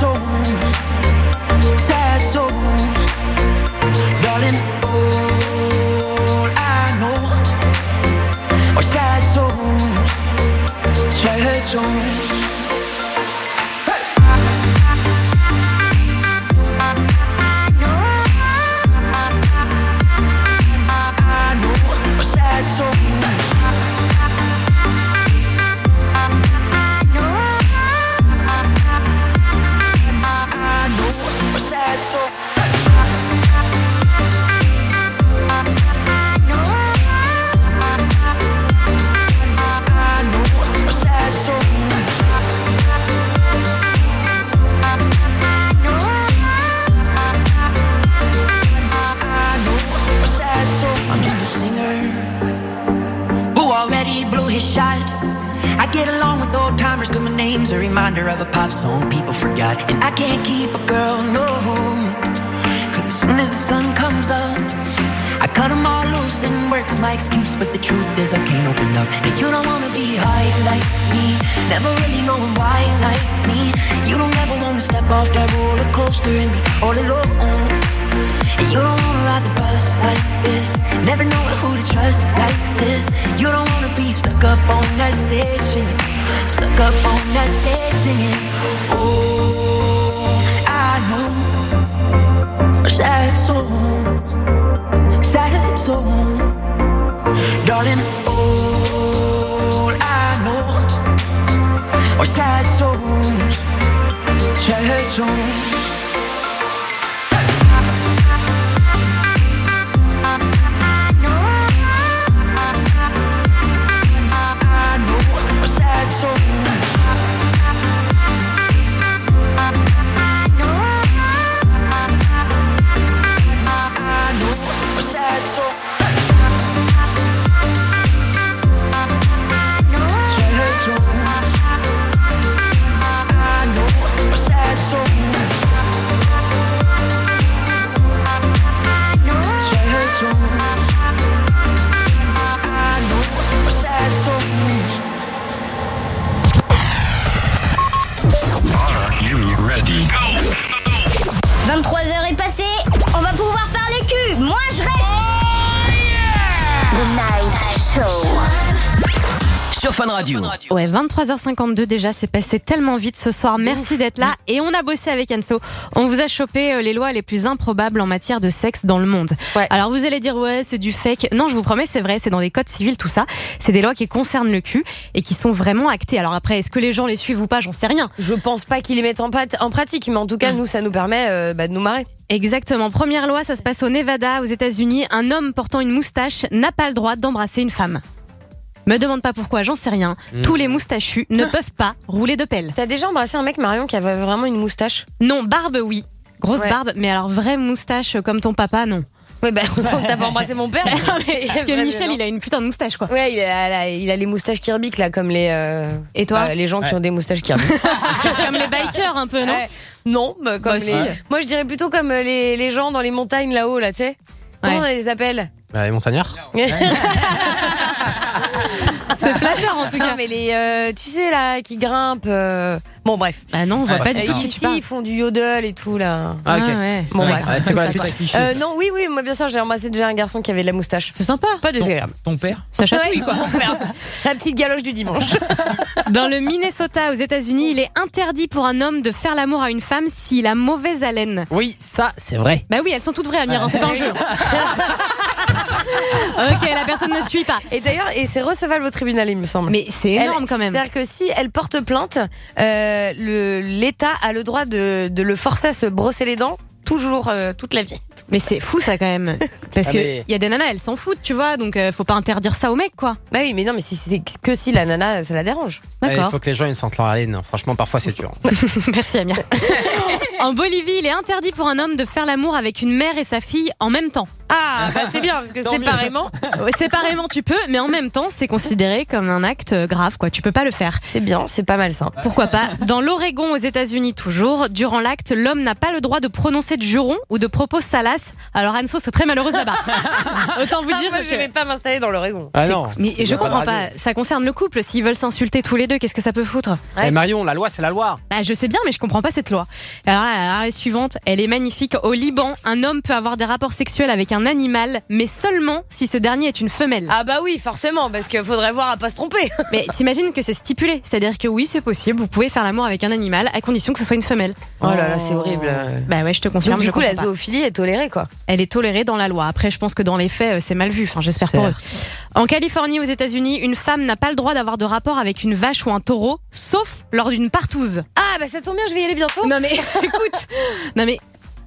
Speaker 21: sad soul. Sad souls. Darling, all I know. Sad souls. Sad souls.
Speaker 14: Radio.
Speaker 8: Ouais, 23h52 déjà, c'est passé tellement vite ce soir. Merci d'être là. Et on a bossé avec Enso. On vous a chopé euh, les lois les plus improbables en matière de sexe dans le monde. Alors vous allez dire, ouais, c'est du fake. Non, je vous promets, c'est vrai, c'est dans les codes civils, tout ça. C'est des lois qui concernent le cul et qui sont vraiment actées. Alors après, est-ce que les gens les suivent ou pas, j'en sais rien.
Speaker 4: Je pense pas qu'ils les mettent en, pat- en pratique, mais en tout cas, nous, ça nous permet euh, bah, de nous marrer.
Speaker 8: Exactement. Première loi, ça se passe au Nevada, aux États-Unis. Un homme portant une moustache n'a pas le droit d'embrasser une femme. Me demande pas pourquoi, j'en sais rien.
Speaker 4: Mm.
Speaker 8: Tous les moustachus ne peuvent pas rouler de pelle.
Speaker 4: T'as déjà embrassé un mec, Marion, qui avait vraiment une moustache
Speaker 8: Non, barbe, oui. Grosse
Speaker 4: Ouais.
Speaker 8: barbe, mais alors vraie moustache comme ton papa, non.
Speaker 4: Ouais, bah, on sent que t'as pas embrassé mon père.
Speaker 8: Parce que Michel, il a une putain de moustache, quoi.
Speaker 4: Ouais, il a, il a les moustaches Kirby, là, comme les. euh,
Speaker 8: Et toi
Speaker 4: bah, Les gens qui ont des moustaches Kirby.
Speaker 8: Comme les bikers, un peu, non
Speaker 4: Ouais. Non, bah, comme
Speaker 8: Bah,
Speaker 4: les.
Speaker 8: si.
Speaker 4: Moi, je dirais plutôt comme euh, les, les gens dans les montagnes là-haut, là, tu sais. Comment
Speaker 8: Ouais.
Speaker 4: on les appelle
Speaker 7: Bah, les montagnards.
Speaker 8: C'est flatteur, en tout
Speaker 4: Non,
Speaker 8: cas.
Speaker 4: mais les. euh, tu sais, là, qui grimpent. euh, Bon, bref.
Speaker 8: Bah non, on voit
Speaker 7: Ouais,
Speaker 8: pas du tout
Speaker 7: c'est
Speaker 8: qui
Speaker 4: Ici,
Speaker 8: tu parles.
Speaker 4: ils font du yodel et tout, là.
Speaker 7: Ah, ok.
Speaker 8: ouais.
Speaker 4: Bon, bref.
Speaker 7: Ouais, c'est quoi la suite
Speaker 4: Euh, non, oui, oui, moi bien sûr, j'ai embrassé déjà un garçon qui avait de la moustache.
Speaker 8: C'est sympa.
Speaker 4: Pas désagréable.
Speaker 36: Ton père
Speaker 8: Ça chatouille,
Speaker 4: Ouais,
Speaker 8: quoi.
Speaker 4: mon père. La petite galoche du dimanche.
Speaker 8: Dans le Minnesota, aux États-Unis, il est interdit pour un homme de faire l'amour à une femme s'il a mauvaise haleine.
Speaker 7: Oui, ça, c'est vrai.
Speaker 8: Bah oui, elles sont toutes vraies, Amir, hein, c'est pas un jeu. ok, la personne ne suit pas.
Speaker 4: Et d'ailleurs, et c'est recevable au tribunal, il me semble.
Speaker 8: Mais c'est énorme
Speaker 4: Elle-
Speaker 8: quand même.
Speaker 4: C'est-à-dire que si elle porte plainte, euh, le- l'État a le droit de, de le forcer à se brosser les dents toujours, euh, toute la vie.
Speaker 8: Mais c'est fou ça quand même. Parce
Speaker 7: Ah,
Speaker 8: que
Speaker 7: mais-
Speaker 8: il y a des nanas, elles s'en foutent, tu vois, donc euh, faut pas interdire ça aux mecs, quoi.
Speaker 4: Bah oui, mais non, mais si c'est que si la nana, ça la dérange.
Speaker 7: Il
Speaker 8: D'accord.
Speaker 7: faut que les gens ils sentent leur haleine. Franchement, parfois c'est dur.
Speaker 8: Merci Amir. en Bolivie, il est interdit pour un homme de faire l'amour avec une mère et sa fille en même temps.
Speaker 4: Ah, bah c'est bien, parce que
Speaker 8: Tant
Speaker 4: séparément,
Speaker 8: Ouais, Séparément, tu peux, mais en même temps, c'est considéré comme un acte grave, quoi. Tu peux pas le faire.
Speaker 4: c'est bien, c'est pas mal ça.
Speaker 8: Pourquoi pas? Dans l'Oregon, aux États-Unis, toujours, durant l'acte, l'homme n'a pas le droit de prononcer de jurons ou de propos salaces. Alors Anso serait très malheureuse là-bas. Autant vous
Speaker 4: Ah,
Speaker 8: dire
Speaker 4: moi,
Speaker 8: que-
Speaker 4: je vais pas m'installer dans l'Oregon.
Speaker 7: Ah non.
Speaker 8: Mais je comprends pas. Ça concerne le couple. S'ils veulent s'insulter tous les deux, qu'est-ce que ça peut foutre?
Speaker 7: Mais Marion, la loi, c'est la loi.
Speaker 8: Bah, je sais bien, mais je comprends pas cette loi. Alors, là, alors, la suivante, elle est magnifique. Au Liban, un homme peut avoir des rapports sexuels avec un animal, mais seulement si ce dernier est une femelle.
Speaker 4: Ah bah oui, forcément, parce qu'il faudrait voir à pas se tromper.
Speaker 8: Mais t'imagines que c'est stipulé, c'est-à-dire que oui, c'est possible. Vous pouvez faire l'amour avec un animal à condition que ce soit une femelle.
Speaker 4: Oh là là, c'est horrible.
Speaker 8: Bah ouais, je te confirme.
Speaker 4: Donc, du
Speaker 8: je
Speaker 4: coup, la
Speaker 8: pas.
Speaker 4: zoophilie est tolérée, quoi.
Speaker 8: Elle est tolérée dans la loi. Après, je pense que dans les faits, euh, c'est mal vu. Enfin, j'espère pour eux. En Californie, aux États-Unis, une femme n'a pas le droit d'avoir de rapport avec une vache ou un taureau, sauf lors d'une partouze.
Speaker 4: Ah bah ça tombe bien, je vais y aller bientôt.
Speaker 8: Non mais écoute, non mais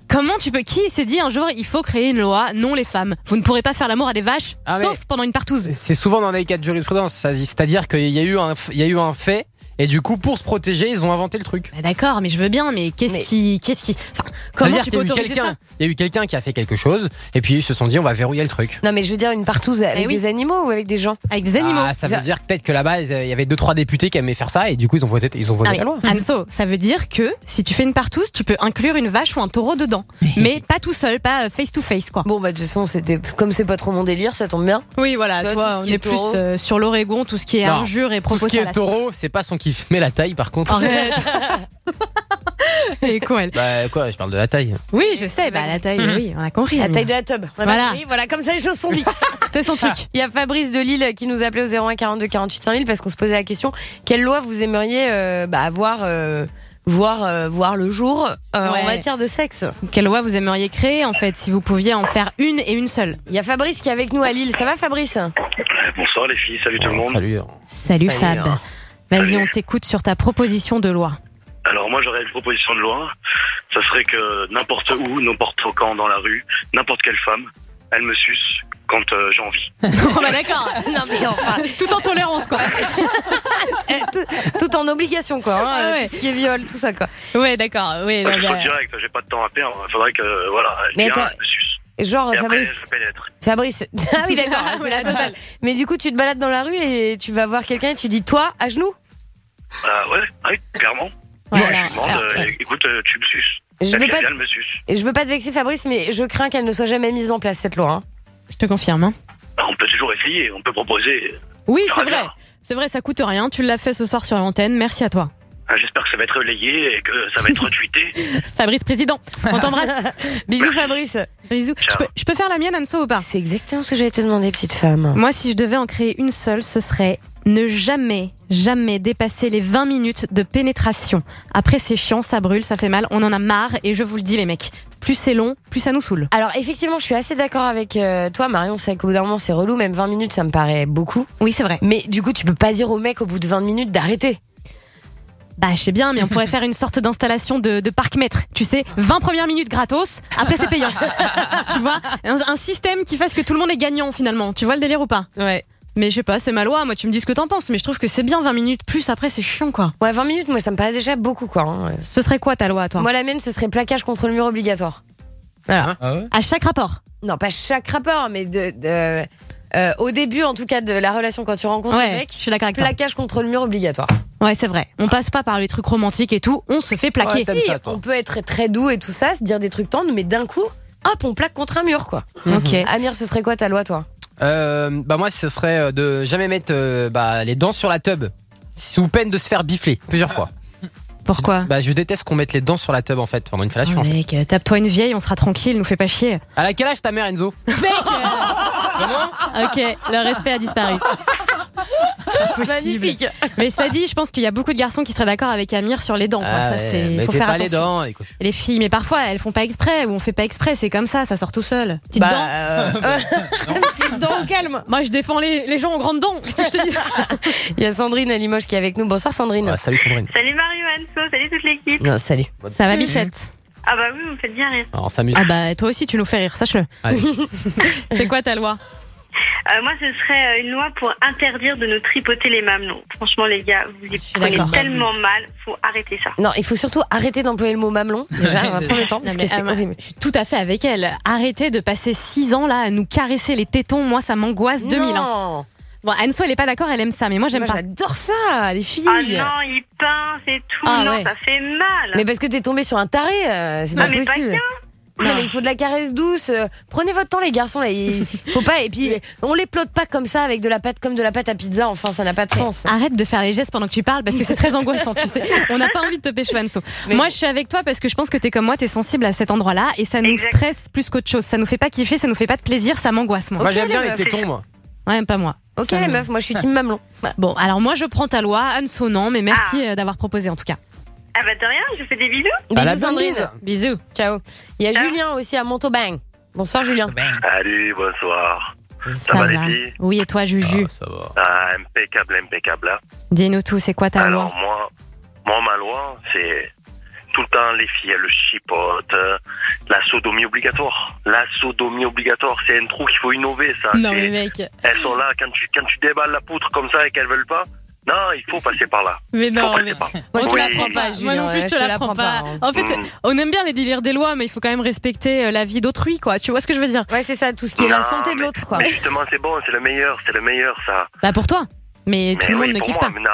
Speaker 8: comment tu peux Qui s'est dit un jour il faut créer une loi non les femmes? Vous ne pourrez pas faire l'amour à des vaches,
Speaker 7: Ah,
Speaker 8: sauf pendant une partouze.
Speaker 7: C'est souvent dans les cas de jurisprudence. C'est-à-dire qu'il y a eu un, il y a eu un fait. Et du coup, pour se protéger, ils ont inventé le truc.
Speaker 8: Bah, D'accord, mais je veux bien, mais qu'est-ce
Speaker 4: Mais-
Speaker 8: qui, qu'est-ce qui, enfin, comment tu
Speaker 7: qu'il y
Speaker 8: peux
Speaker 7: a eu
Speaker 8: autoriser ça
Speaker 7: Il y a eu quelqu'un qui a fait quelque chose, et puis ils se sont dit, on va verrouiller le truc.
Speaker 4: Non mais je veux dire une partouze avec
Speaker 8: Eh oui.
Speaker 4: des animaux ou avec des gens
Speaker 8: Avec des animaux.
Speaker 7: Ah, ça veut dire peut-être que là-bas, il y avait deux trois députés qui aimaient faire ça, et du coup, ils ont voté, ils ont voté
Speaker 8: Ah, mais
Speaker 7: la loi.
Speaker 8: Anso, ça veut dire que si tu fais une partouze, tu peux inclure une vache ou un taureau dedans, mais pas tout seul, pas face to face quoi.
Speaker 4: Bon bah de toute façon, c'était comme c'est pas trop mon délire, ça tombe bien.
Speaker 8: Oui, voilà, toi,
Speaker 4: tout ce
Speaker 8: on
Speaker 4: qui est
Speaker 8: est plus
Speaker 4: taureau.
Speaker 8: euh, sur l'Oregon, tout ce qui est
Speaker 7: Non,
Speaker 8: injure et
Speaker 7: Tout
Speaker 8: propos
Speaker 7: ce qui est taureau, c'est pas son kiff. Mais la taille, par contre.
Speaker 8: Arrête. Et quoi elle
Speaker 7: Bah, quoi, je parle de la taille.
Speaker 8: Oui, je sais, bah la taille, oui, on a compris.
Speaker 4: La taille de la tub. On a
Speaker 8: Voilà.
Speaker 4: compris, voilà, comme ça les choses sont dites.
Speaker 8: C'est son truc.
Speaker 4: Il y a Fabrice de Lille qui nous appelait au 01 42 48 5000 parce qu'on se posait la question quelle loi vous aimeriez euh, bah, voir, euh, voir, euh, voir le jour euh,
Speaker 8: Ouais.
Speaker 4: en matière de sexe
Speaker 8: Quelle loi vous aimeriez créer en fait si vous pouviez en faire une et une seule?
Speaker 4: Il y a Fabrice qui est avec nous à Lille. Ça va Fabrice?
Speaker 38: Bonsoir les filles, salut tout le monde.
Speaker 7: Salut.
Speaker 8: Salut,
Speaker 4: Salut,
Speaker 8: Fab. Vas-y, on t'écoute sur ta proposition de loi.
Speaker 38: Alors moi j'aurais une proposition de loi, ça serait que n'importe où, n'importe quand dans la rue, n'importe quelle femme, elle me suce quand euh, j'ai envie.
Speaker 8: oh bah d'accord.
Speaker 4: Non mais enfin,
Speaker 8: Tout en tolérance quoi.
Speaker 4: tout, tout en obligation quoi. hein,
Speaker 8: Ah ouais.
Speaker 4: Tout ce qui est viol, tout ça quoi.
Speaker 8: Ouais, d'accord. Oui, non,
Speaker 38: je suis
Speaker 8: bah,
Speaker 38: direct, j'ai pas de temps à perdre, il faudrait que voilà, elle
Speaker 4: Mais
Speaker 38: vient,
Speaker 4: attends,
Speaker 38: elle me suce.
Speaker 4: Genre
Speaker 38: Et
Speaker 4: Fabrice. Fabrice. Ah oui d'accord, c'est
Speaker 8: ouais,
Speaker 4: la totale. Mais du coup tu te balades dans la rue et tu vas voir quelqu'un et tu dis toi à genoux.
Speaker 38: Bah ouais, ouais, clairement.
Speaker 8: Voilà.
Speaker 38: Je demande,
Speaker 4: Alors,
Speaker 38: euh, écoute, euh, tu me suces.
Speaker 4: Je veux pas-
Speaker 38: me suce.
Speaker 4: Je veux pas te vexer Fabrice, mais je crains qu'elle ne soit jamais mise en place cette loi. hein.
Speaker 8: je te confirme. hein.
Speaker 38: Bah, on peut toujours essayer, on peut proposer.
Speaker 8: Oui, c'est vrai.
Speaker 38: bien.
Speaker 8: C'est vrai, ça coûte rien. Tu l'as fait ce soir sur l'antenne. Merci à toi.
Speaker 38: Ah, J'espère que ça va être relayé et que ça va être retweeté.
Speaker 8: Fabrice Président, on t'embrasse.
Speaker 4: Bisous Fabrice.
Speaker 8: Bisous. Je peux, je peux faire la mienne, Anso, ou pas?
Speaker 4: C'est exactement ce que j'allais te demander, petite femme.
Speaker 8: Moi, si je devais en créer une seule, ce serait Ne jamais, jamais dépasser les 20 minutes de pénétration. Après, c'est chiant, ça brûle, ça fait mal, on en a marre et je vous le dis, les mecs. Plus c'est long, plus ça nous saoule.
Speaker 4: Alors effectivement, je suis assez d'accord avec euh, toi, Marion. C'est qu'au bout d'un moment, c'est relou. Même 20 minutes, ça me paraît beaucoup.
Speaker 8: Oui, c'est vrai.
Speaker 4: Mais du coup, tu peux pas dire au mec au bout de 20 minutes d'arrêter.
Speaker 8: Bah, je sais bien, mais on pourrait faire une sorte d'installation de, de parc-mètre. Tu sais, 20 premières minutes gratos, après c'est payant. tu vois? Un, un système qui fasse que tout le monde est gagnant finalement. Tu vois le délire ou pas?
Speaker 4: Ouais.
Speaker 8: Mais je sais pas, c'est ma loi. Moi, tu me dis ce que t'en penses, mais je trouve que c'est bien 20 minutes plus. Après, c'est chiant quoi.
Speaker 4: Ouais, 20 minutes, moi, ça me paraît déjà beaucoup, quoi. hein.
Speaker 8: Ce serait quoi ta loi, toi?
Speaker 4: Moi, la mienne, ce serait plaquage contre le mur obligatoire. Voilà.
Speaker 8: À chaque rapport
Speaker 4: Non, pas chaque rapport, mais de. de- euh, au début, en tout cas, de la relation quand tu rencontres
Speaker 8: Ouais,
Speaker 4: le mec,
Speaker 8: je suis d'accord avec toi.
Speaker 4: plaquage contre le mur obligatoire.
Speaker 8: Ouais, c'est vrai. On passe pas par les trucs romantiques et tout, on se fait plaquer.
Speaker 4: Si, on peut être très doux et tout ça, se dire des trucs tendres, mais d'un coup, hop, on plaque contre un mur, quoi.
Speaker 8: Ok.
Speaker 4: Amir, ce serait quoi ta loi, toi?
Speaker 7: Euh, bah moi ce serait euh, de jamais mettre euh, bah, les dents sur la tub sous peine de se faire bifler plusieurs fois.
Speaker 8: Pourquoi
Speaker 7: Bah je déteste qu'on mette les dents sur la tub en fait pendant une fellation. en fait.
Speaker 8: Mec, euh, tape-toi une vieille, on sera tranquille, nous fait pas chier.
Speaker 7: À la quel âge ta mère Enzo
Speaker 8: Mec euh, Ok, le respect a disparu. Possible.
Speaker 4: Magnifique.
Speaker 8: Mais cela dit, je pense qu'il y a beaucoup de garçons qui seraient d'accord avec Amir sur les dents. quoi.
Speaker 7: Ah
Speaker 8: ça,
Speaker 7: ouais,
Speaker 8: c'est.
Speaker 7: mettez
Speaker 8: Faut faire
Speaker 7: pas les
Speaker 8: attention.
Speaker 7: dents, les.
Speaker 8: Et les filles, mais parfois elles font pas exprès ou on fait pas exprès, c'est comme ça, ça sort tout seul. Petite
Speaker 4: Bah,
Speaker 8: dent.
Speaker 4: euh, Petite dent au calme.
Speaker 8: Moi je défends les, les gens aux grandes dents. Qu'est-ce que je te dis
Speaker 4: Il y a Sandrine à Limoges qui est avec nous. Bonsoir, Sandrine.
Speaker 7: Ouais, salut Sandrine.
Speaker 17: Salut Mario, Anso, salut toute l'équipe.
Speaker 4: Non, salut.
Speaker 8: Ça va, Bichette?
Speaker 17: Ah bah oui, vous me faites bien rire.
Speaker 7: Alors, on s'amuse.
Speaker 8: Ah bah toi aussi tu nous fais rire, sache-le. C'est quoi ta loi?
Speaker 17: Euh, moi, ce serait euh, une loi pour interdire de nous tripoter les mamelons. Franchement, les gars, vous y prenez tellement mal. Faut arrêter ça.
Speaker 4: Non, il faut surtout arrêter d'employer le mot mamelon, déjà, dans un premier temps, parce
Speaker 8: Non,
Speaker 4: que c'est horrible.
Speaker 8: Je suis tout à fait avec elle. Arrêtez de passer 6 ans là à nous caresser les tétons. Moi, ça m'angoisse 2000 ans.
Speaker 4: Non.
Speaker 8: Bon, Anso, elle est pas d'accord, elle aime ça, mais moi, j'aime
Speaker 4: Moi,
Speaker 8: pas.
Speaker 4: j'adore ça, les filles.
Speaker 17: Ah non, il pince et tout.
Speaker 8: Ah
Speaker 17: non,
Speaker 8: ouais.
Speaker 17: ça fait mal.
Speaker 4: Mais parce que t'es tombé sur un taré, euh, c'est
Speaker 17: Ah,
Speaker 4: pas
Speaker 17: mais
Speaker 4: possible. Non, mais il faut de la caresse douce. euh, Prenez votre temps, les garçons. Là, il faut pas. Et puis, on les plotte pas comme ça avec de la pâte, comme de la pâte à pizza. Enfin, ça n'a pas de sens.
Speaker 8: Arrête de faire les gestes pendant que tu parles parce que c'est très angoissant, tu sais. On n'a pas envie de te pécho Anso.
Speaker 4: Mais-
Speaker 8: Moi, je suis avec toi parce que je pense que t'es comme moi, t'es sensible à cet endroit-là et ça nous
Speaker 17: Exact.
Speaker 8: stresse plus qu'autre chose. Ça nous fait pas kiffer, ça nous fait pas de plaisir, ça m'angoisse, moi.
Speaker 7: Moi j'aime bien
Speaker 4: les
Speaker 7: tétons moi.
Speaker 8: Ouais, pas moi.
Speaker 4: Ok,
Speaker 8: Ça
Speaker 4: les
Speaker 8: me-
Speaker 4: meufs, moi, je suis team mamelon.
Speaker 8: Bon, alors moi, je prends ta loi, Anso non, mais merci
Speaker 17: Ah.
Speaker 8: euh, d'avoir proposé en tout cas.
Speaker 17: Ah bah de rien, je vous fais des bisous.
Speaker 7: La
Speaker 4: Bisous, Sandrine.
Speaker 8: Bisous.
Speaker 4: Ciao. Il y a
Speaker 17: Ciao.
Speaker 4: Julien aussi à Montauban. Bonsoir, Julien.
Speaker 22: Salut, bonsoir.
Speaker 8: Ça,
Speaker 22: va, les filles?
Speaker 8: Oui, et toi, Juju?
Speaker 7: Ah, ça va.
Speaker 22: Ah, impeccable, impeccable. hein.
Speaker 8: Dis-nous tout, c'est quoi ta
Speaker 22: Alors
Speaker 8: loi
Speaker 22: moi, moi ma loi, c'est tout le temps les filles, elles le chipotent. euh, La sodomie obligatoire. La sodomie obligatoire, c'est un trou qu'il faut innover, ça.
Speaker 8: Non,
Speaker 22: C'est-
Speaker 8: mais mec.
Speaker 22: Elles sont là quand tu quand tu déballes la poutre comme ça et qu'elles veulent pas. Non, il faut passer par là.
Speaker 8: Mais
Speaker 22: Il faut
Speaker 8: non,
Speaker 22: passer
Speaker 8: mais-
Speaker 22: par.
Speaker 4: Moi, je te
Speaker 22: Oui.
Speaker 4: l'apprends pas,
Speaker 8: Moi non plus, je te l'apprends pas.
Speaker 4: hein.
Speaker 8: En fait,
Speaker 22: Mm.
Speaker 8: on aime bien les délires des lois, mais il faut quand même respecter euh, la vie d'autrui, quoi. Tu vois ce que je veux dire?
Speaker 4: Ouais, c'est ça, tout ce qui est la santé de l'autre, quoi.
Speaker 22: Mais justement, c'est bon, c'est le meilleur, c'est le meilleur, ça.
Speaker 8: Bah pour toi. Mais, tout le monde
Speaker 22: oui,
Speaker 8: ne kiffe
Speaker 22: moi,
Speaker 8: pas.
Speaker 22: mais non,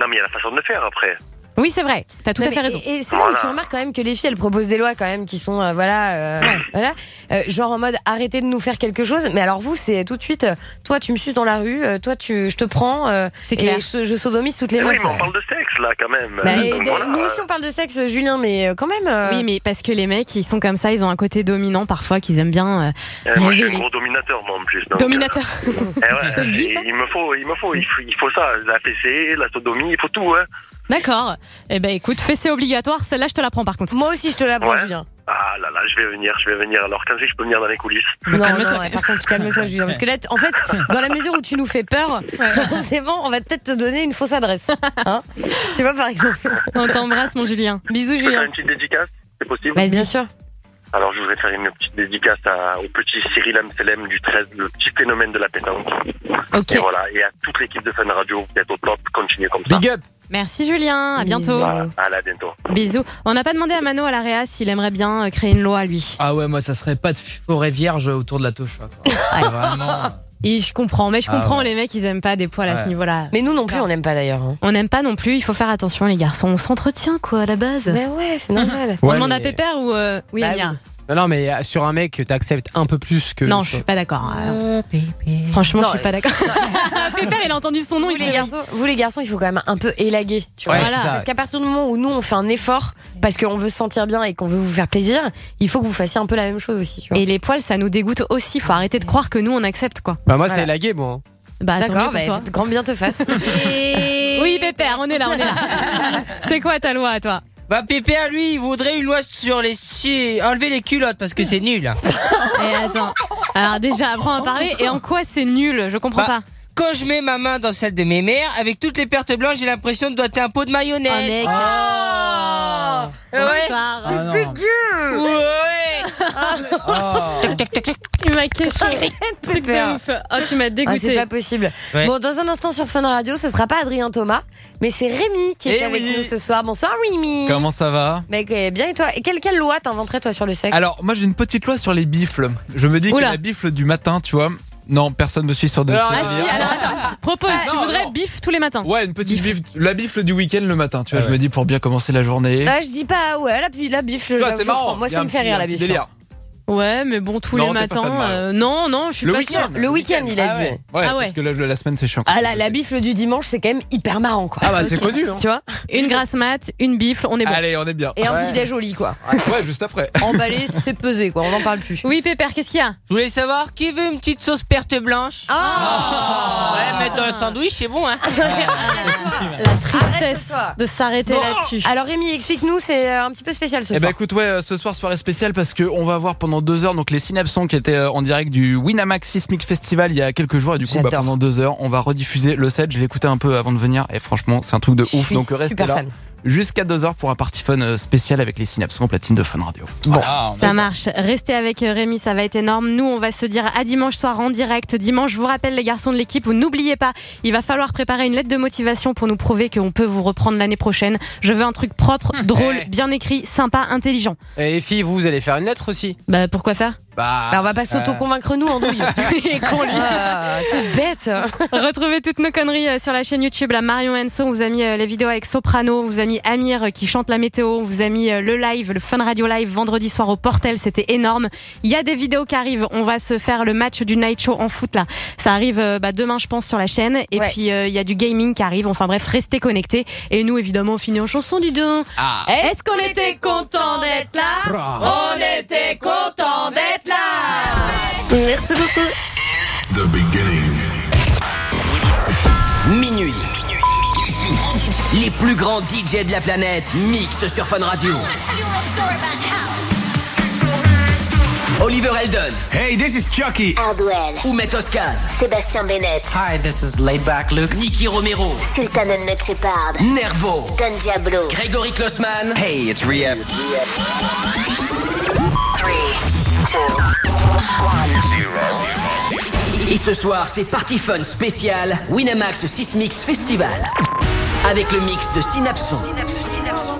Speaker 22: non, mais il y a la façon de le faire après.
Speaker 8: Oui, c'est vrai. T'as tout
Speaker 4: Non,
Speaker 8: à fait raison.
Speaker 4: Et, et c'est là où
Speaker 22: Voilà.
Speaker 4: tu remarques quand même que les filles, elles proposent des lois quand même qui sont, euh, voilà, euh, voilà, Euh, genre en mode arrêtez de nous faire quelque chose. Mais alors vous, c'est tout de suite, euh, toi tu me suces dans la rue, toi tu, je te prends, euh,
Speaker 8: C'est
Speaker 4: et
Speaker 8: clair.
Speaker 4: je, je sodomise toutes les
Speaker 22: oui,
Speaker 4: meufs.
Speaker 22: mais on parle de sexe là quand même.
Speaker 4: Bah, et
Speaker 22: voilà.
Speaker 4: nous aussi on parle de sexe, Julien, mais quand même. euh,
Speaker 8: Oui, mais parce que les mecs, ils sont comme ça, ils ont un côté dominant parfois qu'ils aiment bien. euh,
Speaker 22: Eh, moi, je suis
Speaker 8: révéler.
Speaker 22: un gros dominateur, moi, en plus. donc,
Speaker 8: Dominateur.
Speaker 22: euh, eh ouais,
Speaker 8: Ça se dit,
Speaker 22: et
Speaker 8: ça
Speaker 22: il me faut, il me faut, il faut, il faut ça, la fessée, la sodomie, il faut tout, hein.
Speaker 8: D'accord. Eh ben écoute, fessée obligatoire, celle-là, je te la prends par contre.
Speaker 4: Moi aussi, je te la prends,
Speaker 22: Ouais.
Speaker 4: Julien.
Speaker 22: Ah là là, je vais venir, je vais venir. Alors quand est-ce que je peux venir dans les coulisses
Speaker 4: Non,
Speaker 8: calme-toi,
Speaker 4: non, ouais, par contre, calme-toi, Julien. Parce que là, t- en fait, dans la mesure où tu nous fais peur, forcément, on va peut-être te donner une fausse adresse. Hein tu vois, par exemple.
Speaker 8: On t'embrasse, mon Julien.
Speaker 4: Bisous,
Speaker 22: Je peux faire
Speaker 4: Julien.
Speaker 22: une petite dédicace, c'est possible?
Speaker 8: Vas-y.
Speaker 4: Bien sûr.
Speaker 22: Alors je voudrais faire une petite dédicace à- au petit Cyril Amselem du 13, le petit phénomène de la pétanque.
Speaker 8: Ok.
Speaker 22: Et voilà, et à toute l'équipe de Fun Radio, vous êtes au top, continuez comme ça.
Speaker 7: Big up
Speaker 8: Merci Julien, à bientôt.
Speaker 22: Voilà, à bientôt.
Speaker 8: Bisous. On n'a pas demandé à Mano à la Réa s'il aimerait bien euh, créer une loi lui.
Speaker 36: Ah ouais, moi ça serait pas de forêt vierge autour de la touche. Vraiment.
Speaker 8: Et je comprends, mais je
Speaker 36: Ah
Speaker 8: comprends
Speaker 36: ouais.
Speaker 8: les mecs, ils aiment pas des poils à ce niveau-là.
Speaker 4: Mais nous non plus, on n'aime pas d'ailleurs. hein.
Speaker 8: On n'aime pas non plus, il faut faire attention les garçons, on s'entretient quoi à la base.
Speaker 4: Mais ouais, c'est normal.
Speaker 8: On demande à Pépère ou euh, oui
Speaker 4: Bah
Speaker 8: Amir
Speaker 7: Non, non, mais euh, sur un mec, t'acceptes un peu plus que.
Speaker 8: Non, je suis pas d'accord. Euh, Franchement,
Speaker 4: Non,
Speaker 8: je suis pas d'accord. Pépère, il a entendu son nom,
Speaker 4: Vous
Speaker 8: il
Speaker 4: les,
Speaker 8: fait
Speaker 4: garçons, vous les garçons, il faut quand même un peu élaguer. Tu vois.
Speaker 7: Ouais,
Speaker 8: Voilà.
Speaker 4: Parce qu'à partir du moment où nous on fait un effort parce qu'on veut se sentir bien et qu'on veut vous faire plaisir, il faut que vous fassiez un peu la même chose aussi. Tu vois.
Speaker 8: Et les poils, ça nous dégoûte aussi. Faut arrêter de croire que nous on accepte quoi.
Speaker 7: Bah, moi,
Speaker 4: Voilà.
Speaker 7: c'est lagué, moi. hein.
Speaker 8: Bah,
Speaker 4: D'accord, bah,
Speaker 8: toi.
Speaker 4: grand bien te fasse.
Speaker 8: Oui, Pépère, on est là, on est là. c'est quoi ta loi, toi?
Speaker 19: Bah Pépère, lui, il voudrait une loi sur les si- enlever les culottes parce que c'est nul.
Speaker 8: Et attends. Alors déjà, apprends à parler. Et en quoi c'est nul? Je comprends
Speaker 19: Bah,
Speaker 8: pas.
Speaker 19: Quand je mets ma main dans celle de mes mères, avec toutes les pertes blanches, j'ai l'impression de doiter un pot de mayonnaise.
Speaker 8: Oh, mec.
Speaker 19: Ah ouais.
Speaker 8: Bonsoir.
Speaker 19: Ah, non.
Speaker 4: dégueu
Speaker 19: Ouais.
Speaker 8: Tu m'as caché. Truc
Speaker 4: Pépère.
Speaker 8: de ouf. Oh, tu m'as
Speaker 4: Ah,
Speaker 8: dégoûté.
Speaker 4: c'est pas possible.
Speaker 19: Ouais.
Speaker 4: Bon, dans un instant sur Fun Radio, ce sera pas Adrien Thomas, mais c'est Rémi qui est
Speaker 50: Eh
Speaker 4: avec
Speaker 50: oui.
Speaker 4: nous ce soir. Bonsoir Rémi.
Speaker 50: Comment ça va?
Speaker 4: Ok, bien et toi? Et quelle, quelle loi t'inventerais toi sur le sexe?
Speaker 50: Alors, moi j'ai une petite loi sur les bifles. Je me dis
Speaker 8: Oula.
Speaker 50: que la bifle du matin, tu vois. Non, personne me suit sur de
Speaker 7: Alors,
Speaker 50: ce
Speaker 8: Ah si, alors attends. Propose,
Speaker 50: Ah,
Speaker 8: tu
Speaker 50: non,
Speaker 8: voudrais
Speaker 50: non.
Speaker 8: bif tous les matins.
Speaker 50: Ouais, une petite bifle, la bifle du week-end le matin, tu vois. Ah Je me dis pour bien commencer la journée.
Speaker 4: Ah, je dis pas, ouais, la, la bif,
Speaker 50: Tu vois,
Speaker 4: je
Speaker 50: marrant.
Speaker 4: Moi, ça me fait rire la bif.
Speaker 50: délire.
Speaker 8: Ouais, mais bon, tous
Speaker 50: Non,
Speaker 8: les matins. Euh, non, non, je suis
Speaker 50: Le
Speaker 8: pas
Speaker 50: week-end.
Speaker 4: Le week-end, il a
Speaker 50: Ah
Speaker 4: dit.
Speaker 50: ouais. Ouais,
Speaker 8: Ah ouais.
Speaker 50: parce que là, la semaine c'est chiant.
Speaker 4: Ah là, la bifle du dimanche, c'est quand même hyper marrant, quoi.
Speaker 7: Ah bah c'est connu. Hein.
Speaker 4: Tu vois?
Speaker 8: Une grasse mat, une bifle, on est bon.
Speaker 50: Allez, on est bien.
Speaker 4: Et un petit déj lit, quoi.
Speaker 50: Ouais, juste après.
Speaker 4: Emballé, c'est pesé, quoi. On n'en parle plus.
Speaker 8: Oui, Pépère, qu'est-ce qu'il y a?
Speaker 19: Je voulais savoir qui veut une petite sauce perte blanche?
Speaker 4: Oh
Speaker 19: Ouais, mettre dans le sandwich, c'est bon, hein
Speaker 8: La tristesse de s'arrêter là-dessus.
Speaker 4: Alors Rémi, explique-nous, c'est euh, un petit peu spécial ce
Speaker 50: Eh ben
Speaker 4: soir.
Speaker 50: écoute ouais euh, ce soir soirée spéciale parce que on va voir pendant deux heures donc les Synapsons qui étaient euh, en direct du Winamax Sismic Festival il y a quelques jours et du coup bah, pendant deux heures on va rediffuser le set je l'ai écouté un peu avant de venir et franchement c'est un truc de
Speaker 4: Je
Speaker 50: ouf
Speaker 4: suis
Speaker 50: donc restez
Speaker 4: super
Speaker 50: là
Speaker 4: fan.
Speaker 50: Jusqu'à deux heures pour un party fun euh, spécial avec les Synapsons en platine de Fun Radio. Bon
Speaker 8: Ça marche. Restez avec euh, Rémi, ça va être énorme. Nous, on va se dire à dimanche soir en direct. Dimanche, je vous rappelle les garçons de l'équipe, vous n'oubliez pas, il va falloir préparer une lettre de motivation pour nous prouver qu'on peut vous reprendre l'année prochaine. Je veux un truc propre, drôle,
Speaker 7: Eh.
Speaker 8: bien écrit, sympa, intelligent.
Speaker 7: Et les filles, vous, vous allez faire une lettre aussi
Speaker 8: Bah pourquoi faire?
Speaker 7: Bah,
Speaker 4: Bah, on va pas s'auto-convaincre nous, Andouille.
Speaker 8: Con, lui.
Speaker 4: Ah, T'es bête.
Speaker 8: Retrouvez toutes nos conneries euh, sur la chaîne YouTube. La Marion Enso, on vous a mis euh, les vidéos avec Soprano, on vous a mis Amir euh, qui chante la météo, on vous a mis euh, le live, le Fun Radio Live vendredi soir au Portel, c'était énorme. Il y a des vidéos qui arrivent, on va se faire le match du Night Show en foot là. Ça arrive euh, bah, demain je pense sur la chaîne. Et
Speaker 4: Ouais.
Speaker 8: puis euh, il y a du gaming qui arrive, enfin bref, restez connectés. Et nous évidemment on finit en chanson du deux.
Speaker 50: Ah
Speaker 8: Est-ce qu'on était content d'être là On était content d'être là
Speaker 17: Merci beaucoup.
Speaker 14: Minuit. Les plus grands DJ de la planète mixent sur Fun Radio. Oliver Eldon.
Speaker 48: Hey, this is Chucky.
Speaker 6: Hardwell,
Speaker 14: Oumet Toscan.
Speaker 6: Sébastien Bennett,
Speaker 14: Hi, this is Laidback Luke. Nicky Romero.
Speaker 6: Sultan and Shepard,
Speaker 14: Nervo.
Speaker 6: Don Diablo,
Speaker 14: Grégory Klossman.
Speaker 49: Hey, it's Rehab.
Speaker 14: Et ce soir, c'est Party Fun spécial Winamax Sismix Festival. Avec le mix de Synapson.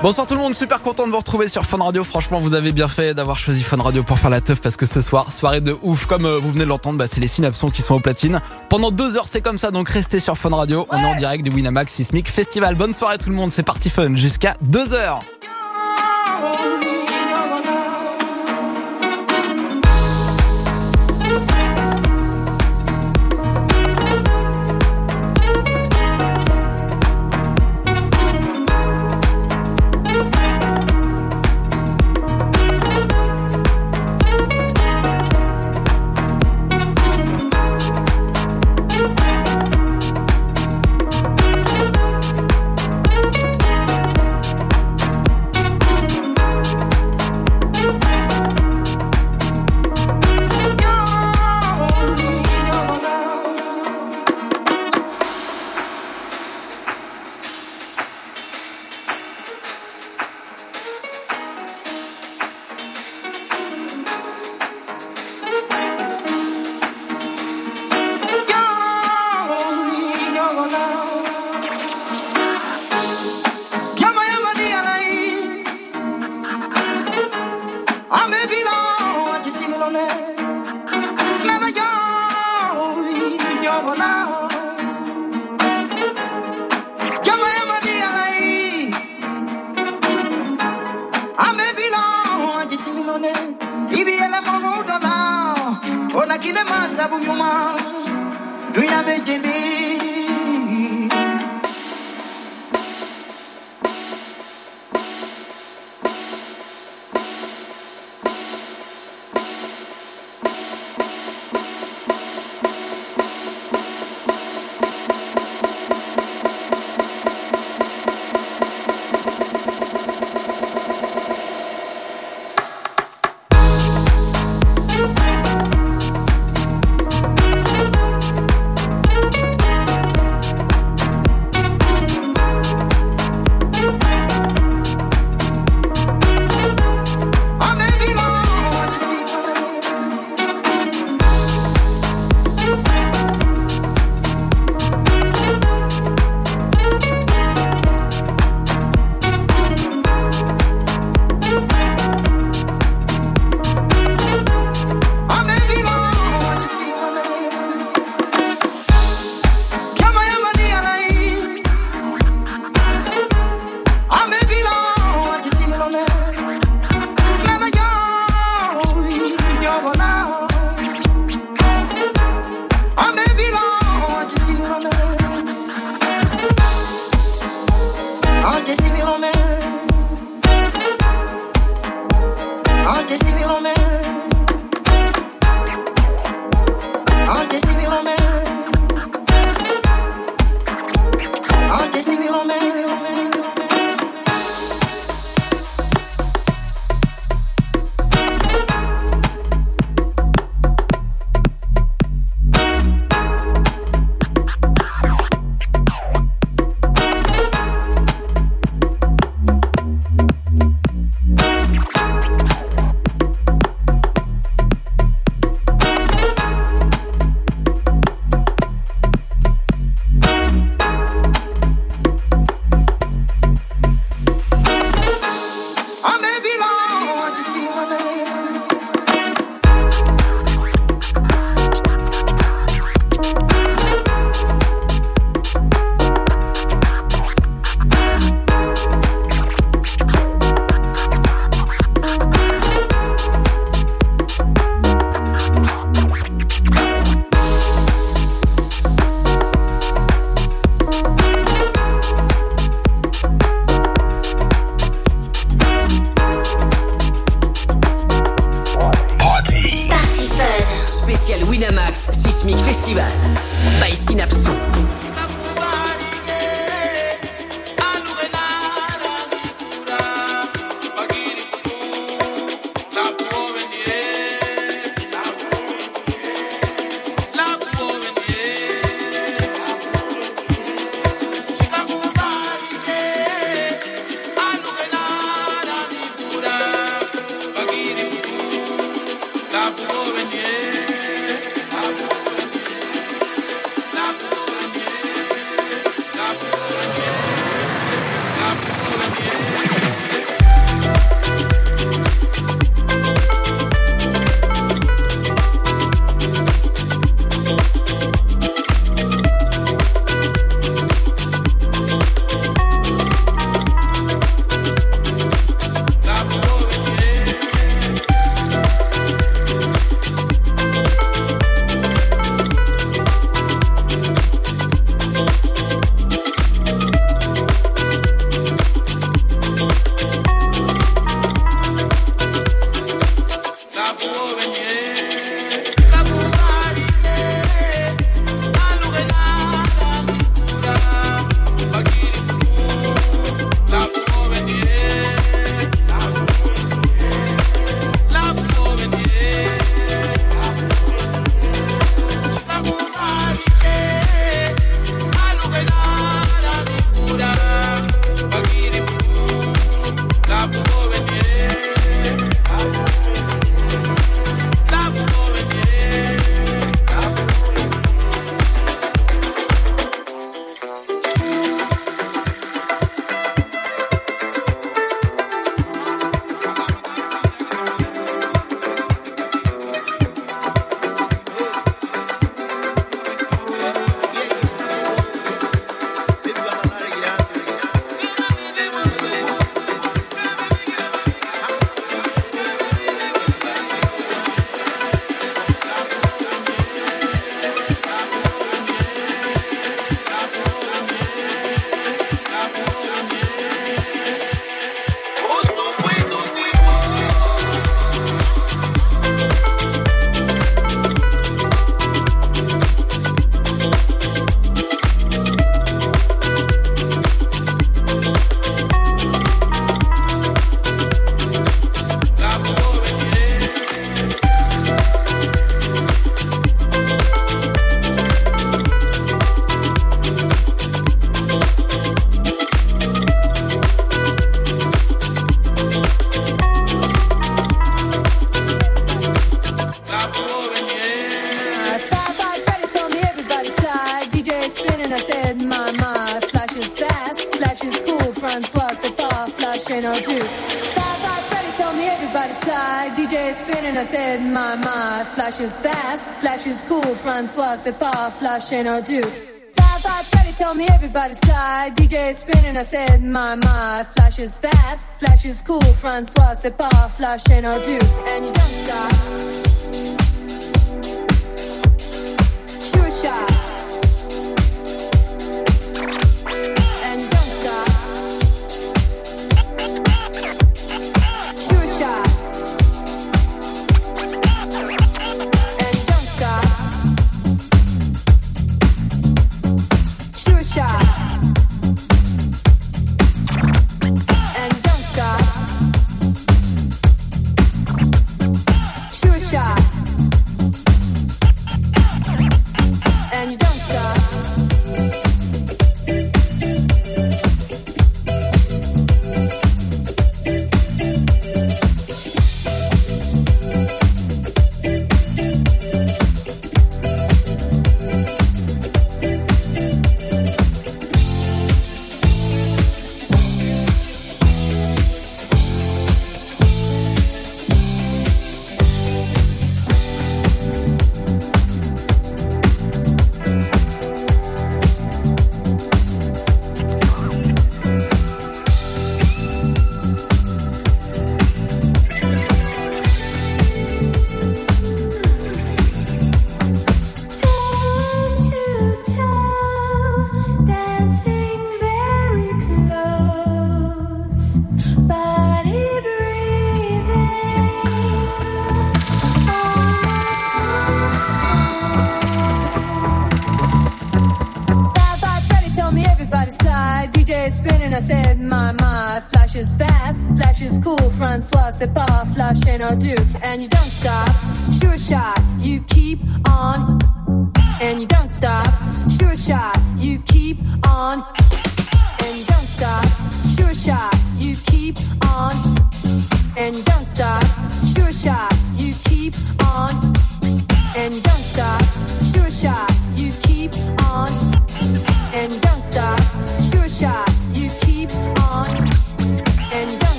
Speaker 50: Bonsoir tout le monde, super content de vous retrouver sur Fun Radio. Franchement, vous avez bien fait d'avoir choisi Fun Radio pour faire la teuf parce que ce soir, soirée de ouf, comme euh, vous venez de l'entendre, bah, c'est les Synapsons qui sont au platine. Pendant deux heures, c'est comme ça, donc restez sur Fun Radio. On est en direct du Winamax Sismic Festival. Bonne soirée tout le monde, c'est parti fun jusqu'à deux heures.
Speaker 51: flash and I do. Five, five, Freddy told me everybody's tired. DJ spinning, I said, my, my. Flash is fast, flash is cool. Francois, c'est pas flash and I do. And you don't stop. Pas flash and I do. And you don't stop, sure shot,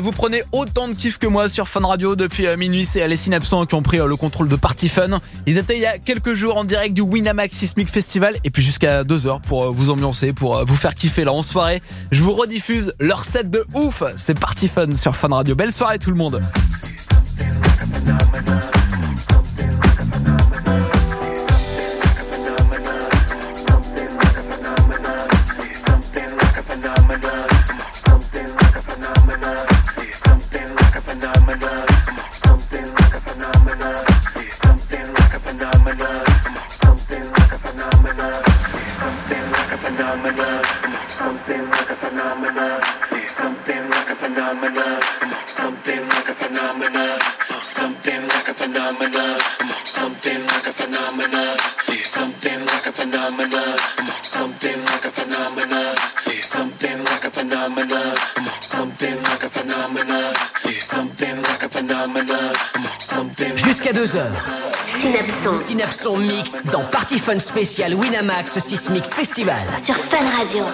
Speaker 50: vous prenez autant de kiff que moi sur Fun Radio depuis euh, minuit. C'est Alessine Absent qui ont pris euh, le contrôle de Party Fun. Ils étaient il y a quelques jours en direct du Winamax Sismic Festival et puis jusqu'à 2h pour euh, vous ambiancer, pour euh, vous faire kiffer là en soirée. Je vous rediffuse leur set de ouf. C'est Party Fun sur Fun Radio. Belle soirée tout le monde.
Speaker 14: Jusqu'à 2h. Synapson. Synapson Mix dans Party Fun spécial Winamax Sismix Festival.
Speaker 6: Sur Fun Radio.